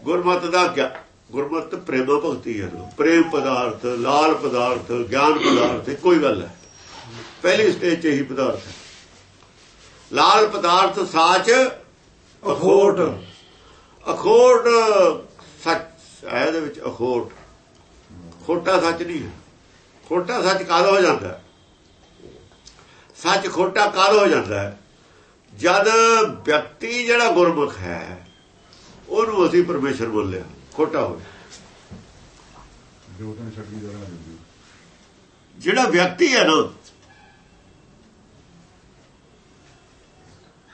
ਗੁਰਮਤ ਦਾ ਕਿਆ ਗੁਰਮਤ ਪ੍ਰੇਮ ਭਗਤੀ ਹੈ ਪ੍ਰੇਮ ਪਦਾਰਥ, ਲਾਲ ਪਦਾਰਥ, ਗਿਆਨ ਪਦਾਰਥ ਇੱਕੋ ਹੀ ਗੱਲ ਹੈ। ਪਹਿਲੀ ਸਟੇਜ 'ਚ ਹੀ ਪਦਾਰਥ ਹੈ। ਲਾਲ ਪਦਾਰਥ ਸਾਚ ਅਖੋਟ। ਅਖੋਟ ਸੱਚ ਹੈ ਇਹਦੇ ਵਿੱਚ ਅਖੋਟ। ਖੋਟਾ ਸੱਚ ਨਹੀਂ ਹੈ। ਖੋਟਾ ਸੱਚ ਕਾਦ ਹੋ ਜਾਂਦਾ? ਸੱਚ ਖੋਟਾ ਕਾਦ ਹੋ ਜਾਂਦਾ ਜਦ ਵਿਅਕਤੀ ਜਿਹੜਾ ਗੁਰਮੁਖ ਹੈ ਉਹਨੂੰ ਅਸੀਂ ਪਰਮੇਸ਼ਰ ਬੋਲਿਆ ਖੋਟਾ ਹੋ ਜਿਹੜਾ ਵਿਅਕਤੀ ਹੈ ਨਾ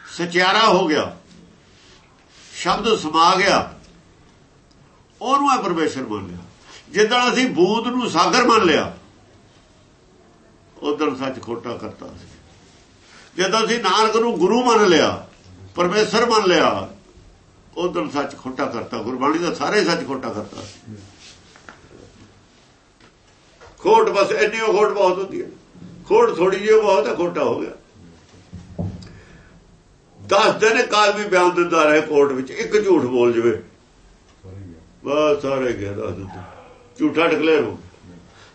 ਸਚਿਆਰਾ ਹੋ ਗਿਆ ਸ਼ਬਦ ਸਮਾ ਗਿਆ ਉਹਨੂੰ ਹੈ ਪਰਮੇਸ਼ਰ ਮੰਨ ਲਿਆ ਜਿੱਦਾਂ ਅਸੀਂ ਬੂਦ ਨੂੰ ਸਾਗਰ ਮੰਨ ਲਿਆ ਉਦੋਂ ਸੱਚ ਖੋਟਾ ਕਰਤਾ ਸੀ। ਜਦੋਂ ਅਸੀਂ ਨਾਨਕ ਨੂੰ ਗੁਰੂ ਮੰਨ ਲਿਆ, ਪਰਮੇਸ਼ਰ ਮੰਨ ਲਿਆ ਉਦੋਂ ਸੱਚ ਖੋਟਾ ਕਰਤਾ। ਗੁਰਬਾਣੀ ਦਾ ਸਾਰੇ ਸੱਚ ਖੋਟਾ ਕਰਤਾ ਖੋਟ ਬਸ ਇੰਨੀ ਓ ਖੋਟ ਬਹੁਤ ਹੁੰਦੀ ਹੈ। ਖੋਟ ਥੋੜੀ ਜਿਹੀ ਬਹੁਤ ਹੈ, ਖੋਟਾ ਹੋ ਗਿਆ। 10 ਦਿਨ ਇੱਕ ਆਦਮੀ ਬਿਆਨ ਦਿੰਦਾ ਰਹੇ ਕੋਰਟ ਵਿੱਚ, ਇੱਕ ਝੂਠ ਬੋਲ ਜਵੇ। ਬਸ ਸਾਰੇ ਗਿਆ ਦੱਸ ਦਿੰਦੇ। ਝੂਠਾ ਡਿਕਲੇਅਰ ਹੋ ਗਿਆ।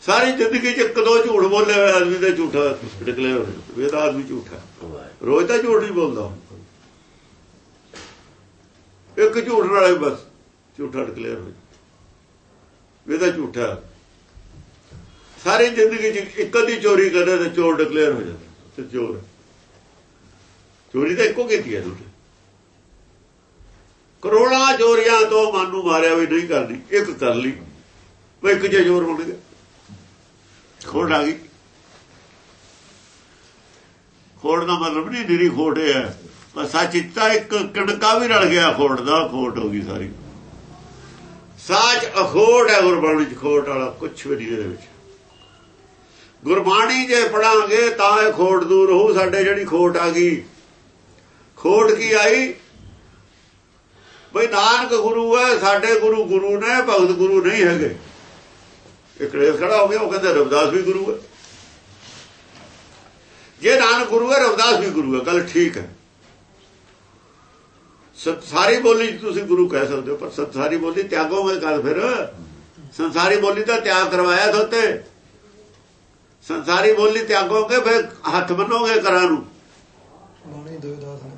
ਸਾਰੀ ਜ਼ਿੰਦਗੀ 'ਚ ਇੱਕ ਦੋ ਝੂਠ ਬੋਲੇ ਹੋਏ ਆਦਮੀ ਦਾ ਝੂਠਾ ਡਿਕਲੇਅਰ ਹੋ ਜਾਂਦਾ ਵੀ ਇਹਦਾ ਆਦਮੀ ਝੂਠਾ ਰੋਜ਼ ਤਾਂ ਝੂਠ ਨਹੀਂ ਬੋਲਦਾ। ਇੱਕ ਝੂਠ ਨਾਲ ਹੀ ਬਸ ਝੂਠਾ ਡਿਕਲੇਅਰ ਹੋ ਜਾਂਦਾ ਵੀ ਇਹਦਾ ਝੂਠਾ ਸਾਰੀ ਜ਼ਿੰਦਗੀ 'ਚ ਇੱਕ ਅੱਧੀ ਚੋਰੀ ਕਰੇ ਤਾਂ ਚੋਰ ਡਿਕਲੇਅਰ ਹੋ ਜਾਂਦਾ ਤੇ ਚੋਰ। ਹੈ। ਚੋਰੀ ਤਾਂ ਇੱਕੋ ਕੀਤੀ ਹੈ ਉਹਨੇ ਕਰੋੜਾਂ ਚੋਰੀਆਂ ਤੋਂ ਮਨ ਨੂੰ ਮਾਰਿਆ ਵੀ ਨਹੀਂ ਕਰਨੀ। ਇੱਕ ਕਰ ਲਈ। ਉਹ ਇੱਕ ਜੇ ਜ਼ੋਰ ਬਣ ਗਿਆ। ਖੋੜ ਆ ਗਈ। ਖੋੜ ਦਾ ਮਤਲਬ ਨਹੀਂ ਨਿਰੀ ਖੋੜੇ ਹੈ। ਪਰ ਸੱਚ ਤਾਂ ਇੱਕ ਕਣਕਾ ਵੀ ਰਲ ਗਿਆ ਖੋੜ ਦਾ, ਖੋਟ ਹੋ ਗਈ ਸਾਰੀ। ਸਾਚ ਅਖੋੜ ਹੈ ਗੁਰਬਾਣੀ ਚ ਖੋਟ ਵਾਲਾ ਕੁਝ ਵੀ ਨਹੀਂ ਇਹਦੇ ਵਿੱਚ। ਗੁਰਬਾਣੀ ਜੇ ਪੜਾਂਗੇ ਤਾਂ ਇਹ ਖੋਟ ਦੂਰ ਹੋਊ, ਸਾਡੇ ਜਿਹੜੀ ਖੋਟ ਆ ਗਈ। ਖੋਟ ਕੀ ਆਈ? ਬਈ ਨਾਨਕ ਗੁਰੂ ਹੈ, ਸਾਡੇ ਗੁਰੂ ਗੁਰੂ ਨੇ, ਭਗਤ ਗੁਰੂ ਨਹੀਂ ਹੈਗੇ। ਇੱਕ ਰੇਸ ਖੜਾ ਹੋ ਗਿਆ ਉਹ ਕਹਿੰਦਾ ਰਵਿਦਾਸ ਵੀ ਗੁਰੂ ਹੈ। ਜੇ ਨਾਨਕ ਗੁਰੂ ਹੈ ਰਵਿਦਾਸ ਵੀ ਗੁਰੂ ਹੈ ਗੱਲ ਠੀਕ ਹੈ। ਸੰਸਾਰੀ ਬੋਲੀ ਤੁਸੀਂ ਗੁਰੂ ਕਹਿ ਸਕਦੇ ਹੋ ਪਰ ਸੰਸਾਰੀ ਬੋਲੀ ਤਿਆਗੋਗੇ ਕਦ ਫਿਰ। ਸੰਸਾਰੀ ਬੋਲੀ ਦਾ ਤਿਆਗ ਕਰਵਾਇਆ ਥੋਤੇ ਸੰਸਾਰੀ ਬੋਲੀ ਤਿਆਗੋਗੇ ਫਿਰ ਹੱਥ ਬੰਨੋਗੇ ਕਰਾਂ ਨੂੰ। ਬਾਣੀ ਦੋ ਦਾਸ ਨੇ।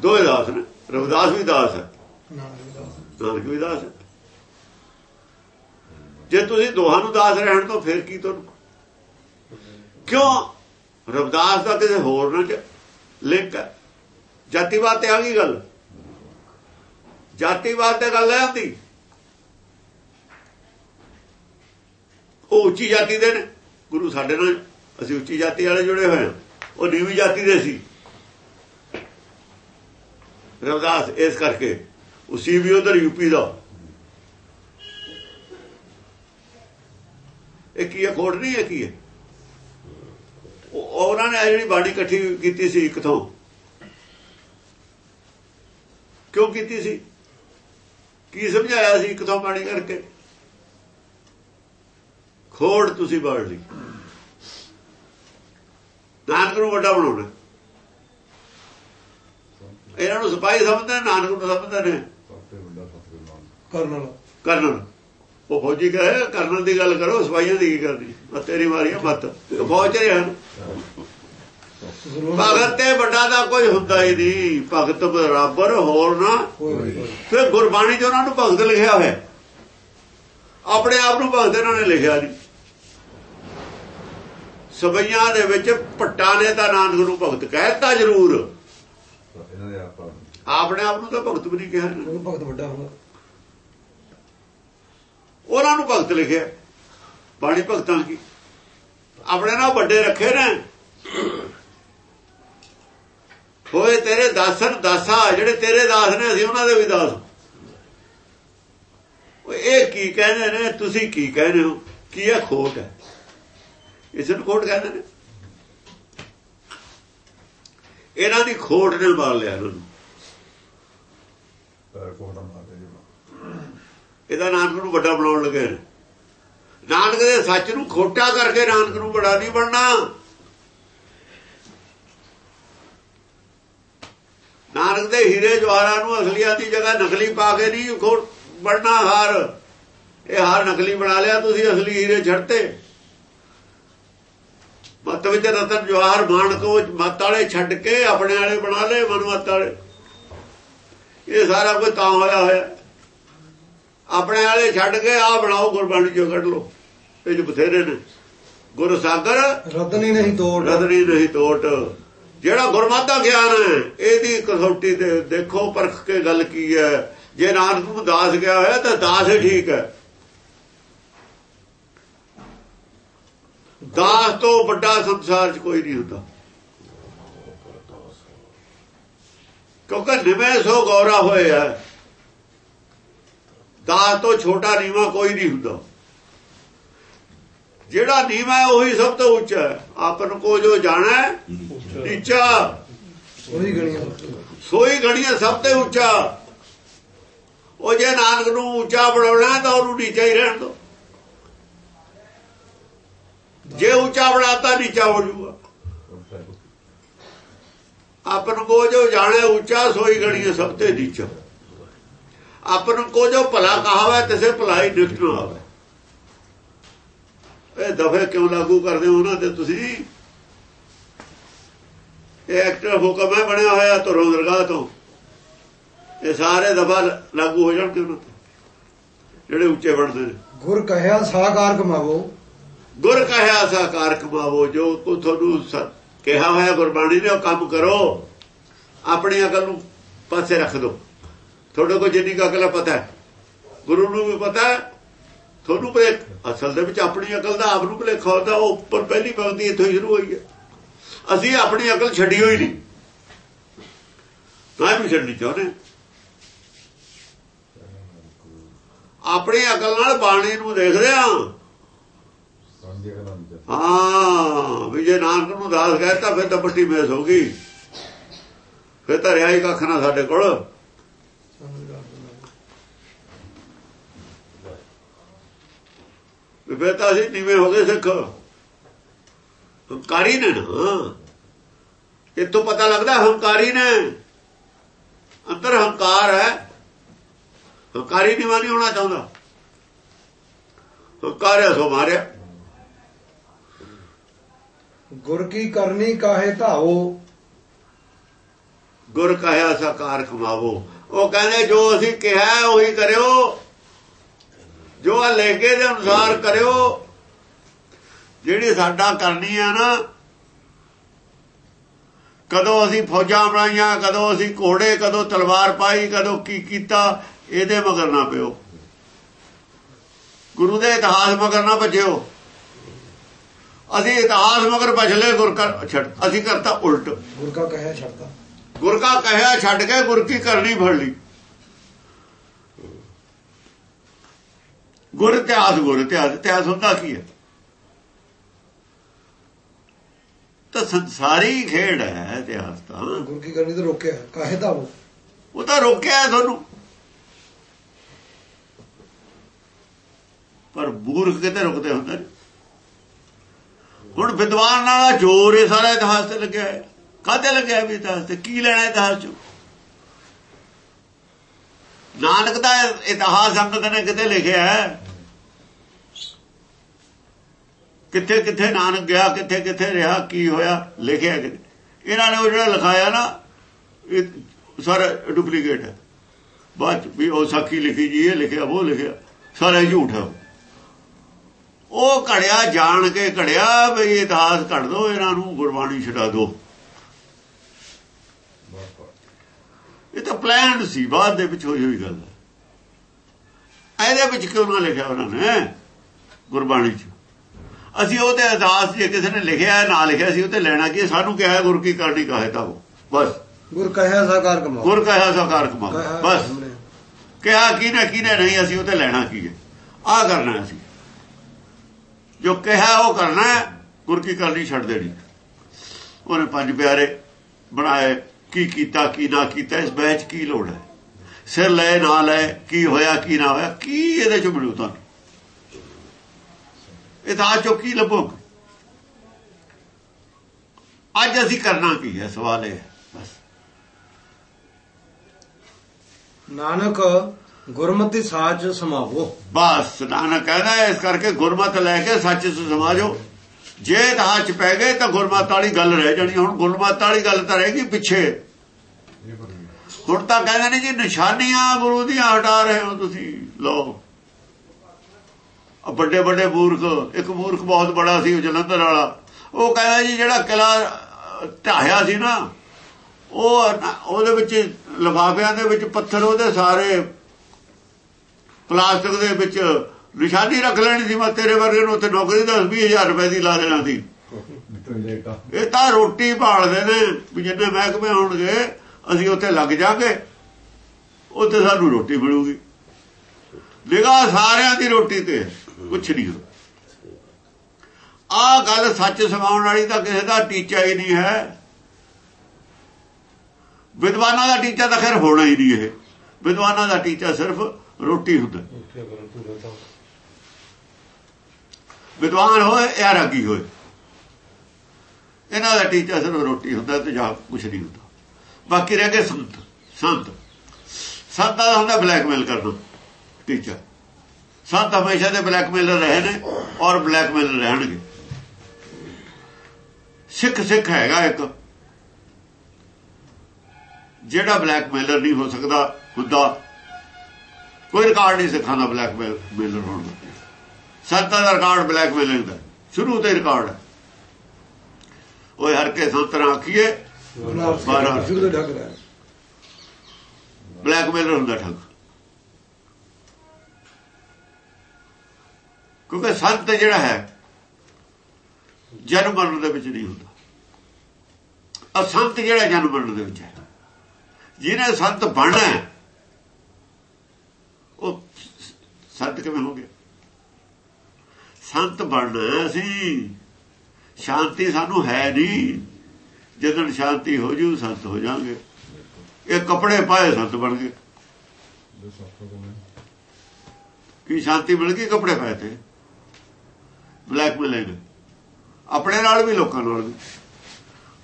ਦੋਏ ਦਾਸ ਨੇ ਰਵਿਦਾਸ ਵੀ ਦਾਸ ਹੈ। ਨਾਨਕ ਵੀ ਦਾਸ। ਨਾਨਕ ਵੀ ਦਾਸ ਹੈ। ਜੇ ਤੁਸੀਂ ਦੋਹਾਂ ਨੂੰ ਦਾਸ ਰਹਿਣ ਤੋਂ ਫਿਰ ਕੀ ਤੁਹਾਨੂੰ? ਕਿਉਂ? ਰਵਿਦਾਸ ਦਾ ਕਿਸੇ ਹੋਰ ਨਾਲ ਲਿੰਕ ਹੈ। ਜਾਤੀਵਾਦ ਤੇ ਆ ਗਈ ਗੱਲ। ਜਾਤੀਵਾਦ ਤੇ ਗੱਲ ਹੈ ਆਂਦੀ ਉਹ ਉੱਚੀ ਜਾਤੀ ਦੇ ਨੇ। ਗੁਰੂ ਸਾਡੇ ਨਾਲ, ਅਸੀਂ ਉੱਚੀ ਜਾਤੀ ਵਾਲੇ ਜੁੜੇ ਹੋਏ ਹਾਂ। ਉਹ ਨੀਵੀਂ ਜਾਤੀ ਦੇ ਸੀ। ਰਵਦਾਸ ਇਸ ਕਰਕੇ, ਉਸੀ ਵੀ ਉਧਰ ਯੂਪੀ ਦਾ। ਇਹ ਕੀ ਹੈ? ਖੋੜ ਨਹੀਂ ਹੈ ਕੀ ਹੈ? ਉਹ- ਉਹਨਾਂ ਨੇ ਇਹ ਜਿਹੜੀ ਬਾਣੀ ਇਕੱਠੀ ਕੀਤੀ ਸੀ ਇੱਕ ਤੋਂ ਕਿਉਂ ਕੀਤੀ ਸੀ? ਕੀ ਸਮਝਾਇਆ ਸੀ ਇੱਕ ਤੋਂ ਬਾਣੀ ਕਰਕੇ? ਖੋੜ ਤੁਸੀਂ ਬਾੜ ਲਈ ਨਾਨਕ ਨੂੰ ਵੱਡਾ ਬਣਾਉਣਾ। ਇਹਨਾਂ ਨੂੰ ਸਿਪਾਹੀ ਸਮਝਦੇ ਨੇ, ਨਾਨਕ ਨੂੰ ਸਮਝਦੇ ਨੇ। ਸਤਿਗੁਰੂ ਨਾਨਕ। ਕਰਨਲ। ਕਰਨਲ। ਉਹ ਫੌਜੀ ਕਹੇ ਕਰਨਲ ਦੀ ਗੱਲ ਕਰੋ ਸਿਪਾਹੀਆਂ ਦੀ ਕੀ ਕਰਨੀ? ਮੈਂ ਤੇਰੀ ਮਾਰੀ ਆ ਮੱਤ। ਫੌਜ ਚ ਰਿਹਾ ਜ਼ਰੂਰ ਭਗਤ ਤੇ ਵੱਡਾ ਦਾ ਕੋਈ ਹੁੰਦਾ ਹੀ ਨਹੀਂ। ਭਗਤ ਬਰਾਬਰ ਹੋਰ ਨਾ। ਫਿਰ ਗੁਰਬਾਣੀ 'ਚ ਉਹਨਾਂ ਨੂੰ ਭਗਤ ਲਿਖਿਆ ਹੋਇਆ। ਆਪਣੇ ਆਪ ਨੂੰ ਭਗਤ ਇਹਨਾਂ ਨੇ ਲਿਖਿਆ ਨਹੀਂ। ਸਬਈਆਂ ਦੇ ਵਿੱਚ ਪੱਟਾ ਨੇ ਤਾਂ ਨਾਨਕ ਨੂੰ ਭਗਤ ਕਹਿਤਾ ਜ਼ਰੂਰ। ਆਪਣੇ ਆਪ ਨੂੰ ਤਾਂ ਭਗਤ ਵੀ ਨਹੀਂ ਕਿਹਾ। ਭਗਤ ਵੱਡਾ ਹੁੰਦਾ। ਉਹਨਾਂ ਨੂੰ ਭਗਤ ਲਿਖਿਆ। ਬਾਣੀ ਭਗਤਾਂ ਕੀ? ਆਪਣੇ ਨਾਲ ਵੱਡੇ ਰੱਖੇ ਨੇ। ਹੋਏ ਤੇਰੇ ਦਾਸਨ ਦਾਸਾ, ਜਿਹੜੇ ਤੇਰੇ ਦਾਸ ਨੇ, ਅਸੀਂ ਉਹਨਾਂ ਦੇ ਵੀ ਦਾਸ। ਉਹ ਇਹ ਕੀ ਕਹਿੰਦੇ ਨੇ, ਤੁਸੀਂ ਕੀ ਕਹਿੰਦੇ ਹੋ? ਕੀ ਇਹ ਖੋਟ ਹੈ? ਇਸ ਨੂੰ ਖੋਟ ਕਹਿੰਦੇ ਨੇ। ਇਹਨਾਂ ਦੀ ਖੋਟ ਨੇ ਮਾਰ ਲਿਆ ਇਹਨਾਂ ਨੂੰ ਪੈਰ ਕੋਹੜਾ ਮਾਰਦੇ ਜੀ ਇਹਦਾ ਨਾਨਕ ਨੂੰ ਵੱਡਾ ਬਣਾਉਣ ਲੱਗੇ ਨੇ। ਨਾਨਕ ਦੇ ਸੱਚ ਨੂੰ ਖੋਟਾ ਕਰਕੇ ਨਾਨਕ ਨੂੰ ਬੜਾ ਨਹੀਂ ਬਣਨਾ। ਨਾਨਕ ਦੇ ਹੀਰੇ ਜਵਾਹਰਾਂ ਨੂੰ ਅਸਲੀਆਂ ਦੀ ਜਗ੍ਹਾ ਨਕਲੀ ਪਾ ਕੇ ਨਹੀਂ ਖੋਟ ਬਣਨਾ ਹਾਰ। ਇਹ ਹਾਰ ਨਕਲੀ ਬਣਾ ਲਿਆ, ਤੁਸੀਂ ਅਸਲੀ ਹੀਰੇ ਛੱਡਤੇ। ਮੱਤ ਵਿੱਚ ਰਤਨ ਜਵਾਹਰ ਮਾਨ ਕੋ ਮੱਤ ਵਾਲੇ ਛੱਡ ਕੇ ਆਪਣੇ ਵਾਲੇ ਬਣਾ ਲਏ, ਮਨਮੱਤ ਵਾਲੇ। ਇਹ ਸਾਰਾ ਕੁਝ ਤਾਂ ਹੋਇਆ ਹੋਇਆ। ਆਪਣੇ ਵਾਲੇ ਛੱਡ ਕੇ ਆ ਬਣਾਓ ਗੁਰਬਾਣੀ ਚੋਂ ਕੱਢ ਲਓ। ਇਹ ਜੋ ਬਥੇਰੇ ਨੇ। ਗੁਰ ਸਾਗਰ ਰਦਨੀ ਨਹੀਂ ਤੋੜ। ਰਦਨੀ ਨਹੀਂ ਟੋਟ ਜਿਹੜਾ ਗੁਰਮਤਿ ਗਿਆਨ ਹੈ ਇਹਦੀ ਕਸੌਟੀ ਤੇ ਦੇਖੋ ਪਰਖ ਕੇ ਗੱਲ ਕੀ ਹੈ। ਜੇ ਨਾਨਕ ਨੂੰ ਦਾਸ ਗਿਆ ਹੋਇਆ ਤਾਂ ਦਾਸ ਹੀ ਠੀਕ ਹੈ। ਦਾਸ ਤੋਂ ਵੱਡਾ ਸੰਸਾਰ 'ਚ ਕੋਈ ਨਹੀਂ ਹੁੰਦਾ। ਕਿਉਂਕਿ ਨਿਵੇਂ ਸੋ ਗੌਰਾ ਹੋਇਆ ਹੈ। ਦਾਸ ਤੋਂ ਛੋਟਾ ਨੀਵਾ ਕੋਈ ਨਹੀਂ ਹੁੰਦਾ। ਜਿਹੜਾ ਨੀਵਾ ਹੈ ਉਹੀ ਸਭ ਤੋਂ ਉੱਚਾ ਹੈ। ਆਪਨ ਕੋ ਜੋ ਜਾਣਾ ਨੀਚਾ। ਉਹੀ ਗਣੀਆਂ। ਸੋਈ ਗਣੀਆਂ ਸਭ ਤੋਂ ਉੱਚਾ। ਉਹ ਜੇ ਨਾਨਕ ਨੂੰ ਉੱਚਾ ਬਣਾਉਣਾ ਤਾਂ ਉਹਨੂੰ ਨੀਚਾ ਹੀ ਰਹਿਣ ਦੋ। ਜੇ ਉੱਚਾ ਬਣਾਤਾ ਨੀਚਾ ਹੋ ਜਾਊਗਾ ਆਪਨ ਕੋ ਜੋ ਜਾਣੇ ਉੱਚਾ ਸੋਈ ਗਣੀਏ ਸਭ ਤੇ ਨੀਚਾ। ਆਪਨ ਕੋ ਜੋ ਭਲਾ ਕਹਾਵੇ ਤਿਸੇ ਭਲਾਈ ਨਿਕਟ ਨਾ ਆਵੇ। ਇਹ ਦਫੇ ਕਿਉਂ ਲਾਗੂ ਕਰਦੇ ਹੋ ਉਹਨਾਂ ਤੇ ਤੁਸੀਂ? ਇਹ ਐਕਟਰ ਹੁਕਮ ਹੈ ਬਣਿਆ ਹੋਇਆ ਧਰੋਂ ਦਰਗਾਹ ਤੋਂ। ਇਹ ਸਾਰੇ ਦਫਾ ਲਾਗੂ ਹੋ ਜਾਣ ਕਿਉਂ ਜਿਹੜੇ ਉੱਚੇ ਬਣਦੇ ਨੇ। ਗੁਰ ਕਹਿਆ ਸਾਕਾਰ ਕਮਾਵੋ। ਗੁਰ ਕਹਿਆ ਸਾਕਾਰ ਕਮਾਵੋ ਜੋ ਕੋ ਤੁਹਾਨੂੰ ਕਿਹਾ ਹੋਇਆ ਗੁਰਬਾਣੀ ਨੇ ਉਹ ਕੰਮ ਕਰੋ। ਆਪਣੀ ਅਕਲ ਨੂੰ ਪਾਸੇ ਰੱਖ ਦਿਓ। ਤੁਹਾਡੇ ਕੋਲ ਜਿੰਨੀ ਕੁ ਅਕਲ ਹੈ ਪਤਾ ਹੈ। ਗੁਰੂ ਨੂੰ ਵੀ ਪਤਾ ਹੈ। ਤੁਹਾਨੂੰ ਭਲੇਖ ਅਸਲ ਦੇ ਵਿੱਚ ਆਪਣੀ ਅਕਲ ਦਾ ਆਪ ਨੂੰ ਭਲੇਖਾ ਹੁੰਦਾ ਉਹ ਉੱਪਰ ਪਹਿਲੀ ਪੰਕਤੀ ਇੱਥੋਂ ਹੀ ਸ਼ੁਰੂ ਹੋਈ ਹੈ। ਅਸੀਂ ਆਪਣੀ ਅਕਲ ਛੱਡੀ ਹੋਈ ਨਹੀਂ। ਨਾ ਵੀ ਛੱਡਣੀ ਚਾਹੁੰਦੇ ਆਪਣੀ ਅਕਲ ਨਾਲ ਬਾਣੀ ਨੂੰ ਦੇਖਦੇ ਹਾਂ। ਸਮਝੇ ਕਰਾਂ ਨਹੀਂ ਹਾਂ। ਵੀ ਜੇ ਨਾਨਕ ਨੂੰ ਦਾਸ ਕਹਿਤਾ ਫਿਰ ਤਾਂ ਪੱਟੀ ਮੇਸ ਹੋ ਗਈ। ਫਿਰ ਤਾਂ ਰਿਹਾ ਹੀ ਕੱਖ ਨਾ ਸਾਡੇ ਕੋਲ ਵੀ ਫਿਰ ਤਾਂ ਅਸੀਂ ਨੀਵੇਂ ਹੋ ਗਏ ਸਿੱਖ। ਹੰਕਾਰੀ ਨੇ ਨਾ। ਇਹ ਤੋਂ ਪਤਾ ਲੱਗਦਾ ਹੰਕਾਰੀ ਨੇ। ਅੰਦਰ ਹੰਕਾਰ ਹੈ। ਹੰਕਾਰੀ ਨਹੀਂ ਹੋਣਾ ਚਾਹੁੰਦਾ। ਹੰਕਾਰਿਆ ਸੋ ਮਾਰਿਆ। ਗੁਰ ਕੀ ਕਰਨੀ ਕਾਹੇ ਧਾਵੋ? ਗੁਰ ਕਹਿਆ ਸਾਕਾਰ ਕਮਾਵੋ ਉਹ ਕਹਿੰਦੇ ਜੋ ਅਸੀਂ ਕਿਹਾ ਉਹੀ ਕਰਿਓ। ਜੋ ਆ ਲੇਖੇ ਦੇ ਅਨੁਸਾਰ ਕਰਿਓ ਜਿਹੜੀ ਸਾਡਾ ਕਰਨੀ ਆ ਨਾ ਕਦੋਂ ਅਸੀਂ ਫੌਜਾਂ ਬਣਾਈਆਂ ਕਦੋਂ ਅਸੀਂ ਘੋੜੇ ਕਦੋਂ ਤਲਵਾਰ ਪਾਈ ਕਦੋਂ ਕੀ ਕੀਤਾ ਇਹਦੇ ਮਗਰ ਨਾ ਪਿਓ। ਗੁਰੂ ਦੇ ਇਤਿਹਾਸ ਮਗਰ ਨਾ ਭਜਿਓ। ਅਸੀਂ ਇਤਿਹਾਸ ਮਗਰ ਭਜਲੇ ਗੁਰ ਕਰ ਛੱਡ ਅਸੀਂ ਕਰਤਾ ਉਲਟ। ਗੁਰ ਕਾ ਕਹਿਆ ਛੱਡਦਾ ਗੁਰ ਕਾ ਕਹਿਆ ਛੱਡ ਕੇ ਗੁਰ ਕੀ ਕਰਨੀ ਫੜ ਲਈ। ਗੁਰ ਇਤਿਹਾਸ ਗੁਰ ਇਤਿਹਾਸ ਇਤਿਹਾਸ ਹੁੰਦਾ ਕੀ ਹੈ? ਤਾਂ ਸੰਸਾਰੀ ਖੇਡ ਹੈ ਇਤਿਹਾਸ ਤਾਂ ਗੁਰ ਕੀ ਕਰਨੀ ਤੇ ਰੋਕਿਆ ਕਾਹੇ ਧਾਵੋ ਉਹ? ਤਾਂ ਰੋਕਿਆ ਤੁਹਾਨੂੰ। ਪਰ ਮੂਰਖ ਕਿਤੇ ਰੁਕਦੇ ਹੁੰਦੇ ਨੇ। ਹੁਣ ਵਿਦਵਾਨਾਂ ਦਾ ਜ਼ੋਰ ਇਹ ਸਾਰਾ ਇਤਿਹਾਸ ਤੇ ਲੱਗਿਆ ਹੈ। ਕਾਹਤੇ ਲੱਗਿਆ ਵੀ ਇਤਿਹਾਸ ਤੇ? ਕੀ ਲੈਣਾ ਇਤਿਹਾਸ ਚੋਂ? ਨਾਨਕ ਦਾ ਇਤਿਹਾਸ ਅੰਗਦ ਨੇ ਕਿਤੇ ਲਿਖਿਆ ਹੈ ਕਿੱਥੇ ਕਿੱਥੇ ਨਾਨਕ ਗਿਆ, ਕਿੱਥੇ ਕਿੱਥੇ ਰਿਹਾ, ਕੀ ਹੋਇਆ, ਲਿਖਿਆ ਕਿਤੇ ਇਹਨਾਂ ਨੇ ਉਹ ਜਿਹੜਾ ਲਿਖਾਇਆ ਨਾ, ਇਹ ਸਾਰਾ ਡੁਪਲੀਕੇਟ ਹੈ। ਬਾਅਦ 'ਚ ਵੀ ਉਹ ਸਾਖੀ ਲਿਖੀ ਜੀ, ਇਹ ਲਿਖਿਆ, ਉਹ ਲਿਖਿਆ, ਸਾਰਾ ਝੂਠ ਹੈ ਉਹ। ਘੜਿਆ, ਜਾਣ ਕੇ ਘੜਿਆ, ਵੀ ਇਹ ਦਾਸ ਘੜ ਦੋ, ਇਹਨਾਂ ਨੂੰ ਗੁਰਬਾਣੀ ਛਡਾ ਦੋ। ਇਹ ਤਾਂ ਪਲਾਨ ਸੀ, ਬਾਅਦ ਦੇ ਵਿੱਚ ਹੋਈ ਹੋਈ ਗੱਲ ਹੈ। ਇਹਦੇ ਵਿੱਚ ਕਿਉਂ ਨਾ ਲਿਖਿਆ ਉਹਨਾਂ ਨੇ ਗੁਰਬਾਣੀ 'ਚ। ਅਸੀਂ ਉਹਦੇ ਇਤਿਹਾਸ ਜੇ ਕਿਸੇ ਨੇ ਲਿਖਿਆ ਹੈ, ਨਾ ਲਿਖਿਆ ਸੀ ਉਹ ਤੇ ਲੈਣਾ ਕੀ ਹੈ? ਸਾਨੂੰ ਕਿਹਾ ਗੁਰ ਕੀ ਕਰਨੀ ਕਾਹੇ ਤਾਂ ਉਹ। ਬਸ। ਗੁਰ ਕਹਿਆ ਸਾਕਾਰ ਕਮਾਵੋ ਗੁਰ ਕਹਿਆ ਸਾਕਾਰ ਕਮਾ ਬਸ। ਕਿਹਾ ਕਿਨੇ ਕਿਨੇ ਨਹੀਂ ਅਸੀਂ ਉਹ ਤੇ ਲੈਣਾ ਕੀ ਹੈ? ਆ ਕਰਨਾ ਅਸੀਂ। ਜੋ ਕਿਹਾ ਉਹ ਕਰਨਾ ਗੁਰ ਕੀ ਕਰਨੀ ਛੱਡ ਦੇਣੀ। ਉਹਨੇ ਪੰਜ ਪਿਆਰੇ ਬਣਾਏ ਕੀ ਕੀਤਾ ਕੀ ਨਾ ਕੀਤਾ ਇਸ ਬੈਚ ਕੀ ਲੋੜ ਹੈ? ਸਿਰ ਲੈ ਨਾ ਲੈ ਕੀ ਹੋਇਆ ਕੀ ਨਾ ਹੋਇਆ ਕੀ ਇਹਦੇ ਚ ਮਿਲੂ ਤੁਹਾਨੂੰ ਇਹ ਤਾਂ ਚੋਂ ਕੀ ਲੱਭੋਗੇ ਅੱਜ ਅਸੀਂ ਕਰਨਾ ਕੀ ਹੈ? ਸਵਾਲ ਇਹ ਬਸ। ਨਾਨਕ ਗੁਰਮਤਿ ਸਾਚ ਸਮਾਵੋ। ਬਸ ਨਾਨਕ ਕਹਿੰਦਾ ਇਸ ਕਰਕੇ ਗੁਰਮਤ ਲੈ ਕੇ ਸੱਚ ਸਮਾਜੋ। ਜੇ ਰਾਹ ਚ ਪੈ ਗਏ ਤਾਂ ਗੁਰਮਤ ਵਾਲੀ ਗੱਲ ਰਹਿ ਜਾਣੀ। ਹੁਣ ਗੁਰਮਤ ਵਾਲੀ ਗੱਲ ਤਾਂ ਰਹੇਗੀ ਪਿੱਛੇ। ਇਹ ਪਰ ਹੁਣ ਤਾਂ ਕਹਿੰਦੇ ਨੇ ਜੀ ਨਿਸ਼ਾਨੀਆਂ ਗੁਰੂ ਦੀਆਂ ਹਟਾ ਰਹੇ ਹੋ ਤੁਸੀਂ। ਲੋ ਵੱਡੇ ਵੱਡੇ ਮੂਰਖ ਇੱਕ ਮੂਰਖ ਬਹੁਤ ਬੜਾ ਸੀ ਜਲੰਧਰ ਵਾਲਾ। ਉਹ ਕਹਿੰਦਾ ਜੀ ਜਿਹੜਾ ਕਿਲਾ ਢਾਹਿਆ ਸੀ ਨਾ ਉਹ ਉਹਦੇ ਵਿੱਚ ਲਿਫਾਫਿਆਂ ਦੇ ਵਿੱਚ ਪੱਥਰ ਉਹਦੇ ਸਾਰੇ ਪਲਾਸਟਿਕ ਦੇ ਵਿੱਚ ਨਿਸ਼ਾਨੀ ਰੱਖ ਲੈਣੀ ਸੀ। ਮੈਂ ਤੇਰੇ ਵਰਗੇ ਨੂੰ ਉੱਥੇ ਨੌਕਰੀ 10 20000 ਰੁਪਏ ਦੀ ਲਾ ਦੇਣਾ ਸੀ। ਇਹ ਤਾਂ ਰੋਟੀ ਭਾਲਦੇ ਨੇ ਵੀ ਜਿੰਨੇ ਮਹਿਕਮੇ ਹੋਣਗੇ ਅਸੀਂ ਉੱਥੇ ਲੱਗ ਜਾਾਂਗੇ। ਉੱਥੇ ਸਾਨੂੰ ਰੋਟੀ ਮਿਲੂਗੀ। ਨਿਗਾਹ ਸਾਰਿਆਂ ਦੀ ਰੋਟੀ ਤੇ। ਕੁਛ ਨਹੀਂ ਆ ਗੱਲ ਸੱਚ ਸਮਾਉਣ ਵਾਲੀ ਤਾਂ ਕਿਸੇ ਦਾ ਟੀਚਾ ਹੀ ਨਹੀਂ ਹੈ। ਵਿਦਵਾਨਾਂ ਦਾ ਟੀਚਾ ਤਾਂ ਖੈਰ ਹੋਣਾ ਹੀ ਨਹੀਂ ਇਹ। ਵਿਦਵਾਨਾਂ ਦਾ ਟੀਚਾ ਸਿਰਫ ਰੋਟੀ ਹੁੰਦਾ। ਵਿਦਵਾਨ ਹੋਏ ਜਾਂ ਰਾਗੀ ਹੋਏ। ਇਹਨਾਂ ਦਾ ਟੀਚਾ ਸਿਰਫ ਰੋਟੀ ਹੁੰਦਾ ਤੇ ਜਾਂ ਕੁਛ ਨਹੀਂ ਹੁੰਦਾ। ਬਾਕੀ ਰਹਿ ਗਏ ਸੰਤ। ਸੰਤ। ਸੰਤ ਦਾ ਹੁੰਦਾ ਬਲੈਕਮੇਲ ਕਰਨਾ ਟੀਚਰ ਸੰਤ ਹਮੇਸ਼ਾ ਦੇ ਬਲੈਕਮੇਲਰ ਰਹੇ ਨੇ ਔਰ ਬਲੈਕਮੇਲਰ ਰਹਿਣਗੇ। ਸਿੱਖ ਸਿੱਖ ਹੈਗਾ ਇੱਕ। ਜਿਹੜਾ ਬਲੈਕਮੇਲਰ ਨਹੀਂ ਹੋ ਸਕਦਾ ਹੁੰਦਾ ਕੋਈ ਰਿਕਾਰਡ ਨਹੀਂ ਸਿੱਖਾਂ ਦਾ ਬਲੈਕਮੇਲਰ ਹੋਣ ਦਾ। ਸੰਤਾਂ ਦਾ ਰਿਕਾਰਡ ਬਲੈਕਮੇਲਿੰਗ ਦਾ। ਸ਼ੁਰੂ ਤੋਂ ਰਿਕਾਰਡ ਉਹ ਹਰ ਕੇ ਸੰਤਰਾ ਆਖੀਏ ਬਲੈਕਮੇਲਰ ਹੁੰਦਾ ਠੱਗ ਕਿਉਂਕਿ ਸੰਤ ਜਿਹੜਾ ਹੈ ਜਨਮ ਮਰਨ ਦੇ ਵਿੱਚ ਨਹੀਂ ਹੁੰਦਾ। ਅਸੰਤ ਜਿਹੜਾ ਜਨਮ ਮਰਨ ਦੇ ਵਿੱਚ ਹੈ। ਜਿਹਨੇ ਸੰਤ ਬਣਨਾ ਉਹ ਸੰਤ ਕਿਵੇਂ ਹੋ ਗਿਆ? ਸੰਤ ਬਣਨਾ ਅਸੀਂ। ਸ਼ਾਂਤੀ ਸਾਨੂੰ ਹੈ ਨਹੀਂ। ਜਦੋਂ ਸ਼ਾਂਤੀ ਹੋ ਜੂ, ਸੰਤ ਹੋ ਜਾਾਂਗੇ ਇਹ ਕੱਪੜੇ ਪਾਏ ਸੰਤ ਬਣ ਗਏ। ਕੀ ਸ਼ਾਂਤੀ ਮਿਲ ਗਈ ਕੱਪੜੇ ਪਾਏ ਤੇ? ਬਲੈਕਮੇਲਿੰਗ ਆਪਣੇ ਨਾਲ ਵੀ ਲੋਕਾਂ ਨਾਲ ਵੀ।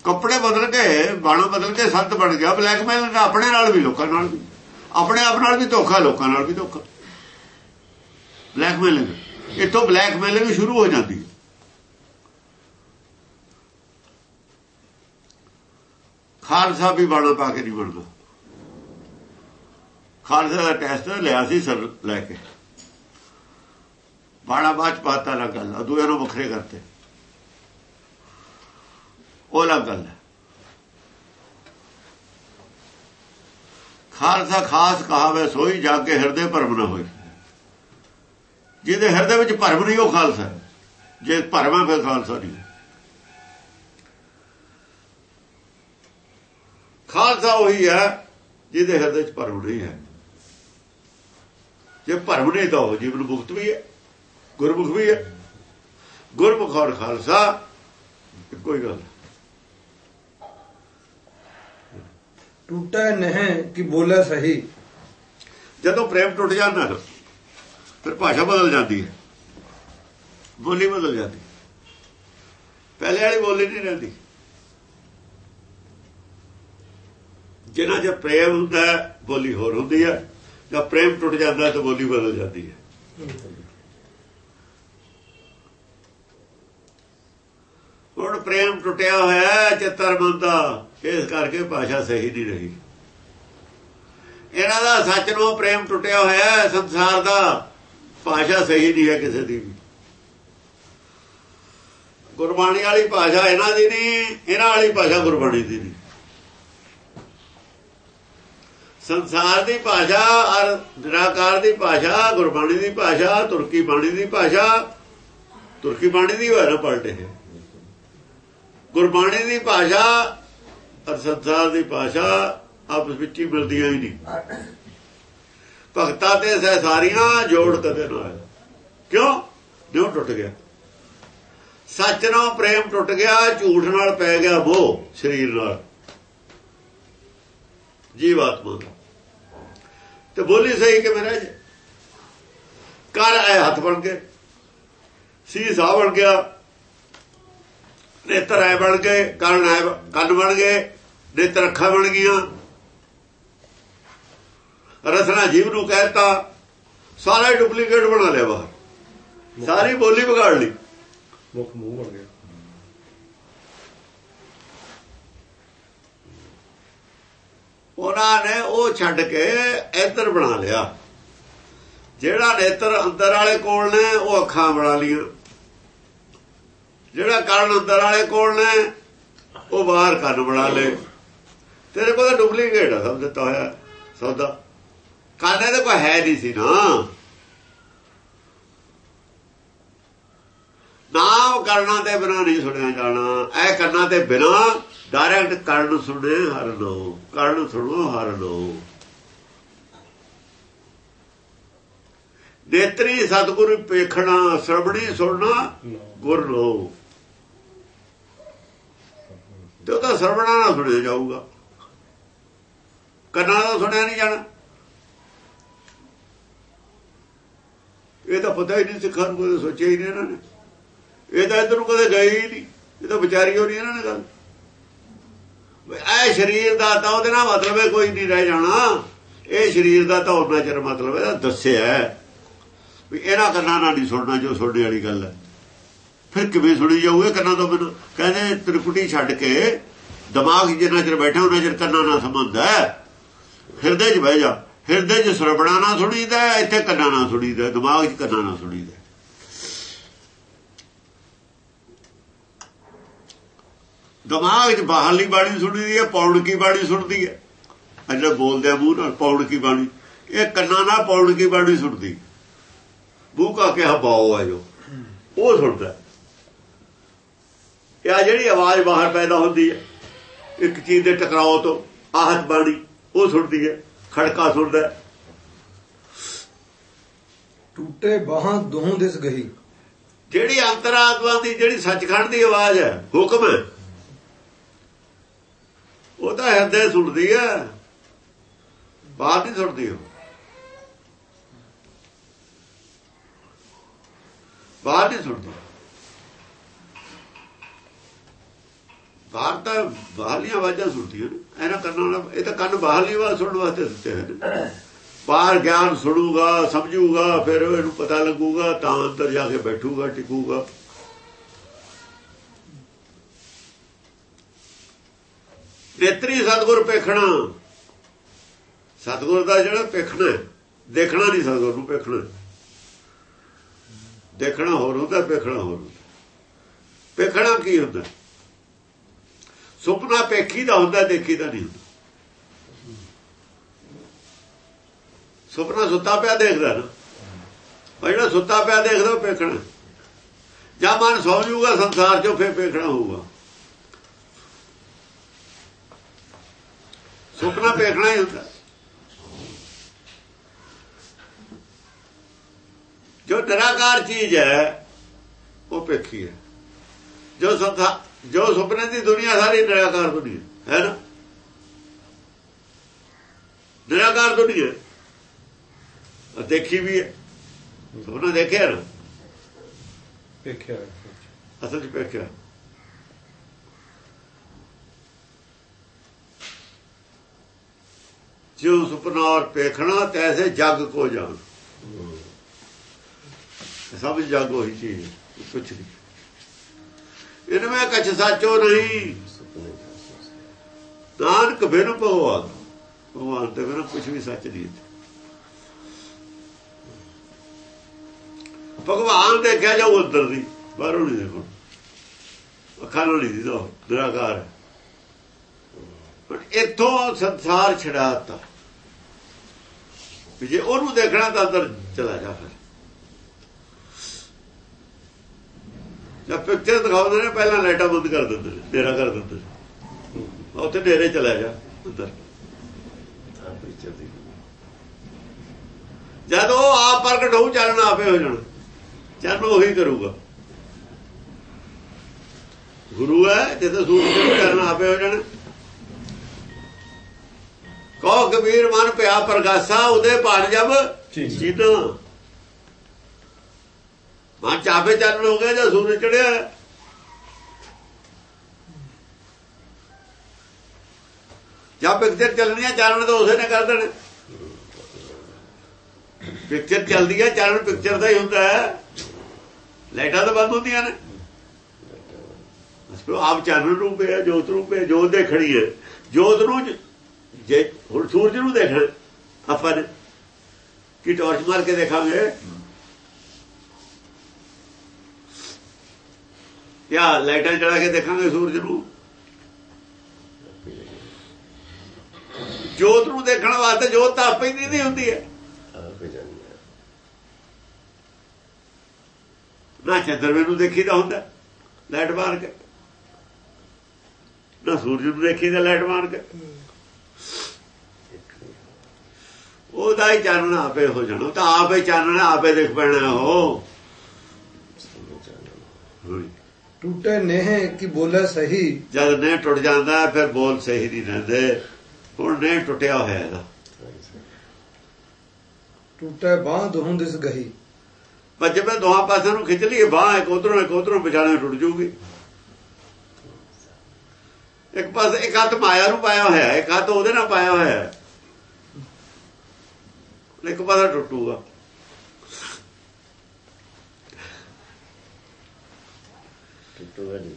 ਕੱਪੜੇ ਬਦਲ ਕੇ ਬਾਣਾ ਬਦਲ ਕੇ ਸੰਤ ਬਣ ਗਿਆ ਬਲੈਕਮੇਲਿੰਗ ਆਪਣੇ ਨਾਲ ਵੀ ਲੋਕਾਂ ਨਾਲ ਵੀ। ਆਪਣੇ ਆਪ ਨਾਲ ਵੀ ਧੋਖਾ, ਲੋਕਾਂ ਨਾਲ ਵੀ ਧੋਖਾ। ਬਲੈਕਮੇਲਿੰਗ ਇੱਥੋਂ ਬਲੈਕਮੇਲਿੰਗ ਸ਼ੁਰੂ ਹੋ ਜਾਂਦੀ ਹੈ। ਖਾਲਸਾ ਵੀ ਬਾਣਾ ਪਾ ਕੇ ਨਹੀਂ ਬਣਦਾ। ਖਾਲਸਾ ਦਾ ਟੈਸਟ ਲਿਆ ਸੀ ਸਰ, ਲੈ ਕੇ। ਬਾਣਾ ਬਾਚ ਪਾਤਾ ਲੱਗ ਗੱਲ ਦੂਏ ਨੂੰ ਵੱਖਰੇ ਕਰਤੇ ਉਹ ਲੱਗ ਗੱਲ ਹੈ। ਖਾਲਸਾ ਖਾਸ ਕਹਾਵੇ ਸੋਈ ਜਾ ਕੇ ਹਿਰਦੇ ਭਰਮ ਨਾ ਹੋਈ ਜਿਹਦੇ ਹਿਰਦੇ ਵਿੱਚ ਭਰਮ ਨਹੀਂ, ਉਹ ਖਾਲਸਾ ਜੇ ਭਰਮ ਹੈ, ਫਿਰ ਖਾਲਸਾ ਨਹੀਂ। ਖਾਲਸਾ ਉਹੀ ਹੈ, ਜਿਹਦੇ ਹਿਰਦੇ ਵਿੱਚ ਭਰਮ ਨਹੀਂ ਹੈ। ਜੇ ਭਰਮ ਨਹੀਂ ਤਾਂ ਉਹ ਜੀਵਨ ਮੁਕਤ ਵੀ ਹੈ। ਗੁਰਮੁਖ ਵੀ ਹੈ। ਗੁਰਮੁਖ ਔਰ ਖਾਲਸਾ ਕੋਈ ਗੱਲ। ਟੁੱਟਾ ਨਹੀਂ ਕਿ ਬੋਲੇ ਸਹੀ। ਜਦੋਂ ਪ੍ਰੇਮ ਟੁੱਟ ਜਾਂਦਾ ਨਾ ਫਿਰ ਭਾਸ਼ਾ ਬਦਲ ਜਾਂਦੀ ਹੈ। ਬੋਲੀ ਬਦਲ ਜਾਂਦੀ ਪਹਿਲੇ ਵਾਲੀ ਬੋਲੀ ਨਹੀਂ ਰਹਿੰਦੀ। ਜਿਨ੍ਹਾਂ ਜੇ ਪ੍ਰੇਮ ਹੁੰਦਾ ਬੋਲੀ ਹੋਰ ਹੁੰਦੀ ਹੈ। ਜਦ ਪ੍ਰੇਮ ਟੁੱਟ ਜਾਂਦਾ ਤਾਂ ਬੋਲੀ ਬਦਲ ਜਾਂਦੀ ਹੈ। ਹੁਣ ਪ੍ਰੇਮ ਟੁੱਟਿਆ ਹੋਇਆ ਚਿੱਤਰ ਮਨ ਦਾ। ਇਸ ਕਰਕੇ ਭਾਸ਼ਾ ਸਹੀ ਨਹੀਂ ਰਹੀ। ਇਹਨਾਂ ਦਾ ਸੱਚ ਨੂੰ ਪ੍ਰੇਮ ਟੁੱਟਿਆ ਹੋਇਆ ਸੰਸਾਰ ਦਾ। ਭਾਸ਼ਾ ਸਹੀ ਨਹੀਂ ਹੈ ਕਿਸੇ ਦੀ ਵੀ। ਗੁਰਬਾਣੀ ਵਾਲੀ ਭਾਸ਼ਾ ਇਹਨਾਂ ਦੀ ਨਹੀਂ, ਇਹਨਾਂ ਵਾਲੀ ਭਾਸ਼ਾ ਗੁਰਬਾਣੀ ਦੀ ਨਹੀਂ। ਸੰਸਾਰ ਦੀ ਭਾਸ਼ਾ ਔਰ ਨਿਰਾਕਾਰ ਦੀ ਭਾਸ਼ਾ, ਗੁਰਬਾਣੀ ਦੀ ਭਾਸ਼ਾ, ਤੁਰਕੀ ਬਾਣੀ ਦੀ ਭਾਸ਼ਾ, ਤੁਰਕੀ ਬਾਣੀ ਦੀ ਹੋਇਆ ਨਾ ਪਲਟੇ। ਹੈ ਗੁਰਬਾਣੀ ਦੀ ਭਾਸ਼ਾ ਔਰ ਸੰਸਾਰ ਦੀ ਭਾਸ਼ਾ ਆਪਸ ਵਿੱਚ ਹੀ ਮਿਲਦੀਆਂ ਹੀ ਨਹੀਂ। ਭਗਤਾ ਤੇ ਸਹਿਸਾਰੀਆਂ ਜੋੜ ਕਦੇ ਨਾ ਆਇਆ ਕਿਉਂ? ਜੋ ਟੁੱਟ ਗਿਆ। ਸੱਚ ਨਾਲ ਪ੍ਰੇਮ ਟੁੱਟ ਗਿਆ, ਝੂਠ ਨਾਲ ਪੈ ਗਿਆ ਮੋਹ ਸਰੀਰ ਨਾਲ। ਜੀਵਾਤਮਾ ਦਾ। ਤੇ ਬੋਲੀ ਸਹੀ ਕਿ ਮੇਰੇ ਜੇ? ਕਰ ਆਏ ਹੱਥ ਬਣ ਕੇ। ਸੀ ਸਾਹ ਬਣ ਗਿਆ। ਨੇਤਰ ਆਏ ਬਣ ਗਏ ਕੰਨ ਆਏ ਕੰਨ ਬਣ ਗਏ ਨੇਤਰ ਅੱਖਾਂ ਬਣ ਗਈਆਂ। ਰਸਨਾ ਜੀਵ ਨੂੰ ਕਹਿਤਾ ਸਾਰਾ ਡੁਪਲੀਕੇਟ ਬਣਾ ਲਿਆ ਬਾਹਰ। ਸਾਰੀ ਬੋਲੀ ਵਿਗਾੜ ਲਈ। ਮੁੱਖ ਮੂੰਹ ਬਣ ਗਿਆ। ਉਹਨਾਂ ਨੇ ਉਹ ਛੱਡ ਕੇ ਇੱਧਰ ਬਣਾ ਲਿਆ। ਜਿਹੜਾ ਨੇਤਰ ਅੰਦਰ ਵਾਲੇ ਕੋਲ ਨੇ ਉਹ ਅੱਖਾਂ ਬਣਾ ਲੀਆਂ ਜਿਹੜਾ ਕੰਨ ਅੰਦਰ ਵਾਲੇ ਕੋਲ ਨੇ, ਉਹ ਬਾਹਰ ਕੰਨ ਬਣਾ ਲਏ। ਤੇਰੇ ਕੋਲ ਡੁਪਲੀਕੇਟ ਆ, ਸਭ ਦਿੱਤਾ ਹੋਇਆ, ਸੌਦਾ। ਕੰਨ ਇਹਦੇ ਕੋਈ ਹੈ ਨਹੀਂ ਸੀ ਨਾ। ਨਾਮ ਕਰਨਾ ਤੇ ਬਿਨਾ ਨਹੀਂ ਸੁਣਿਆ ਜਾਣਾ। ਇਹ ਕਰਨਾ ਤੇ ਬਿਨਾ ਡਾਇਰੈਕਟ ਕਰਨ ਸੁਣੇ ਹਰ ਲੋ ਕਰਨ ਸੁਣੋ ਹਰ ਲੋ ਨੇਤਰੀ ਸਤਿਗੁਰੂ ਪੇਖਣਾ ਸਰਬਣੀ ਸੁਣਨਾ ਗੁਰ ਲੋ ਤੇ ਉਹ ਤਾਂ ਸਰਵਣਾ ਨਾਲ ਸੁਣਿਆ ਜਾਊਗਾ। ਕੰਨਾਂ ਦਾ ਸੁਣਿਆ ਨਹੀਂ ਜਾਣਾ। ਇਹ ਤਾਂ ਪਤਾ ਹੀ ਨਹੀਂ ਸਿੱਖਾਂ ਨੂੰ ਕਦੇ ਸੋਚਿਆ ਹੀ ਨਹੀਂ ਇਹਨਾਂ ਨੇ। ਇਹ ਤਾਂ ਇਧਰ ਨੂੰ ਕਦੇ ਗਏ ਹੀ ਨਹੀਂ। ਇਹ ਤਾਂ ਵਿਚਾਰੀ ਹੋ ਨਹੀਂ ਇਹਨਾਂ ਨੇ ਗੱਲ ਇਹ ਸਰੀਰ ਦਾ ਤਾਂ ਉਹਦੇ ਨਾਲ ਮਤਲਬ ਹੈ, ਕੋਈ ਨਹੀਂ ਰਹਿ ਜਾਣਾ। ਇਹ ਸਰੀਰ ਦਾ ਤਾਂ ਉਹਨਾਂ ਚਿਰ ਮਤਲਬ ਹੈ, ਦੱਸਿਆ ਵੀ ਇਹਨਾਂ ਕੰਨਾਂ ਨਾਲ ਨਹੀਂ ਸੁਣਨਾ ਜੋ ਸੁਣਨੇ ਵਾਲੀ ਗੱਲ ਹੈ। ਫਿਰ ਕਿਵੇਂ ਸੁਣੀ ਜਾਊਗੇ ਕੰਨਾਂ ਤੋਂ ਬਿਨਾਂ ਕਹਿੰਦੇ ਤ੍ਰਿਕੁਟੀ ਛੱਡ ਕੇ ਦਿਮਾਗ 'ਚ ਜਿੰਨਾ ਚਿਰ ਬੈਠਾ ਉਹਨਾਂ ਚਿਰ ਕੰਨਾਂ ਨਾਲ ਸੰਬੰਧ ਹੈ। ਹਿਰਦੇ 'ਚ ਬਹਿ ਜਾ। ਹਿਰਦੇ 'ਚ ਸਰਬਣਾ ਨਾ ਸੁਣੀਦਾ ਇੱਥੇ ਕੰਨਾਂ ਨਾਲ ਸੁਣੀਦਾ ਦਿਮਾਗ 'ਚ ਕੰਨਾਂ ਨਾਲ ਸੁਣੀਦਾ ਦਿਮਾਗ 'ਚ ਬਾਹਰਲੀ ਬਾਣੀ ਸੁਣੀਦੀ ਹੈ ਪੌਣ ਕੀ ਬਾਣੀ ਸੁਣਦੀ ਹੈ। ਆਹ ਬੋਲਦੇ ਆ ਮੂੰਹ ਨਾਲ ਪੌਣ ਕੀ ਬਾਣੀ। ਇਹ ਕੰਨਾਂ ਨਾਲ ਪੌਣ ਕੀ ਬਾਣੀ ਸੁਣਦੀ। ਮੂੰਹ ਕਾ ਕੇ ਹਬਾਓ ਹੈ ਜੋ। ਉਹ ਸੁਣਦਾ ਇਹ ਆ ਜਿਹੜੀ ਆਵਾਜ਼ ਬਾਹਰ ਪੈਦਾ ਹੁੰਦੀ ਹੈ ਇੱਕ ਚੀਜ਼ ਦੇ ਟਕਰਾਓ ਤੋਂ ਆਹਤ ਬਾਣੀ ਉਹ ਸੁਣਦੀ ਹੈ ਖੜਕਾ ਸੁਣਦਾ। ਟੂਟੇ ਬਾਹਾਂ ਦੋਹਾਂ ਦਿਸ ਗਈ। ਜਿਹੜੀ ਅੰਤਰਾਤਮਾ ਦੀ ਜਿਹੜੀ ਸੱਚਖੰਡ ਦੀ ਆਵਾਜ਼ ਹੈ ਹੁਕਮ ਹੈ। ਉਹ ਤਾਂ ਹਿਰਦੇ ਸੁਣਦੀ ਹੈ ਬਾਹਰ ਨਹੀਂ ਸੁਣਦੀ ਉਹ। ਬਾਹਰ ਨਹੀਂ ਸੁਣਦੀ ਬਾਹਰ ਤਾਂ ਬਾਹਰਲੀਆਂ ਆਵਾਜ਼ਾਂ ਸੁਣਦੀਆਂ ਨੇ। ਇਹਨਾਂ ਕੰਨਾਂ ਨਾਲ ਇਹ ਤਾਂ ਕੰਨ ਬਾਹਰਲੀ ਆਵਾਜ਼ ਸੁਣਨ ਵਾਸਤੇ ਦਿੱਤੇ ਹੋਏ ਨੇ। ਬਾਹਰ ਗਿਆਨ ਸੁਣੂਗਾ, ਸਮਝੂਗਾ, ਫਿਰ ਇਹਨੂੰ ਪਤਾ ਲੱਗੂਗਾ, ਤਾਂ ਅੰਦਰ ਜਾ ਕੇ ਬੈਠੂਗਾ, ਟਿਕੂਗਾ। ਨੇਤਰੀ ਸਤਗੁਰ ਪੇਖਣਾ। ਸਤਗੁਰ ਦਾ ਜਿਹੜਾ ਪੇਖਣਾ ਦੇਖਣਾ ਨਹੀਂ ਸਤਗੁਰ ਨੂੰ ਪੇਖਣਾ। ਦੇਖਣਾ ਹੋਰ ਹੁੰਦਾ, ਪੇਖਣਾ ਹੋਰ ਹੁੰਦਾ। ਪੇਖਣਾ ਕੀ ਹੁੰਦਾ? ਸੁਪਨਾ ਪੇਖੀ ਦਾ ਹੁੰਦਾ, ਦੇਖੀ ਦਾ ਨਹੀਂ ਹੁੰਦਾ। ਸੁਪਨਾ ਸੁੱਤਾ ਪਿਆ ਦੇਖਦਾ ਨਾ। ਉਹ ਜਿਹੜਾ ਸੁੱਤਾ ਪਿਆ ਦੇਖਦਾ, ਉਹ ਪੇਖਣਾ। ਜਾਂ ਮਨ ਸੌ ਜਾਊਗਾ, ਸੰਸਾਰ ਚੋਂ ਫੇਰ ਪੇਖਣਾ ਹੋਊਗਾ। ਸੁਪਨਾ ਪੇਖਣਾ ਹੀ ਹੁੰਦਾ। ਜੋ ਨਿਰਾਕਾਰ ਚੀਜ਼ ਹੈ, ਉਹ ਪੇਖੀ ਹੈ। ਜੋ ਸੰਸਾਰ ਜੋ ਸੁਪਨੇ ਦੀ ਦੁਨੀਆ ਸਾਰੀ ਨਿਰਾਕਾਰ ਦੁਨੀਆ ਹੈ ਨਾ? ਨਿਰਾਕਾਰ ਦੁਨੀਆ ਉਹ ਦੇਖੀ ਵੀ ਹੈ। ਸੁਪਨਾ ਦੇਖਿਆ ਨਾ? ਵੇਖਿਆ ਅਸਲ ਚ ਵੇਖਿਆ। ਜੋ ਸੁਪਨਾ ਔਰ ਪੇਖਣਾ ਤੈਸੇ ਜਗ ਕੋ ਜਾਣ। ਸਭ ਜਗ ਹੋਈ ਚੀਜ਼ ਕੁਛ ਨਹੀਂ। ਇਨਮੇ ਕਛ ਸਾਚੋ ਨਹੀਂ ਨਾਨਕ ਬਿਨ ਭਗਵਾਨ ਭਗਵਾਨ ਤੇ ਬਿਨ ਕੁਝ ਵੀ ਸੱਚ ਨਹੀਂ ਭਗਵਾਨ ਦੇਖਿਆ ਜਾਊ ਅੰਦਰ ਦੀ ਬਾਹਰੋਂ ਨਹੀਂ ਦੇਖੋ ਅੱਖਾਂ ਨਾਲ ਨਹੀਂ ਦਿਖਦਾ ਨਿਰਾਕਾਰ ਹੈ ਪਰ ਇੱਥੋਂ ਸੰਸਾਰ ਛਡਾਤਾ ਵੀ ਜੇ ਉਹਨੂੰ ਦੇਖਣਾ ਤਾਂ ਅੰਦਰ ਚਲਾ ਜਾ ਫਿਰ ਜਦ ਪਿਕਚਰ ਦਿਖਾਉਂਦੇ ਨੇ ਪਹਿਲਾਂ ਲਾਈਟਾਂ ਬੰਦ ਕਰ ਦਿੰਦੇ ਨੇ ਡੇਰਾ ਕਰ ਦਿੰਦੇ ਨੇ। ਉੱਥੇ ਡੇਰੇ ਚਲਾ ਜਾ ਅੰਦਰ ਜਦ ਉਹ ਆਪ ਪ੍ਰਗਟ ਹੋਊ ਚੱਲਣਾ ਆਪੇ ਹੋ ਜਾਣਾ। ਚਰਨ ਉਹੀ ਕਰੂਗਾ। ਗੁਰੂ ਹੈ ਜਦੋਂ ਸੂਰਜ ਨੂੰ ਕਰਨਾ ਆਪੇ ਹੋ ਜਾਣਾ। ਕੋ ਕਬੀਰ ਮਨ ਪਿਆ ਪ੍ਰਗਾਸਾ ਉਹਦੇ ਪਾਣ ਜਬ ਜੀ। ਜੀਨਾ ਮਨ ਚਾਪੇ ਚੱਲਣ ਹੋ ਗਿਆ ਜਾਂ ਸੂਰਜ ਚੜਿਆ। ਜਾਂ ਪਿਕਚਰ ਚੱਲਣੀ ਹੈ ਚਾਨਣ ਤਾਂ ਉਸੇ ਨੇ ਕਰ ਦੇਣਾ। ਪਿਕਚਰ ਚੱਲਦੀ ਹੈ ਚਾਨਣ ਪਿਕਚਰ ਦਾ ਹੀ ਹੁੰਦਾ ਹੈ। ਲਾਈਟਾਂ ਤਾਂ ਬੰਦ ਹੁੰਦੀਆਂ ਨੇ। ਅਸਲ ਆਪ ਚਾਨਣ ਰੂਪ ਹੈ ਜੋਤ ਰੂਪ ਹੈ ਜੋਤ ਦੇਖਣੀ ਹੈ। ਜੋਤ ਨੂੰ ਜੇ ਹੁਣ ਸੂਰਜ ਨੂੰ ਦੇਖਣਾ ਆਪਾਂ ਨੇ, ਕੀ ਟਾਰਚ ਮਾਰ ਕੇ ਦੇਖਾਂਗੇ? ਜਾਂ ਲਾਈਟਾਂ ਚੜਾ ਕੇ ਦੇਖਾਂਗੇ ਸੂਰਜ ਨੂੰ? ਜੋਤ ਨੂੰ ਦੇਖਣ ਵਾਸਤੇ ਜੋਤ ਤਾਂ ਆਪੇ ਹੀ ਨਹੀਂ ਹੁੰਦੀ ਹੈ। ਹੈ। ਨਾ ਚੰਦਰਮੇ ਨੂੰ ਦੇਖੀਦਾ ਹੁੰਦਾ ਲਾਈਟ ਮਾਰ ਕੇ। ਨਾ ਸੂਰਜ ਨੂੰ ਦੇਖੀਦਾ ਲਾਈਟ ਮਾਰ ਕੇ। ਉਹਦਾ ਹੀ ਚਾਨਣਾ ਆਪੇ ਹੋ ਜਾਣਾ ਤਾਂ ਆਪੇ ਚਾਨਣਾ ਆਪੇ ਦੇਖ ਪੈਣਾ ਜਾਣਾ ਟੂਟੇ ਨੇਹ ਕੀ ਬੋਲੇ ਸਹੀ? ਜਦ ਨੇ ਟੁੱਟ ਜਾਂਦਾ ਫਿਰ ਬੋਲ ਸਹੀ ਨਹੀਂ ਰਹਿੰਦੇ। ਹੁਣ ਨੇ ਟੁੱਟਿਆ ਹੋਇਆ ਇਹਦਾ। ਟੂਟੇ ਬਾਹ ਦੋਹਾਂ ਦਿਸ ਗਈ ਪਰ ਮੈਂ ਦੋਹਾਂ ਪਾਸਿਆਂ ਨੂੰ ਖਿੱਚ ਲਈਏ ਬਾਹ ਇੱਕ ਉਧਰੋਂ ਇੱਕ ਉਧਰੋਂ ਵਿਚਾਲੇ ਟੁੱਟ ਜੂਗੀ ਇੱਕ ਪਾਸੇ ਇੱਕ ਹੱਥ ਮਾਇਆ ਨੂੰ ਪਾਇਆ ਹੋਇਆ ਹੈ, ਇੱਕ ਹੱਥ ਉਹਦੇ ਨਾਲ ਪਾਇਆ ਹੋਇਆ ਇੱਕ ਪਾਸਾ ਟੁੱਟੂਗਾ ਟੁੱਟੂਗਾ ਨਹੀਂ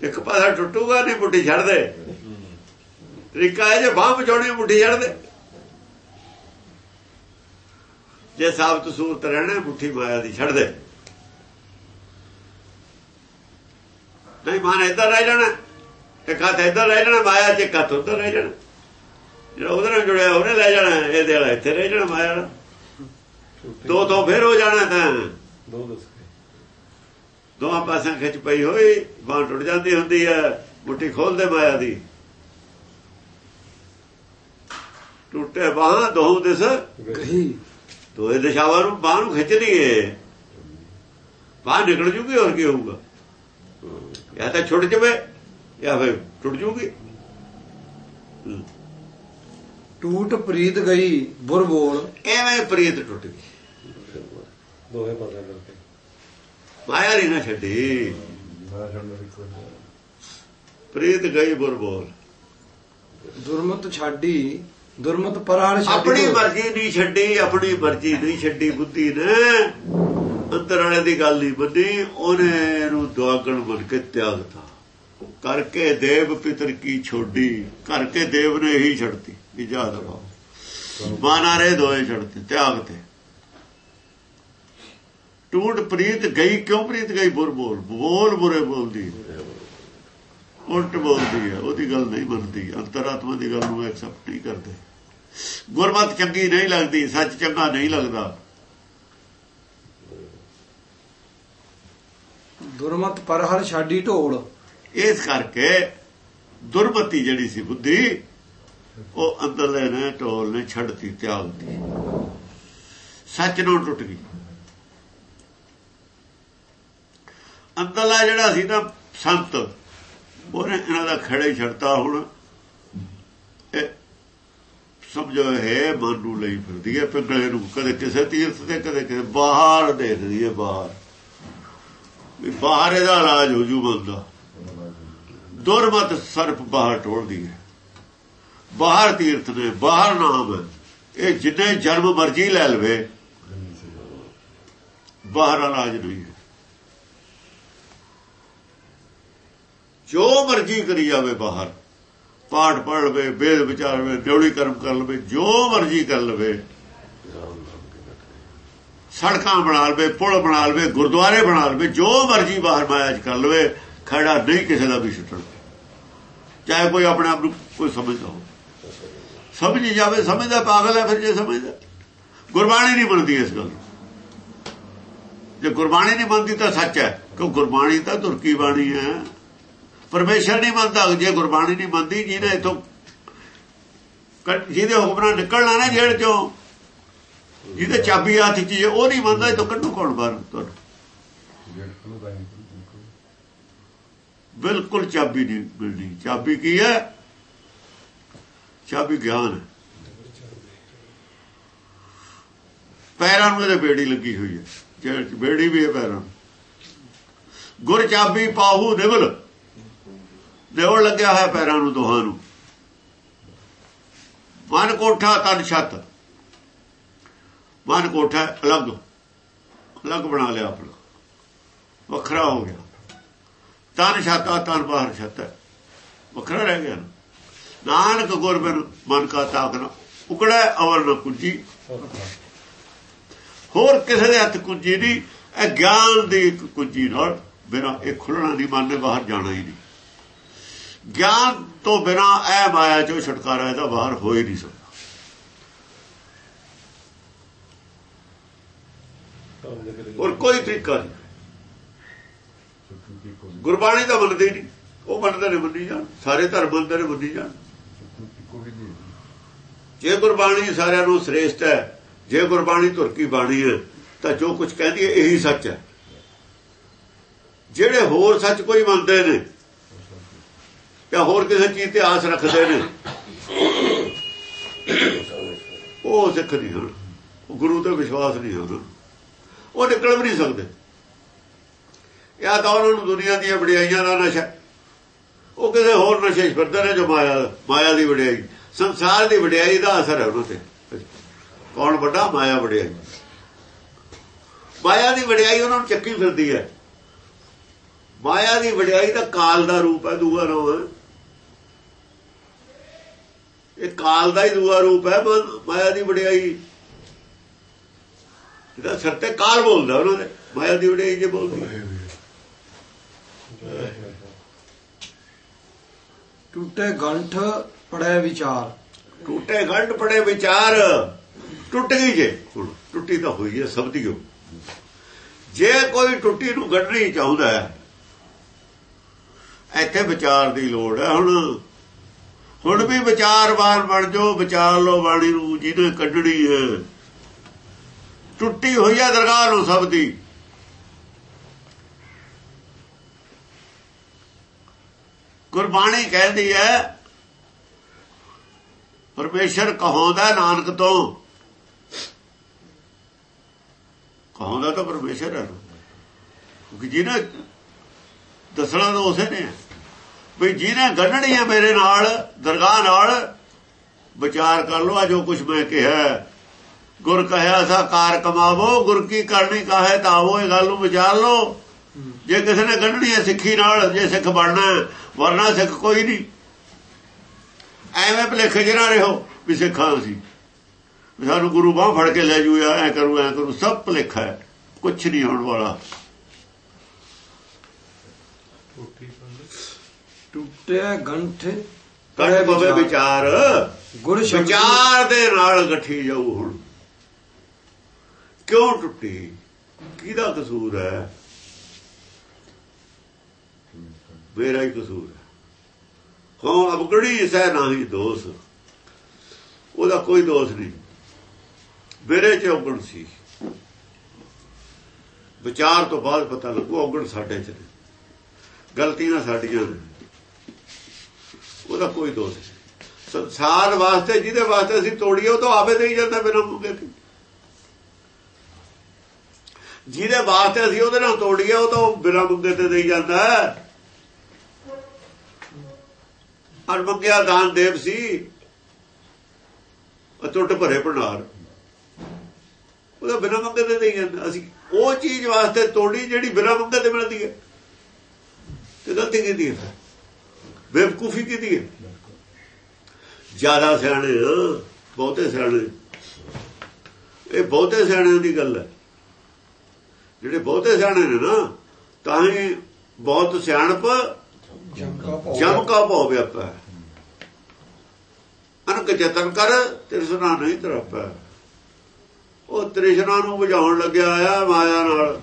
ਇੱਕ ਪਾਸਾ ਟੁੱਟੂਗਾ ਨਹੀਂ ਮੁੱਠੀ ਛੱਡ ਦੇ ਤਰੀਕਾ ਹੈ ਜੇ ਬਾਹ ਬਚਾਉਣੀ ਮੁੱਠੀ ਛੱਡ ਦੇ ਜੇ ਸਾਬਤ ਸੂਰਤ ਰਹਿਣਾ ਮੁੱਠੀ ਮਾਇਆ ਦੀ ਛੱਡ ਦੇ ਨਹੀਂ ਮਾਨ ਇੱਧਰ ਰਹਿ ਜਾਣਾ। ਇੱਕ ਹੱਥ ਇੱਧਰ ਰਹਿ ਜਾਣਾ ਮਾਇਆ ਚ ਹੱਥ ਉੱਧਰ ਰਹਿ ਜਾਣਾ। ਜਿਹੜਾ ਉਹਦੇ ਨਾਲ ਜੁੜਿਆ ਉਹਨੇ ਲੈ ਜਾਣਾ ਇਹਦੇ ਵਾਲਾ ਇੱਥੇ ਰਹਿ ਜਾਣਾ ਮਾਇਆ ਵਾਲਾ। ਦੋ ਤੋਂ ਫੇਰ ਹੋ ਜਾਣਾ ਤਾਂ। ਦੋ ਕੇ ਦੋਹਾਂ ਪਾਸਿਆਂ ਖਿੱਚ ਪਈ ਹੋਈ ਬਾਂਹ ਟੁੱਟ ਜਾਂਦੀ ਹੁੰਦੀ ਹੈ ਮੁੱਠੀ ਖੋਲਦੇ ਮਾਇਆ ਦੀ। ਟੁੱਟੇ ਬਾਹਾਂ ਦੋ ਦਿਸ। ਗਹੀ। ਦੋਏ ਦਿਸ਼ਾਵਾਂ ਨੂੰ ਬਾਹ ਨੂੰ ਖਿੱਚ ਲਈਏ। ਬਾਹ ਨਿਕਲ ਜੂਗੀ ਹੋਰ ਕੀ ਹੋਊਗਾ? ਜਾਂ ਤਾਂ ਛੁੱਟ ਜਵੇ ਜਾਂ ਫਿਰ ਟੁੱਟ ਜੂਗੀ। ਟੂਟ ਪ੍ਰੀਤ ਗਈ ਬੁਰ ਬੋਲ ਐਵੇਂ ਪ੍ਰੀਤ ਟੁੱਟ ਗਈ। ਦੋਹੇ ਪਾਸੇ ਮਾਇਆ ਨਹੀਂ ਨਾ ਛੱਡੀ। ਪ੍ਰੀਤ ਗਈ ਬੋਲ ਦੁਰਮਤ ਛਾਡੀ ਦੁਰਮਤ ਪਰਾੜ ਛਾਡੀ ਆਪਣੀ। ਮਰਜ਼ੀ ਨਹੀਂ ਛੱਡੀ ਆਪਣੀ ਮਰਜ਼ੀ ਨਹੀਂ ਛੱਡੀ ਬੁੱਧੀ ਨੇ। ਅੰਦਰ ਵਾਲੇ ਦੀ ਗੱਲ ਨਹੀਂ ਬੰਦੀ ਉਹਨੇ ਨੂੰ ਦੁਆਗਣ ਬਣ ਕੇ ਤਿਆਗਤਾ। ਕਰਕੇ ਦੇਵ ਪਿਤਰ ਕੀ ਛੋਡੀ ਕਰਕੇ ਦੇਵ ਨੇ ਹੀ ਛੱਡਤੀ ਇਜਾਦ ਬਾਉ ਮਾਨਾਰੇ ਦੋਏ ਛੱਡਤੇ ਤਿਆਗ ਤੇ। ਟੂਟ ਪ੍ਰੀਤ ਗਈ ਕਿਉਂ ਪ੍ਰੀਤ ਗਈ? ਬੁਰ ਬੋਲ ਬੋਲ ਬੁਰੇ ਬੋਲਦੀ ਉਲਟ ਬੋਲਦੀ ਹੈ ਉਹਦੀ ਗੱਲ ਨਹੀਂ ਮੰਨਦੀ। ਅੰਤਰਾਤਮਾ ਦੀ ਗੱਲ ਨੂੰ ਐਕਸੈਪਟ ਨਹੀਂ ਕਰਦੇ। ਗੁਰਮਤ ਚੰਗੀ ਨਹੀਂ ਲੱਗਦੀ ਸੱਚ ਚੰਗਾ ਨਹੀਂ ਲੱਗਦਾ। ਦੁਰਮਤ ਪਰਹਰ ਛਾਡੀ ਢੋਲ। ਇਸ ਕਰਕੇ ਦੁਰਮਤੀ ਜਿਹੜੀ ਸੀ ਬੁੱਧੀ ਉਹ ਅੰਦਰਲੇ ਨੇ ਢੋਲ ਨੇ ਛੱਡਤੀ ਤਿਆਗਤੀ। ਸੱਚ ਨੂੰ ਟੁੱਟ ਗਈ। ਅੰਦਰਲਾ ਜਿਹੜਾ ਸੀ ਨਾ ਸੰਤ। ਉਹਨੇ ਇਹਨਾਂ ਦਾ ਖੜੇ ਛੱਡਤਾ ਹੁਣ। ਸਮਝੋ ਹੈ ਮਨ ਨੂੰ ਲਈ ਫਿਰਦੀ ਹੈ, ਪਿੰਗਲੇ ਨੂੰ ਕਦੇ ਕਿਸੇ ਤੀਰਥ ਤੇ, ਕਦੇ ਕਿਸੇ ਬਾਹਰ ਦੇਖਦੀ ਹੈ ਬਾਹਰ। ਵੀ ਬਾਹਰ ਇਹਦਾ ਰਾਜ ਹੋ ਜੂ ਬੰਦਾ। ਦੁਰਮਤ ਸਰਪ ਬਾਹਰ ਟੋਲਦੀ ਹੈ। ਬਾਹਰ ਤੀਰਥ ਨੇ, ਬਾਹਰ ਨਾਮ ਇਹ ਜਿੰਨੇ ਜਨਮ ਮਰਜ਼ੀ ਲੈ ਲਵੇ, ਬਾਹਰ ਰਾਜ ਨਹੀਂ ਜੋ ਮਰਜ਼ੀ ਕਰੀ ਜਾਵੇ ਬਾਹਰ, ਪਾਠ ਪੜ ਲਵੇ, ਵੇਦ ਵਿਚਾਰ ਲਵੇ ਡਿਉੜੀ ਕਰਮ ਕਰ ਲਵੇ, ਜੋ ਮਰਜ਼ੀ ਕਰ ਲਵੇ। ਸੜਕਾਂ ਬਣਾ ਲਵੇ, ਪੁਲ ਬਣਾ ਲਵੇ, ਗੁਰਦੁਆਰੇ ਬਣਾ ਲਵੇ, ਜੋ ਮਰਜ਼ੀ ਬਾਹਰ ਮਾਇਆ ਕਰ ਲਵੇ, ਖੜਾ ਨਹੀਂ ਕਿਸੇ ਦਾ ਵੀ ਛੁੱਟਣ ਚਾਹੇ ਕੋਈ ਆਪਣੇ ਆਪ ਨੂੰ ਕੋਈ ਸਮਝਦਾ ਹੋ ਸਮਝ ਜਾਵੇ, ਸਮਝਦਾ, ਪਾਗਲ ਹੈ ਫਿਰ ਜੇ ਸਮਝਦਾ। ਗੁਰਬਾਣੀ ਨਹੀਂ ਬਣਦੀ ਇਸ ਗੱਲ ਨੂੰ। ਜੇ ਗੁਰਬਾਣੀ ਨਹੀਂ ਬਣਦੀ ਤਾਂ ਸੱਚ ਹੈ, ਕਿਉਂ ਗੁਰਬਾਣੀ ਤਾਂ ਤੁਰਕੀ ਬਾਣੀ ਹੈ। ਪਰਮੇਸ਼ਰ ਨਹੀਂ ਮੰਨਦਾ ਜੇ ਗੁਰਬਾਣੀ ਨਹੀਂ ਮੰਨਦੀ ਜਿਹਨੇ ਇਥੋਂ ਜਿਹਦੇ ਹੁਕਮ ਨਿਕਲਣਾ ਨਾ ਜੇਲ੍ਹ ਚੋਂ ਜਿਹਦੇ ਚਾਬੀ ਹੱਥ 'ਚ ਹੈ, ਉਹ ਨਹੀਂ ਮੰਨਦਾ ਇਹ ਕੱਢੂ ਕੌਣ ਬਾਹਰ ਤੁਹਾਨੂੰ ਬਿਲਕੁਲ ਚਾਬੀ ਨਹੀਂ ਮਿਲਣੀ। ਚਾਬੀ ਕੀ ਹੈ? ਚਾਬੀ ਗਿਆਨ ਹੈ। ਪੈਰਾਂ ਨੂੰ ਇਹਦੇ ਬੇੜੀ ਲੱਗੀ ਹੋਈ ਹੈ। ਜੇਲ੍ਹ ਬੇੜੀ ਵੀ ਹੈ ਪੈਰਾਂ ਨੂੰ। ਗੁਰ ਚਾਬੀ ਪਾਹੂ ਨਿਵਲ। ਦੇਵਲ ਲੱਗਿਆ ਹੋਇਆ ਪੈਰਾਂ ਨੂੰ, ਦੋਹਾਂ ਨੂੰ। ਮਨ ਕੋਠਾ, ਤਨ ਛੱਤ। ਮਨ ਕੋਠਾ ਅਲੱਗ ਅਲੱਗ ਬਣਾ ਲਿਆ ਆਪਣਾ। ਵੱਖਰਾ ਹੋ ਗਿਆ। ਤਨ ਛਾਤਾ ਤਨ ਬਾਹਰ ਛੱਤ ਹੈ। ਵੱਖਰਾ ਰਹਿ ਗਿਆ ਨਾਨਕ ਗੁਰਬਨ ਮਨ ਕਾ ਤਾਕਨਾ ਉਕੜਾ ਅਵਰ ਨ ਕੁੰਜੀ। ਹੋਰ ਕਿਸੇ ਦੇ ਹੱਥ ਕੁੰਜੀ ਨਹੀਂ, ਇਹ ਗਿਆਨ ਦੀ ਇੱਕ ਕੁੰਜੀ ਨਾਲ ਬਿਨਾ ਇਹ ਖੁੱਲਣਾ ਨਹੀਂ ਮਨ ਨੇ ਬਾਹਰ ਜਾਣਾ ਹੀ ਨਹੀਂ। ਗਿਆਨ ਤੋਂ ਬਿਨਾ ਇਹ ਮਾਇਆ ਚੋਂ ਛੁਟਕਾਰਾ ਇਹਦਾ ਬਾਹਰ ਹੋ ਹੀ ਨਹੀਂ ਸਕਦਾ। ਕੰਮ ਕੋਈ ਤਰੀਕਾ ਨਹੀਂ। ਗੁਰਬਾਣੀ ਤਾਂ ਮੰਨਦੇ ਹੀ ਨਹੀਂ। ਉਹ ਮੰਨਦੇ ਨੇ ਮੰਨੀ ਜਾਣ। ਸਾਰੇ ਧਰਮ ਮੰਨਦੇ ਨੇ ਮੰਨੀ ਜਾਣ। ਜੇ ਗੁਰਬਾਣੀ ਸਾਰਿਆਂ ਨੂੰ ਸ੍ਰੇਸ਼ਟ ਹੈ, ਜੇ ਗੁਰਬਾਣੀ ਤੁਰਕੀ ਬਾਣੀ ਹੈ, ਤਾਂ ਜੋ ਕੁਝ ਕਹਿੰਦੀ ਹੈ, ਇਹੀ ਸੱਚ ਹੈ। ਜਿਹੜੇ ਹੋਰ ਸੱਚ ਕੋਈ ਮੰਨਦੇ ਨੇ ਜਾਂ ਹੋਰ ਕਿਸੇ ਚੀਜ਼ ਤੇ ਆਸ ਰੱਖਦੇ ਨੇ? ਉਹ ਸਿੱਖ ਨਹੀਂ ਹਨ। ਗੁਰੂ ਤੇ ਵਿਸ਼ਵਾਸ ਨਹੀਂ ਹਨ। ਉਹ ਨਿਕਲ ਵੀ ਨਹੀਂ ਸਕਦੇ। ਜਾਂ ਤਾਂ ਉਹਨਾਂ ਨੂੰ ਦੁਨੀਆ ਦੀਆਂ ਵਡਿਆਈਆਂ ਦਾ ਨਸ਼ਾ। ਉਹ ਕਿਸੇ ਹੋਰ ਨਸ਼ੇ 'ਚ ਫਿਰਦੇ ਨੇ ਜੋ ਮਾਇਆ ਮਾਇਆ ਦੀ ਵਡਿਆਈ। ਸੰਸਾਰ ਦੀ ਵਡਿਆਈ ਦਾ ਅਸਰ ਹੈ ਉਹਨਾਂ ਤੇ। ਕੌਣ ਵੱਡਾ? ਮਾਇਆ ਵਡਿਆਈ। ਮਾਇਆ ਦੀ ਵਡਿਆਈ ਉਹਨਾਂ ਨੂੰ ਚੱਕੀ ਫਿਰਦੀ ਹੈ। ਮਾਇਆ ਦੀ ਵਡਿਆਈ ਦਾ ਕਾਲ ਦਾ ਰੂਪ ਹੈ, ਦੂਆ ਰੂਪ ਇਹ ਕਾਲ ਦਾ ਹੀ ਦੂਆ ਰੂਪ ਹੈ ਮਾਇਆ ਦੀ ਵਡਿਆਈ ਇਹਦਾ ਸਿਰ ਤੇ ਕਾਲ ਬੋਲਦਾ ਉਹਨਾਂ ਦੇ ਮਾਇਆ ਦੀ ਵਡਿਆਈ ਜੇ ਬੋਲਦੀ। ਟੁੱਟੇ ਗੰਠ ਪੜੈ ਵਿਚਾਰ ਟੁੱਟੇ ਗੰਢ ਪੜੇ ਵਿਚਾਰ ਟੁੱਟ ਗਈ ਜੇ ਟੁੱਟੀ ਤਾਂ ਹੋਈ ਹੈ ਸਭ ਦੀ। ਜੇ ਕੋਈ ਟੁੱਟੀ ਨੂੰ ਗੱਡਣੀ ਚਾਹੁੰਦਾ ਹੈ ਇੱਥੇ ਵਿਚਾਰ ਦੀ ਲੋੜ ਹੈ ਹੁਣ ਹੁਣ ਵੀ ਵਿਚਾਰਵਾਨ ਬਣ ਜਾਓ, ਵਿਚਾਰ ਲੋ ਬਾਣੀ ਨੂੰ ਜਿਹਨੇ ਕੱਢਣੀ ਹੈ। ਟੁੱਟੀ ਹੋਈ ਹੈ ਦਰਗਾਹ ਨੂੰ ਸਭ ਦੀ। ਗੁਰਬਾਣੀ ਕਹਿੰਦੀ ਹੈ, ਪਰਮੇਸ਼ਰ ਕਹਾਉਂਦਾ ਨਾਨਕ ਤੋਂ। ਕਹਾਉਂਦਾ ਤਾਂ ਪਰਮੇਸ਼ਰ ਹੈ। ਕਿਉਂਕਿ ਜਿਹਨੇ ਦੱਸਣਾ ਤਾਂ ਉਸੇ ਨੇ। ਹੈ। ਵੀ ਜਿਹਨੇ ਗੰਢਣੀ ਹੈ ਮੇਰੇ ਨਾਲ, ਦਰਗਾਹ ਨਾਲ, ਵਿਚਾਰ ਕਰ ਲੋ ਆ ਜੋ ਕੁਝ ਮੈਂ ਕਿਹਾ ਗੁਰ ਕਹਿਆ ਸਾ ਕਾਰ ਕਮਾਵੋ, ਗੁਰ ਕੀ ਕਰਨੀ ਕਾਹੇ ਤਾਵੋ ਇਹ ਗੱਲ ਨੂੰ ਵਿਚਾਰ ਲੋ ਜੇ ਕਿਸੇ ਨੇ ਗੰਢਣੀ ਹੈ ਸਿੱਖੀ ਨਾਲ, ਜੇ ਸਿੱਖ ਬਣਨਾ ਵਰਨਾ ਸਿੱਖ ਕੋਈ ਨਹੀਂ। ਐਵੇਂ ਭਲੇਖੇ ਜਿਹੜਾ ਰਹੋ ਵੀ ਸਿੱਖਾਂ ਸੀ ਵੀ ਸਾਨੂੰ ਗੁਰੂ ਬਾਹ ਫੜ ਕੇ ਲੈ ਜੂਆ ਐ ਕਰੂ ਐ ਕਰੂ, ਸਭ ਭਲੇਖਾ ਹੈ। ਕੁਛ ਨਹੀਂ ਹੋਣ ਵਾਲਾ। ਟੁੱਟੀ ਪੰਡ ਟੁੱਟੇ ਗੰਠ ਕੱਟ ਪਵੇ ਵਿਚਾਰ। ਗੁਰ ਵਿਚਾਰ ਦੇ ਨਾਲ ਗੱਠੀ ਜਾਊ ਹੁਣ। ਕਿਉਂ ਟੁੱਟੀ? ਕਿਹਦਾ ਕਸੂਰ ਹੈ? ਮੇਰਾ ਹੀ ਕਸੂਰ ਹੈ। ਕੌਣ ਅਬਗੜੀ ਸਹਿ ਨਹੀਂ ਦੋਸ। ਉਹਦਾ ਕੋਈ ਦੋਸ਼ ਨਹੀਂ। ਮੇਰੇ ਚ ਔਗਣ ਸੀ। ਵਿਚਾਰ ਤੋਂ ਬਾਅਦ ਪਤਾ ਲੱਗੂ ਔਗਣ ਸਾਡੇ ਚ ਗਲਤੀਆਂ ਸਾਡੀਆਂ ਨੇ। ਉਹਦਾ ਕੋਈ ਦੋਸ਼ ਨਹੀਂ। ਸੰਸਾਰ ਵਾਸਤੇ, ਜਿਹਦੇ ਵਾਸਤੇ ਅਸੀਂ ਤੋੜੀਏ, ਉਹ ਤਾਂ ਆਵੇ ਦੇ ਜਾਂਦਾ ਬਿਨਾਂ ਮੁਕੇ ਜਿਹਦੇ ਵਾਸਤੇ ਅਸੀਂ ਉਹਦੇ ਨਾਲ ਤੋੜੀਏ, ਉਹ ਤਾਂ ਬਿਨਾਂ ਮੁਕੇ ਤੇ ਦੇਈ ਜਾਂਦਾ। ਹੈ ਅਨਮੰਗਿਆ ਦਾਨ ਦੇਵ ਸੀ। ਅਟੁੱਟ ਭਰੇ ਭੰਡਾਰ। ਉਹਦਾ ਬਿਨਾਂ ਮੰਗੇ ਤੇ ਦੇ ਜਾਂਦਾ। ਅਸੀਂ ਉਹ ਚੀਜ਼ ਵਾਸਤੇ ਤੋੜੀ ਜਿਹੜੀ ਬਿਨਾਂ ਮੰਗੇ ਤੇ ਮਿਲਦੀ ਹੈ। ਤੇ ਗਲਤੀ ਕੀਤੀ ਹੈ। ਬੇਵਕੂਫੀ ਕੀਤੀ ਹੈ? ਜ਼ਿਆਦਾ ਸਿਆਣੇ ਬਹੁਤੇ ਸਿਆਣੇ। ਇਹ ਬਹੁਤੇ ਸਿਆਣਿਆਂ ਦੀ ਗੱਲ ਹੈ। ਜਿਹੜੇ ਬਹੁਤੇ ਸਿਆਣੇ ਨੇ ਨਾ ਤਾਂ ਹੀ ਬਹੁਤ ਸਿਆਣਪ ਜਮਕਾ ਪਾਉ ਵਿਆਪੈ ਅਨਕ ਜਤਨ ਕਰ ਤ੍ਰਿਸ਼ਨਾ ਨਹੀਂ ਤਰਪੈ। ਉਹ ਤ੍ਰਿਸ਼ਨਾ ਨੂੰ ਬੁਝਾਉਣ ਲੱਗਿਆ ਆ ਮਾਇਆ ਨਾਲ।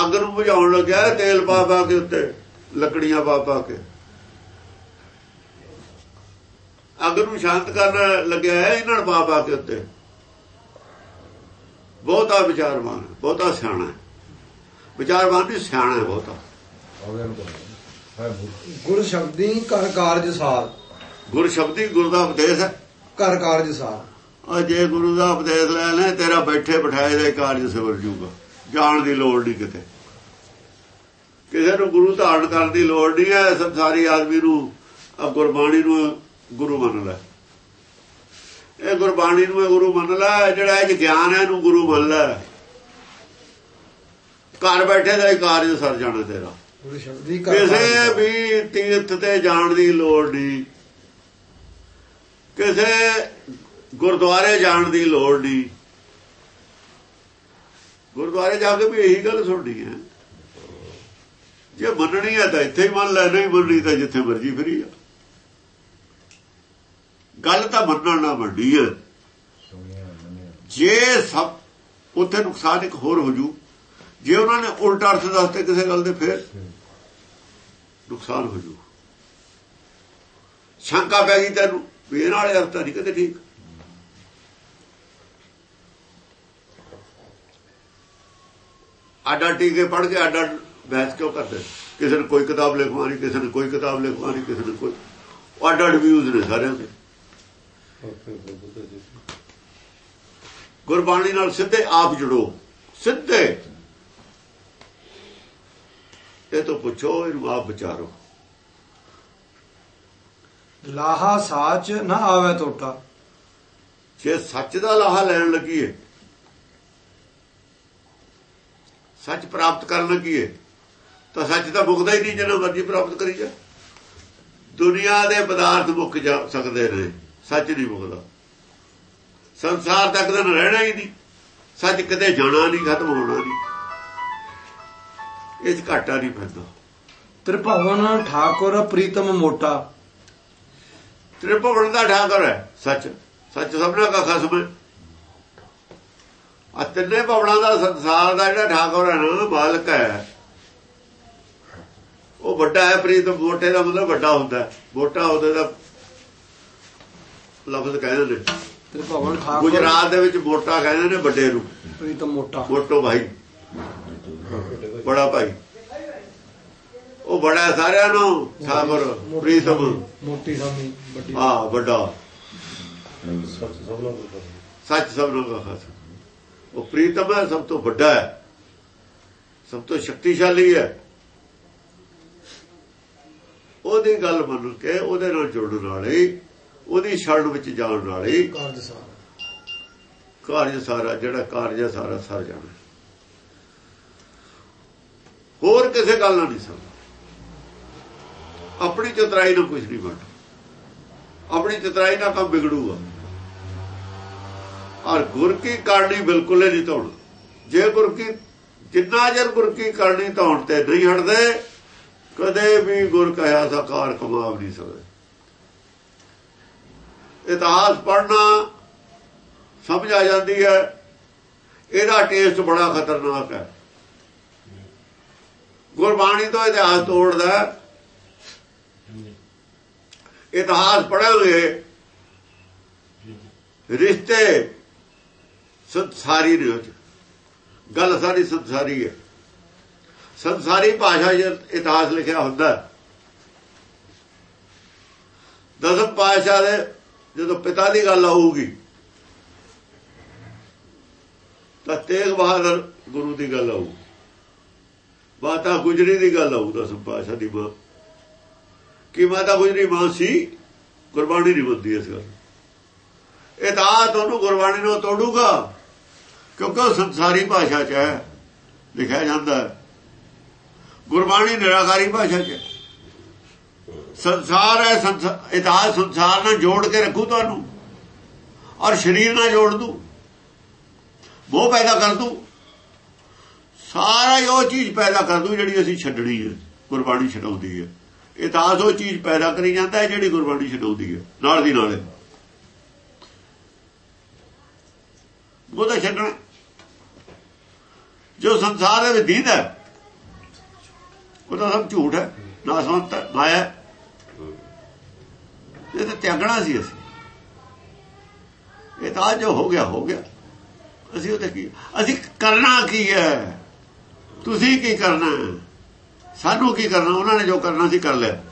ਅੱਗ ਨੂੰ ਬੁਝਾਉਣ ਲੱਗਿਆ ਤੇਲ ਪਾ ਪਾ ਕੇ ਉੱਤੇ ਲੱਕੜੀਆਂ ਪਾ ਪਾ ਕੇ। ਅੱਗ ਨੂੰ ਸ਼ਾਂਤ ਕਰਨ ਲੱਗਿਆ ਹੈ ਇਹਨਾਂ ਨੂੰ ਪਾ ਪਾ ਕੇ ਉੱਤੇ। ਬਹੁਤਾ ਵਿਚਾਰਵਾਨ ਬਹੁਤਾ ਸਿਆਣਾ ਵਿਚਾਰਵਾਨ ਨਹੀਂ ਸਿਆਣਾ ਹੈ ਬਹੁਤਾ। ਗੁਰ ਸ਼ਬਦੀ ਘਰ ਕਾਰਜ ਸਾਰ। ਗੁਰ ਸ਼ਬਦੀ ਗੁਰੂ ਦਾ ਉਪਦੇਸ਼ ਹੈ। ਘਰ ਕਾਰਜ ਸਾਰ। ਆ ਜੇ ਗੁਰੂ ਦਾ ਉਪਦੇਸ਼ ਲੈ ਲੈ ਤੇਰਾ ਬੈਠੇ ਬਿਠਾਏ ਦੇ ਕਾਰਜ ਸਿਵਰ ਜੂਗਾ। ਜਾਣ ਦੀ ਲੋੜ ਨਹੀਂ ਕਿਤੇ। ਕਿਸੇ ਨੂੰ ਗੁਰੂ ਧਾਰਨ ਕਰਨ ਦੀ ਲੋੜ ਨਹੀਂ ਹੈ ਸੰਸਾਰੀ ਆਦਮੀ ਨੂੰ ਆ ਗੁਰਬਾਣੀ ਨੂੰ ਗੁਰੂ ਮੰਨ ਲੈ। ਇਹ ਗੁਰਬਾਣੀ ਨੂੰ ਇਹ ਗੁਰੂ ਮੰਨ ਲੈ ਜਿਹੜਾ ਇਹ ਗਿਆਨ ਹੈ ਇਹਨੂੰ ਗੁਰੂ ਮੰਨ ਲੈ। ਘਰ ਬੈਠੇ ਦਾ ਕਾਰਜ ਸਰ ਜਾਣਾ ਤੇਰਾ। ਕਿਸੇ। ਵੀ ਤੀਰਥ ਤੇ ਜਾਣ ਦੀ ਲੋੜ ਨਹੀਂ। ਕਿਸੇ ਗੁਰਦੁਆਰੇ ਜਾਣ ਦੀ ਲੋੜ ਨਹੀਂ। ਗੁਰਦੁਆਰੇ ਜਾ ਕੇ ਵੀ ਇਹੀ ਗੱਲ ਸੁਣਨੀ ਹੈ। ਜੇ ਮੰਨਣੀ ਹੈ ਤਾਂ ਇੱਥੇ ਹੀ ਮੰਨ ਲੈ ਨਹੀਂ ਮੰਨਣੀ ਤਾਂ ਜਿੱਥੇ ਮਰਜ਼ੀ ਫਰੀ ਆ। ਗੱਲ ਤਾਂ ਮੰਨਣ ਨਾਲ ਵੱਡੀ ਹੈ। ਜੇ ਸਭ ਉੱਥੇ ਨੁਕਸਾਨ ਇੱਕ ਹੋਰ ਹੋ ਜੂ, ਜੇ ਉਹਨਾਂ ਨੇ ਉਲਟਾ ਅਰਥ ਦੱਸਤੇ ਕਿਸੇ ਗੱਲ ਦੇ, ਫੇਰ ਨੁਕਸਾਨ ਹੋ ਜੂ। ਸ਼ੰਕਾ ਪੈ ਗਈ ਤੈਨੂੰ, ਵੀ ਇਹਨਾਂ ਵਾਲੇ ਅਰਥ ਨਹੀਂ ਕਦੇ ਠੀਕ। ਆਡਾ ਟੀਕੇ ਪੜ ਕੇ ਆਡਾ ਬਹਿਸ ਕਿਉਂ ਕਰਦੇ? ਕਿਸੇ ਨੇ ਕੋਈ ਕਿਤਾਬ ਲਿਖਵਾਣੀ ਕਿਸੇ ਨੇ ਕੋਈ ਕਿਤਾਬ ਲਿਖਵਾਣੀ ਕਿਸੇ ਨੇ ਕੋਈ ਆਡਾ ਰਿਵਿਊਜ਼ ਨੇ ਸਾਰਿਆਂ ਦੇ। ਗੁਰਬਾਣੀ ਨਾਲ ਸਿੱਧੇ ਆਪ ਜੁੜੋ। ਸਿੱਧੇ। ਇਹ ਤੋਂ ਪੁੱਛੋ ਇਹਨੂੰ ਆਪ ਵਿਚਾਰੋ। ਲਾਹਾ ਸਾਚ ਨਾ ਆਵੇ ਟੋਟਾ ਜੇ ਸੱਚ ਦਾ ਲਾਹਾ ਲੈਣ ਲੱਗੀਏ ਸੱਚ ਪ੍ਰਾਪਤ ਕਰਨ ਲੱਗੀਏ ਤਾਂ ਸੱਚ ਤਾਂ ਮੁਕਦਾ ਹੀ ਨਹੀਂ ਜਦੋਂ ਮਰਜ਼ੀ ਪ੍ਰਾਪਤ ਕਰੀ ਜਾ ਦੁਨੀਆ ਦੇ ਪਦਾਰਥ ਮੁੱਕ ਜਾ ਸਕਦੇ ਨੇ। ਸੱਚ ਨਹੀਂ ਮੁਕਦਾ। ਸੰਸਾਰ ਤੱਕ ਤਾਂ ਰਹਿਣਾ ਹੀ ਨਹੀਂ। ਸੱਚ ਕਦੇ ਜਾਣਾ ਨਹੀਂ ਖਤਮ ਹੋਣਾ ਨਹੀਂ। ਇਹ 'ਚ ਘਾਟਾ ਨਹੀਂ ਪੈਂਦਾ। ਤ੍ਰਿਭਵਨ ਠਾਕੁਰ ਪ੍ਰੀਤਮ ਮੋਟਾ। ਤ੍ਰਿਭਵਨ ਦਾ ਠਾਕਰ ਹੈ ਸੱਚ। ਸੱਚ ਸਭਨਾ ਦਾ ਖਸਮ ਹੈ। ਆ ਤਿੰਨੇ ਭਵਨਾਂ ਦਾ ਸੰਸਾਰ ਦਾ ਜਿਹੜਾ ਠਾਕੁਰ ਹੈ ਨਾ ਮਾਲਕ ਹੈ। ਉਹ ਵੱਡਾ ਹੈ ਪ੍ਰੀਤ ਮੋਟੇ ਦਾ ਮਤਲਬ ਵੱਡਾ ਹੁੰਦਾ ਮੋਟਾ ਉਹਦੇ ਦਾ ਲਫ਼ਜ਼ ਕਹਿੰਦੇ ਨੇ। ਤ੍ਰਿਭਵਨ ਠਾਕੁਰ ਗੁਜਰਾਤ ਦੇ ਵਿੱਚ ਮੋਟਾ ਕਹਿੰਦੇ ਨੇ ਵੱਡੇ ਨੂੰ। ਪ੍ਰੀਤਮ ਮੋਟਾ। ਮੋਟੋ ਭਾਈ। ਬੜਾ ਭਾਈ। ਉਹ ਬੜਾ ਹੈ ਸਾਰਿਆਂ ਨੂੰ ਠਾਕੁਰ ਪ੍ਰੀਤਮ। ਮੋਟੀ ਸਾਮੀ ਵੱਡੀ। ਆ ਵੱਡਾ। ਸੱਚ ਸਭ ਨਾਲ ਬੋਲਦਾ ਸੱਚ ਸਭ ਨੂੰ ਦਾ ਖਾਸ ਉਹ ਪ੍ਰੀਤਮ ਹੈ ਸਭ ਤੋਂ ਵੱਡਾ ਹੈ। ਸਭ ਤੋਂ ਸ਼ਕਤੀਸ਼ਾਲੀ ਹੈ। ਉਹਦੀ ਗੱਲ ਮੰਨ ਕੇ ਉਹਦੇ ਨਾਲ ਜੁੜਨ ਵਾਲੇ ਉਹਦੀ ਸ਼ਰਨ ਵਿੱਚ ਜਾਣ ਵਾਲੇ ਕਾਰਜ ਸਾਰ। ਕਾਰਜ ਸਾਰਾ ਜਿਹੜਾ ਕਾਰਜ ਸਾਰਾ ਸਰ ਜਾਣਾ। ਹੋਰ ਕਿਸੇ ਗੱਲ ਨਾਲ ਨਹੀਂ ਸਰ। ਆਪਣੀ ਚਤਰਾਈ ਨਾਲ ਕੁਝ ਨਹੀਂ ਬਣਦਾ ਆਪਣੀ ਚਤਰਾਈ ਨਾਲ ਕੰਮ ਵਿਗੜੂਗਾ ਔਰ ਗੁਰ ਕੀ ਕਰਨੀ ਬਿਲਕੁਲ ਨਹੀਂ ਧੌਣ। ਜੇ ਗੁਰ ਕੀ ਜਿੰਨਾ ਜਰ ਗੁਰ ਕੀ ਕਰਨੀ ਧੌਣ ਤੇ ਨਹੀਂ ਹਟਦੇ ਕਦੇ ਵੀ ਗੁਰ ਕਹਿਆ ਸਾਕਾਰ ਕਮਾ ਵੀ ਨਹੀਂ ਸਕਦੇ। ਇਤਿਹਾਸ ਪੜਨਾ ਸਮਝ ਆ ਜਾਂਦੀ ਹੈ। ਇਹਦਾ ਟੇਸਟ ਬੜਾ ਖਤਰਨਾਕ ਹੈ। ਗੁਰਬਾਣੀ ਤੋਂ ਇਤਿਹਾਸ ਤੋੜਦਾ ਹੈ। ਇਤਿਹਾਸ ਪੜ੍ਹਾਂਗੇ ਰਿਸ਼ਤੇ ਸੰਸਾਰੀ ਨੇ ਗੱਲ ਸਾਰੀ ਸੰਸਾਰੀ ਹੈ। ਸੰਸਾਰੀ ਭਾਸ਼ਾ 'ਚ ਇਤਿਹਾਸ ਲਿਖਿਆ ਹੁੰਦਾ ਦਸਮ ਪਾਸ਼ਾ ਦੇ ਜਦੋਂ ਪਿਤਾ ਦੀ ਗੱਲ ਆਊਗੀ, ਤਾਂ ਤੇਗ ਬਹਾਦਰ ਗੁਰੂ ਦੀ ਗੱਲ ਆਊ। ਮਾਤਾ ਗੁਜਰੀ ਦੀ ਗੱਲ ਆਊ ਦਸਮ ਪਾਸ਼ਾ ਦੀ ਮਾਂ। ਕਿ ਮਾਤਾ ਗੁਜਰੀ ਮਾਂ ਸੀ? ਗੁਰਬਾਣੀ ਨਹੀਂ ਬੰਦੀ ਇਸ ਗੱਲ। ਇਹ ਤਾਂ ਤੁਹਾਨੂੰ ਗੁਰਬਾਣੀ ਨੂੰ ਤੋੜੂਗਾ, ਕਿਉਂਕਿ ਉਹ ਸੰਸਾਰੀ ਭਾਸ਼ਾ 'ਚ ਹੈ, ਲਿਖਿਆ ਜਾਂਦਾ ਗੁਰਬਾਣੀ ਨਿਰਾਕਾਰੀ ਭਾਸ਼ਾ 'ਚ ਹੈ। ਸੰਸਾਰ ਹੈ ਸੰਸਾ- ਇਤਿਹਾਸ ਸੰਸਾਰ ਨਾਲ ਜੋੜ ਕੇ ਰੱਖੂ ਤੁਹਾਨੂੰ ਔਰ ਸਰੀਰ ਨਾਲ ਜੋੜ ਦੂ। ਉਹ ਪੈਦਾ ਕਰ ਦੂ। ਸਾਰਾ ਹੀ ਉਹ ਚੀਜ਼ ਪੈਦਾ ਕਰ ਦੂ ਜਿਹੜੀ ਅਸੀਂ ਛੱਡਣੀ ਹੈ ਗੁਰਬਾਣੀ ਛਡਾਉਂਦੀ ਹੈ। ਇਤਿਹਾਸ ਉਹ ਚੀਜ਼ ਪੈਦਾ ਕਰੀ ਜਾਂਦਾ ਹੈ ਜਿਹੜੀ ਗੁਰਬਾਣੀ ਛਡਾਉਂਦੀ ਹੈ ਨਾਲ ਦੀ ਨਾਲੇ। ਉਹਦਾ ਛੱਡਣਾ। ਜੋ ਸੰਸਾਰ ਦੇ ਵਿੱਚ ਉਹ ਤਾਂ ਸਭ ਝੂਠ ਹੈ ਨਾਸਵੰਤ ਹੈ, ਮਾਇਆ ਇਹ ਤਾਂ ਤਿਆਗਣਾ ਸੀ ਅਸੀਂ। ਇਹ ਤਾਂ ਜੋ ਹੋ ਗਿਆ ਹੋ ਗਿਆ। ਅਸੀਂ ਉਹ ਤੇ ਕੀ ਅਸੀਂ ਕਰਨਾ ਕੀ ਹੈ? ਤੁਸੀਂ ਕੀ ਕਰਨਾ ਸਾਨੂੰ ਕੀ ਕਰਨਾ? ਉਹਨਾਂ ਨੇ ਜੋ ਕਰਨਾ ਸੀ ਕਰ ਲਿਆ।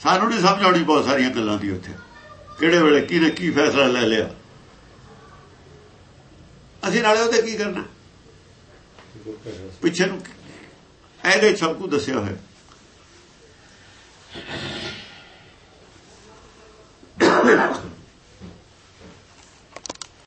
ਸਾਨੂੰ ਨਹੀਂ ਸਮਝ ਆਉਣੀ ਬਹੁਤ ਸਾਰੀਆਂ ਗੱਲਾਂ ਦੀ ਉੱਥੇ। ਕਿਹੜੇ ਵੇਲੇ ਕਿਹਨੇ ਕੀ ਫੈਸਲਾ ਲੈ ਲਿਆ। ਅਸੀਂ ਨਾਲੇ ਉਹਦੇ ਕੀ ਕਰਨਾ? ਪਿੱਛੇ ਨੂੰ ਇਹਦੇ ਸਭ ਕੁਝ ਦੱਸਿਆ ਹੋਇਆ। 回来了